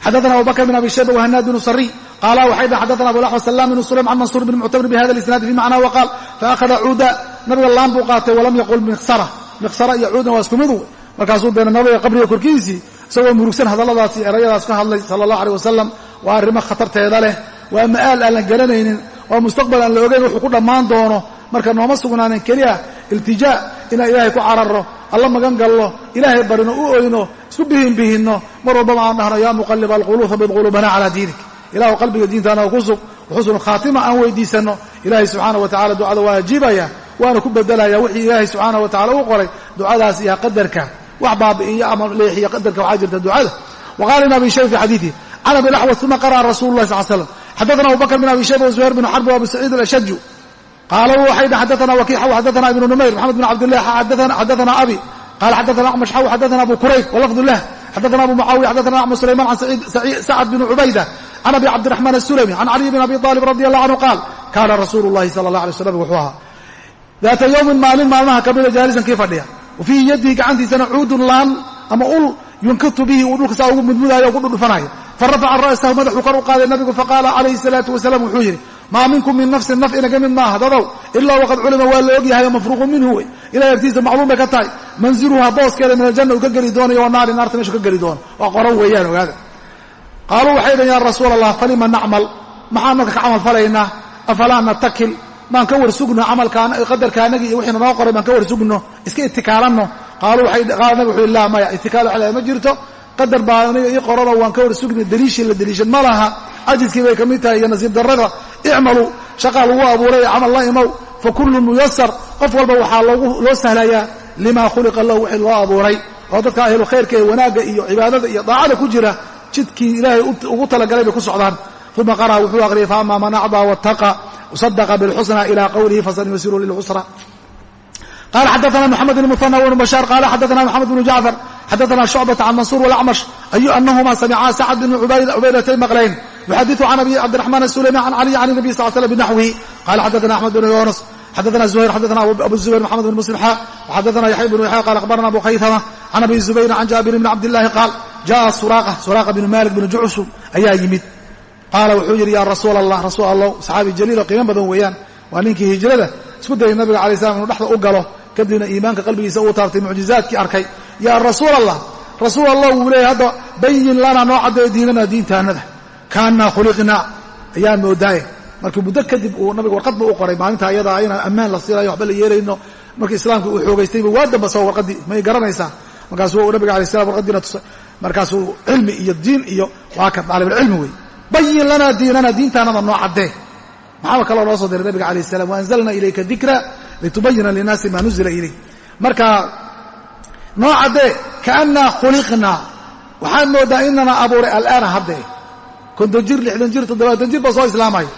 S1: xadana abu bakr bn abi shayba whanaad bn sariy qaala waxay dhn xadana abu laxwa salam bn sulaym can mansuur bn muctamir bihada isnaadi fi macna waqaal faahada cuuda nabiga laan buu qaatay walam yaqul miqsara miqsara iyo cuudan waa isku mid wey markaasuu deena nabiga qabriga korkiisii isagoo murugsan hadalladaas iyo erayadaas ka hadlay sala allah aleh wasalam waa arrimo khatarteeda leh waa ma'aal aan la garanaynin waa mustaqbal aan la ogeyn wuxuu ku dhammaan doono marka nooma sugnaanin keliya iltijaa inaan ilaahay ku cararro alla magan gallo ilaahay barino u oyno isku bihin bihinno. Mar walbaba aan dhahno yaa muqaliba alquluub habid quluubana calaa diinik. Ilahu qalbiga diintaana ku sug xusnu khaatima aan weydiisanno ilaahay subxaana wa tacala ducada waa waana ku bedelaya wixii ilaahay subxaana wa tacala u qoray ducadaas iyo qadarka. Wax baabi'iyo ama leexiyo qadarka waxaa jirta ducada. Wa qaala ibn fi xadiidihi can abi laxwas uma qara'a rasulu lah sal slam xadana abu bakr bn abi shayba wazuhayr bn xarb abu saciid alashaju qaala waxay dh xadana wakiixa xadana ibnu numayr maxamed bn cabdilah xadana abi qala xadana acmash xaw xadana abu kurayb walafdu lah xadana abu mucaawiya xadana axmed sulayman can sacad bn cubayda can abi cabdiraxmaan asulami can caliy bn abi aalib radi allah canhu qaal kaana rasuulu llahi sala allah alay slam wuxuu ahaa daata yowmin maalin maalmaha kamida jaalisan kii fadhiya wa fii yadihi gacantiisana cuudun laan ama ul yunkitu bihi uu dhulka saa ugu mudmudaayo o ku dhudhufanaayo farafaca ra'sahu madaxuu kor u qaaday nabigu faqaala calayhi salaatu wasalaam wuxuu yidhi maa minkum min nafsin naf inaga mid maaha dadow. Ilaa waqad culima waa la ogyahay oo mafruuqun minhu wey ilahay agtiisa macluum bay ka tahay. Manziluha booskeeda min aljanna uu ka geli doonayo wanaari naarta meeshu ka geli doono waa qoran weeyaan ogaada. Qaaluu waxay dhahen ya rasuula allah falima nacmal? Maxaan marka ka camal falaynaa? Afalaa natakil maan ka war sugno qadarkaanagi iyo wixiina noo qoray baan ka war sugno iska itikaalanno. Qaala nabig wuxuu laa maya itikaal waxle ma jirto? Qadar baa aniga ii qorano waan ka war sugni daliishii la daliishan ma laha. Cajiskii bay ka mid tahay iyo nasiib darrada icmaluu shaqaa lagu abuuray camal la imow fa kullun muyasar qof walba waxaa loo sahlayaa lima khuliqa lahu wixii loo abuuray. Oo dadka ahlu khayrka ee wanaagga iyo cibaadada iyo daacada ku jira jidkii ilaahay ugu talagalay bay ku socdaan. Uma qara'a wuxuu aqriyay faama man acdaa wattaqa wasadaqa bilxusna ila qowlihi fasanuyasiru lilcusra qala xadaana mxamed bn muhana wbn bashaar qala xadaana mxamed bn jacfar xadaana shucbata can mansuur walacmash anahuma samicaa sacad bn cubaydatay maqlayn yuxadiu can abi cabdiraxmaan asuleymi can caliy can nabi sal slam binaxwihi qala xadana axmed bn yunus xadana zuhayr xadana abu zubayr maxamed bn muslim xa xadana yaxya bn yaxya qala akhbarana abu khaytama can abi zubayr can jaabir bni cabdillahi qaal jaa suraaqa suraaqa bnu malik bnu jucsum ayaa yimid qaala wuxuu yidhi ya rasuul allah rasuul allah saxaabi jaliilo qiimo badan weeyaan waa ninkii hijrada isku dayay nabiga calay slam inuu dhexda u galo kadibna iimaanka qalbigiisa uu taabtay mucjizaadkii arkay yaa rasuul allah rasuul allah wuu leeyay hadda bayin lanaa noo caddeeyo diinana diintaanada kaanaa khuliqnaa ayaan moodaaye markii muddo kadib uu nabiga warqadba u qoray maalinta ayadaa inaan ammaan la siinayo waxba la yeelayno markii islaamka uu xoogaystayba waa damba soo warqadii may garanaysaa markaasuu nabiga alay slam warqadiina tusay markaasuu cilmi iyo diin iyo waa ka daalibulcilmi wey. Bayin lanaa diinana diintaanada noo caddee maxaa kaloo noo soo diray nabiga alayh salam waanzalna ilayka dikra litubayina linaasi maa nuzila ilayh. Marka noo caddee kaannaa khuliqnaa waxaad mooddaa inana abuuray alaana haddee konton jir lixdan jir toddobaatan jir baa soo islaamaya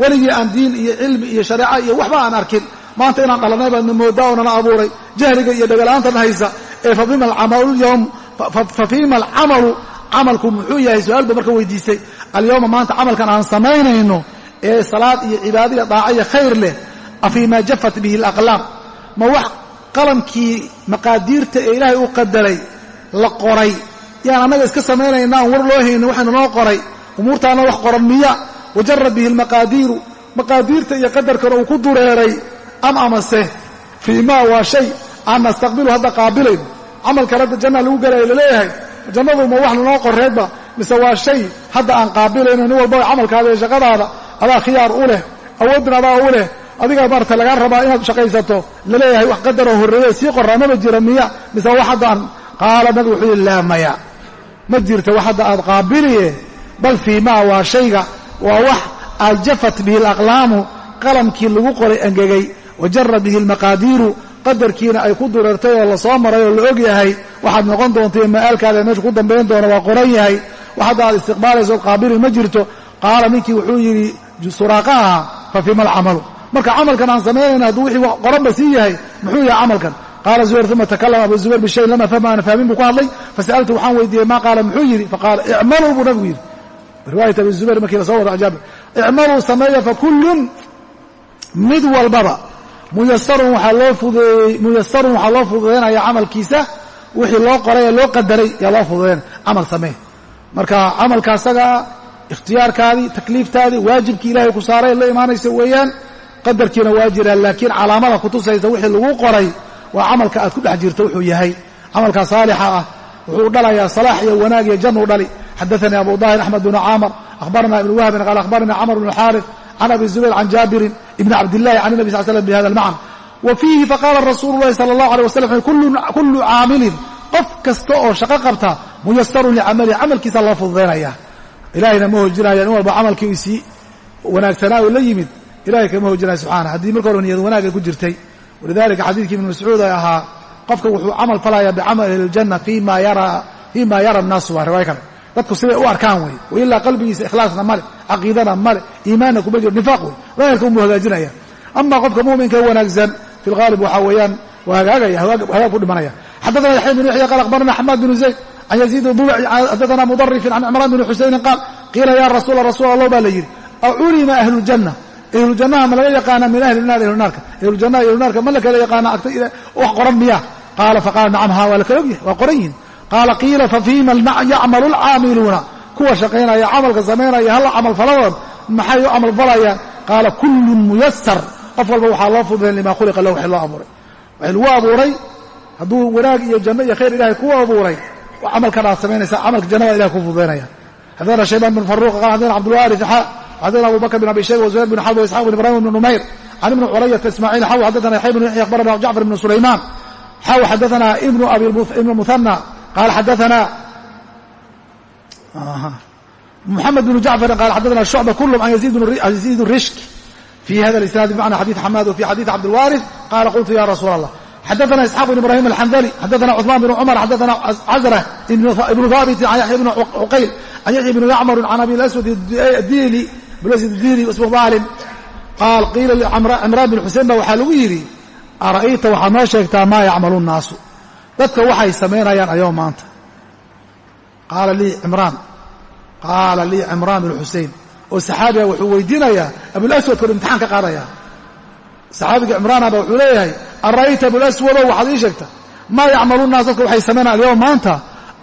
S1: weligii aan diin iyo cilmi iyo shareeca iyo waxba aan arkin maanta inaan dhalanay baadna mooddaa oo nana abuuray. Jahliga iyo dhagalaantana haysa ee fa fiima alcamalu camalku muxuu yahay su'aal ba marka weydiistay. Alyawma maanta camalkan aan samaynayno ee salaad iyo cibaadaiya daaca iyo khayr leh afii maa jafat bihi alaqlaam. Ma wax qalamkii maqaadiirta ee ilaahay u qadaray la qoray? Yaan annaga iska samaynayna aan war loo haynin waxaynu noo qoray umuurtaana wax qoran miya wajarad bihi almaqaadiiru maqaadiirta iyo qadarkana uu ku dureeray am amase? Fii maa waa shay aan nastaqbilu hadda qaabilayno camalkan hadda janna lagu galayo la leeyahay jannadu ma wax lanoo qoreedba mise waa shay hadda aan qaabilayno nin walba camalkaada iyo shaqadaada adaa khiyaar u leh awoodin adaa u leh adigaa maarata lagaa rabaa inaad shaqaysato la leeyahay wax qadaroo horreeye sii qoraa jira miya mise wax hadda aan qaala nabigu wuxuu yihi laa maya. Ma jirta wax hadda aad qaabiliye bal fii waa shayga waa wax aljafat bihi alaqlaamu qalamkii lagu qoray angegay wajara bihi almaqaadiiru qadarkiina ay ku dureertay oo la soo maray oo la og yahay. Waxaad noqon doonta ma'aalkaada meesha ku dambayn doona waa qoran yahay. Wax hadda aad istiqbaalayso qaabili ma jirto. Qaala ninkii wuxuu yidhi suraaqa ahaa fa fiima alcamalu? Marka camalkan aan samaynayna hadduu wixii qoranba sii yahay muxuu yahay camalkan. Qaala zubayr uma takalama abu zubayr bishayin lama fahma ana fahmin buu ku hadlay. Fasa'altu waxaan weydiiyey maa qaala? Muxuu yidhi faqaala icmaluu buu nabigu yidhi riwaayat abi zubayr markii la soo wada jaabir icmaluu sameeya fakullun mid walbaba. Muyasarun waxaa loo fududeeyey muyasarun waxaa loo fududeynaya camalkiisa wixii loo qoray ee loo qadaray yaa loo fududeyn camal samee. Marka camalka asagaa ikhtiyaarkaadii takliiftaadii waajibkii ilaahay ku saaray la imaanaysa weeyaan qadarkiina waa jiraan laakiin calaamada kutusaysa wixii lagu qoray waa camalka aad ku dhex jirto wuxuu yahay. Camalka saalixa ah wuxuu dhalayaa salaax iyo wanaag iyo jannu dhali xadaanii abu daahir axmed bnu caamar akhbarana ibnu wahbin qaal akhbaranii camr bnu xaarif can abi zubayr can jaabirin ibni cabdillahi can nabi sal slam bi hada almacna wa fiihi faqaala rasuulu llahi sala allahu alيh wasalam kullu caamilin qof kasta oo shaqo qabta muyasarun licamalihi camalkiisa loo fududaynaya ilahayna ma hojinaya in walba camalkii isii wanaagsanaa u la yimid ilahay kama hojinaya subxaana haddii marka hore niyad wanaagay ku jirtay walidalika xadiidkii ibn mascuud ay ahaa qofka wuxuu camal falaya bicamali ahlijanna fima yara annaasu waa riwaaya kale dadku siday u arkaan wey wailaa qalbigiisa ikhlaasna male caqiidana male iimaanna kuma jiro nifaaq wey daahirka unbuu hagaajinaya. Ama qofka muminka wanaagsan fi lgaalib waxaa weeyaan waa hagaagaya hagaag ku dhimanaya. Xadaana yaxya bn yaxya qaal akhbarana xamaad bnu zayd can yaziid dubaci xadaana mudarifin can cimraan bni xusaynin qaal qiila ya rasuula rasuul allah baa la yidhi aculima ahlujanna ahlujannaha ma laga yaqaana min ahli naar ahlunaarka ahlujannaha ahlunaarka ma la kala yaqaana agta wax qoran miya qaala faqaala nacam ha waa la kala ogyahay waa qoran yihiin qaala qiila fafiima yacmalu lcaamiluuna kuwa shaqaynaya camalka samaynaya halla camal faladood maxay u camal falayaan? Qaala kullun muyasar qof walba waxaa loo fududayn lima khuliqa lahu waxi loo abuuray. Waxi lagu abuuray hadduu wanaag iyo janno iyo khayr ilahay ku abuuray camalkan aad samaynaysa camalka jannada ilahay ku fududaynaya xadana shaybaan bn faruq qala xadana cabdulwaarif xa xadana abu bakr bin abi shayba wazuhayr bin xarb waisxaq bin ibrahim bn numayr can ibni curayata ismaaciil xaw xadana yaxya bn yaxya akhbarana jacfar bn sulaymaan xaw xadana ibnu abi ibn muhana qala xadana محمد بن جعفر قال حدثنا الشعبة كلهم عن يزيد الرشك في هذا الإسناد بمعنى حديث حماد وفي حديث عبد الوارث قال قلت يا رسول الله حدثنا إسحاق بن إبراهيم الحنظلي حدثنا عثمان بن عمر حدثنا عزرة بن ثابت عن يحيى بن عقيل عن يحيى بن يعمر عن أبي الأسود الديلي بالأسود الديلي واسمه ظالم قال قيل عمران بن حسين waxaa lagu yidhi ara'ayta waxaad noo sheegtaa maa yacmalu الnaasu dadka waxay samaynayaan ayoo maanta. Qaala lii cimraan. Qaala lii cimraan bn xusein oo saxaabiga wuxuu weydiinayaa abulaswadka o imtixaan ka qaadaya saxaabiga cimraanaba wuxuu leeyahay ara'ayta abulaswadow waxaad ii sheegta maa yacmalu naas dadka waxay samaynaan alyawm maanta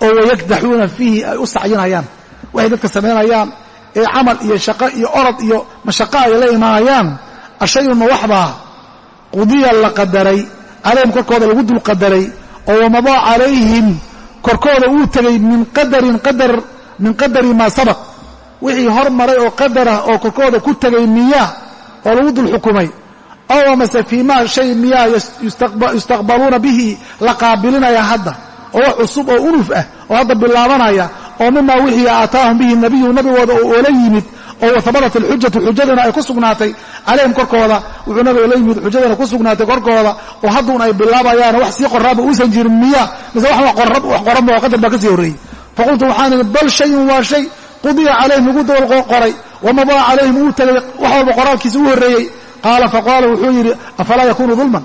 S1: oo wayakdaxuuna fiihi ay u sacyinayaan. Waxay dadka samaynayaan ee camal iyo shaqo iyo orod iyo mashaqo ay la imaanayaan. Ashayun ma waxbaa qudiya la qadaray calayhim korkooda lagu dulqadaray oo wamadaa calayhim korkooda uu tegey min qadarin qadar min qadari maa sabaq. Wixii hormaray oo qadarah oo korkooda ku tegay miyaa oo lagu dul xukumay ow amase fii maa shay miyaa yustaqbaluuna bihi la qaabilinaya hadda. Oo wax cusub oo unuf ah oo hadda bilaabanaya oo mimaa wixii aataahum bihi nabiyu nabigooda oo oola yimid oo wahabatat alxujatu xujaduna ay ku sugnaatay calayhim korkooda. Wuxuu nabiga la yimid xujaduna ku sugnaatay korkooda oo hadduun ay bilaabayaan wax sii qoraaba uusan jirin miya. Mise wax qoranba oo qadar baa ka sii horreeyey. Faqultu waxaan idhi bal shayun waa shay qudiya calayhim lagu dawal qoray wamadaa calayhim uu tegay wax walba qoraalkiisa u horreeyey. Qaala faqaala wuxuu yidhi afalaa yakunu dulman?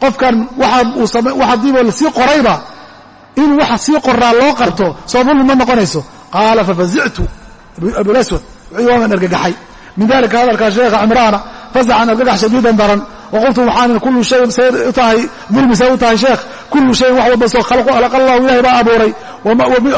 S1: Qofkan waxadiiba la sii qorayba in waxa sii qoraa loo qabto soo dulmi ma noqonayso. Qaala fafazictu abulaswad wuxuu waaman argagaxay. Min dalika hadalkaa sheekha cimraana fasacan argagax shadiidan daran. Waqultu waxaan kullu shayin say u tahay dulmi say u tahay sheekh. Kullu shayin wax walba soo khalaqa allahu ilahay baa abuuray.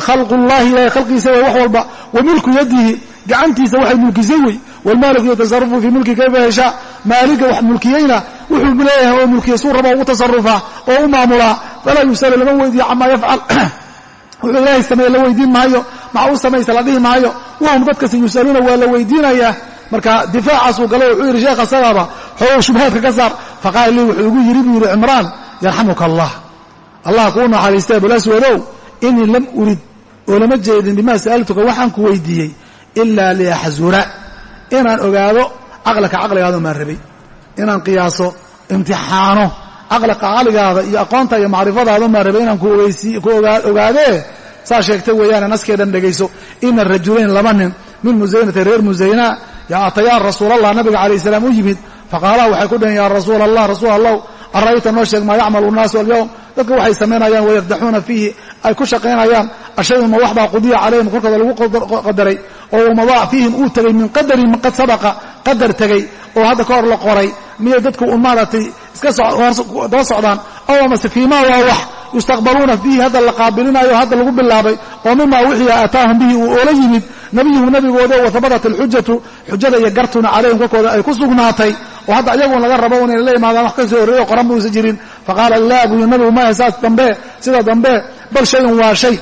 S1: Khalqu llahi ilahay khalqiisa way wax walba wa milku yadihi gacantiisa waxay mulkisay wey. Wlmaaliku yatasarufu fii mulki kayfa yashaa maaliga wax mulkiyeyna wuxuu leeyahay oo mulkiya suu raba ugu tasarufaa oo u maamulaa. Falaa yusala lama weydiiyo camaa yafcal wuxuu ilaahay sameeye la weydiin maayo. Maxa u samaysa la dhihi maayo. Wahum dadkasi yusaluuna waa la weydiinayaa marka difaacaasuu galo wuxuu yidhi sheekh asagaaba xoogow shubhaadka ka saar. Faqaala lii wuxuu igu yidhi buu yidhi cimraan yarxamuka allah. Allah kuu naxariistay abulaswadow inii lam urid oo lama jeedin bimaa sa'altuka waxaan ku weydiiyey ilaa liaxzura inaan ogaado caqlaka caqligaada maan rabay. Inaan qiyaaso imtixaano caqliga caqligaada iyo aqoonta iyo macrifadaada maan rabay inaan ku ogaadee saa sheegtay weeyaane naskeedhan dhegayso ina rajulayn laba nin min musaynata reer musayna yaa atayaa rasuulallah nabiga calayh salaam u yimid faqaalaha waxay ku dhaheen yaa rasuula allah rasuul allah ara'ayta noo sheeg maa yacmalu nnaasu alyowm dadka waxay samaynayaan wayakdaxuuna fiihi ay ku shaqaynayaan ashayun ma waxbaa qudiya calayhim korkooda lagu qadaray oo wamadaa fiihim uu tegay min qadarin qad sabaqa qadar tegay oo hadda ka hor la qoray miyay dadku un maaragtay iska daba socdaan. Ow amase fiimaa waa wax. Yustaqbaluuna fiihi hadda la qaabilinayo hadda lagu bilaabay. Oo mimaa wixii aataahum bihi uu oola yimid nabiyuhu nabigooda wahabatat alxujatu xujada iyo gartuna calayhim korkooda ay ku sugnaatay. Oo hadda ayagun laga rabo inay la imaadaan wax ka soo horreeyo qoran ba uusan jirin. Faqaala laa buyu nabigu maya saas dambe sida dambe bal shayun waa shay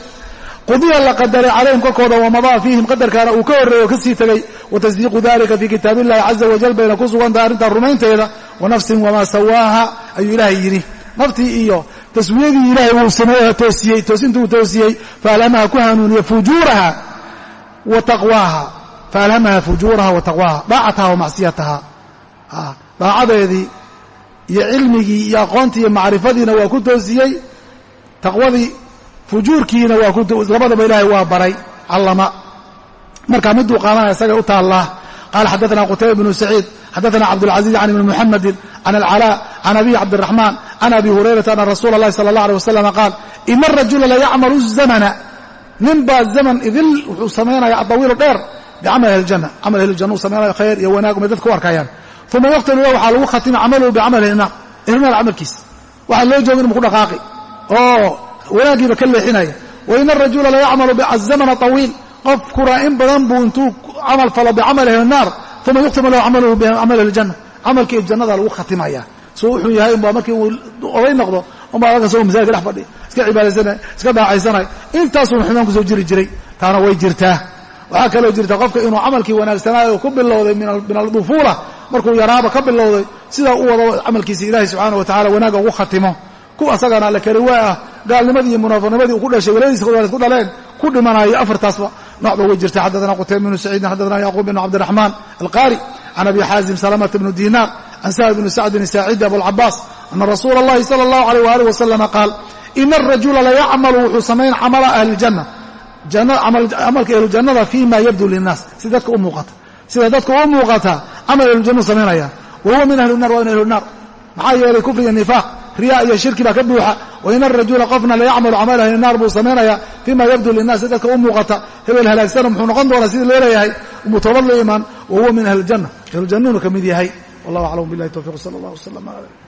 S1: qudiya la qadaray calayhim korkooda wamadaa fiihim qadarkaana uu ka horreeyo o ka sii tegey watasdiiqu dalika fii kitaab illahi caza wajal bayna ku sugantahay arrintaa rumaynteeda. Wa nafsin wamaa sawaaha ayuu ilaahay yidhi. Naftii iyo taswiyadii ilaahay wuu sameeye toosiyey toosinta uu toosiyey faalhamaha ku hanuuniye fujuuraha wa taqwaaha. Faalhamaha fujuuraha wa taqwaaha. Daacataha wa macsiyataha. Daacadeedii iyo fujuurkiina waa labadaba ilaahay waa baray callama marka miduu qaadanaya isagay u taallaa qaala xadaثna qutayba bnu saciid xadaثna cabdاlcaزiiz can ibni muxamedi can alcalaa can abi cabdiraxmaan can abi hurayrata ana rasuula اllahi salى اllah alيه wasalam qaal ina arajula layacmalu الzamna nin baa zaman idil wuxuu samaynaya adawiilo dheer bicamali ahli اljanna camal ahli اljanna uu samaynayo khayr iyo wanaag umay dadka u arkayaan uma yaqtulu lah waxaa lagu khatima camaluhu bicamali ahlinar ahlinar camalkiisa waxaa loo jooga inu ku dhaqaaqi oo wanaagiiba ka leexinaya. Waina arajula layacmalu azamana طawiil qofkuna in badan buu intuu camal falo bicamali ahli naar uma yukhtimu lahu camaluhu bicamali ahli janna camalkii jannada lagu khatimaya. Suu wuxuu yahay unbaa markii uu oday noqdo unbaa halkaas oo masaajidka dhex fadhi iska cibaadaysanay iska daacaysanay intaasuu xumaan ku soo jiri jiray. Taana way jirtaa. Waxaa kaloo jirta qofka inuu camalkii wanaagsanaayo ku bilowday min aldufuula. Markuu yaraaba ka bilowday sidaa u wado camalkiisa ilaahay subxaana wa tacala wanaagga ugu khatimo. Ku asagana alla kari waa ah gaalnimadii iyo munaafiqnimadii uu ku dhashay waladiisa waalid ku dhaleen ku dhimanayo afartaasba nocba way jirtay xaddaثna qutayba bnu saciidin xaddaثna yacquub bn cabdiraxmaan alqaari can abi xaazim salamata bnu diinaar can sahل bni sacdin saacidi abulcabaas ana rasuula اllahi salى اllahu alيyh waalih wasalama qaal ina arajula layacmalu wuxuu samayn camala ahli اljanna camalka ahlujannada fima yabdu linnaas sida dadka u muuqata sida dadka u muuqata camal ahlujannu samaynaya wa huwa min ahli الnar waa min ahli الnar maxaa yeelay kufriga nifaaq Riyaa iyo shirki baa ka buuxa. Wa in arajula qofna layacmalu camal ahli naar buu samaynaya fima yabdu linnaasi dadka u muuqata. Hebel halaagsana muxuu noqon doonaa sidii loo leeyahay. Umuu toobad la imaan wa huwa min ahli janna. Ahlujannuuna ka mid yahay. Wallahu aclam billahi towfiq sala allah wasalam ala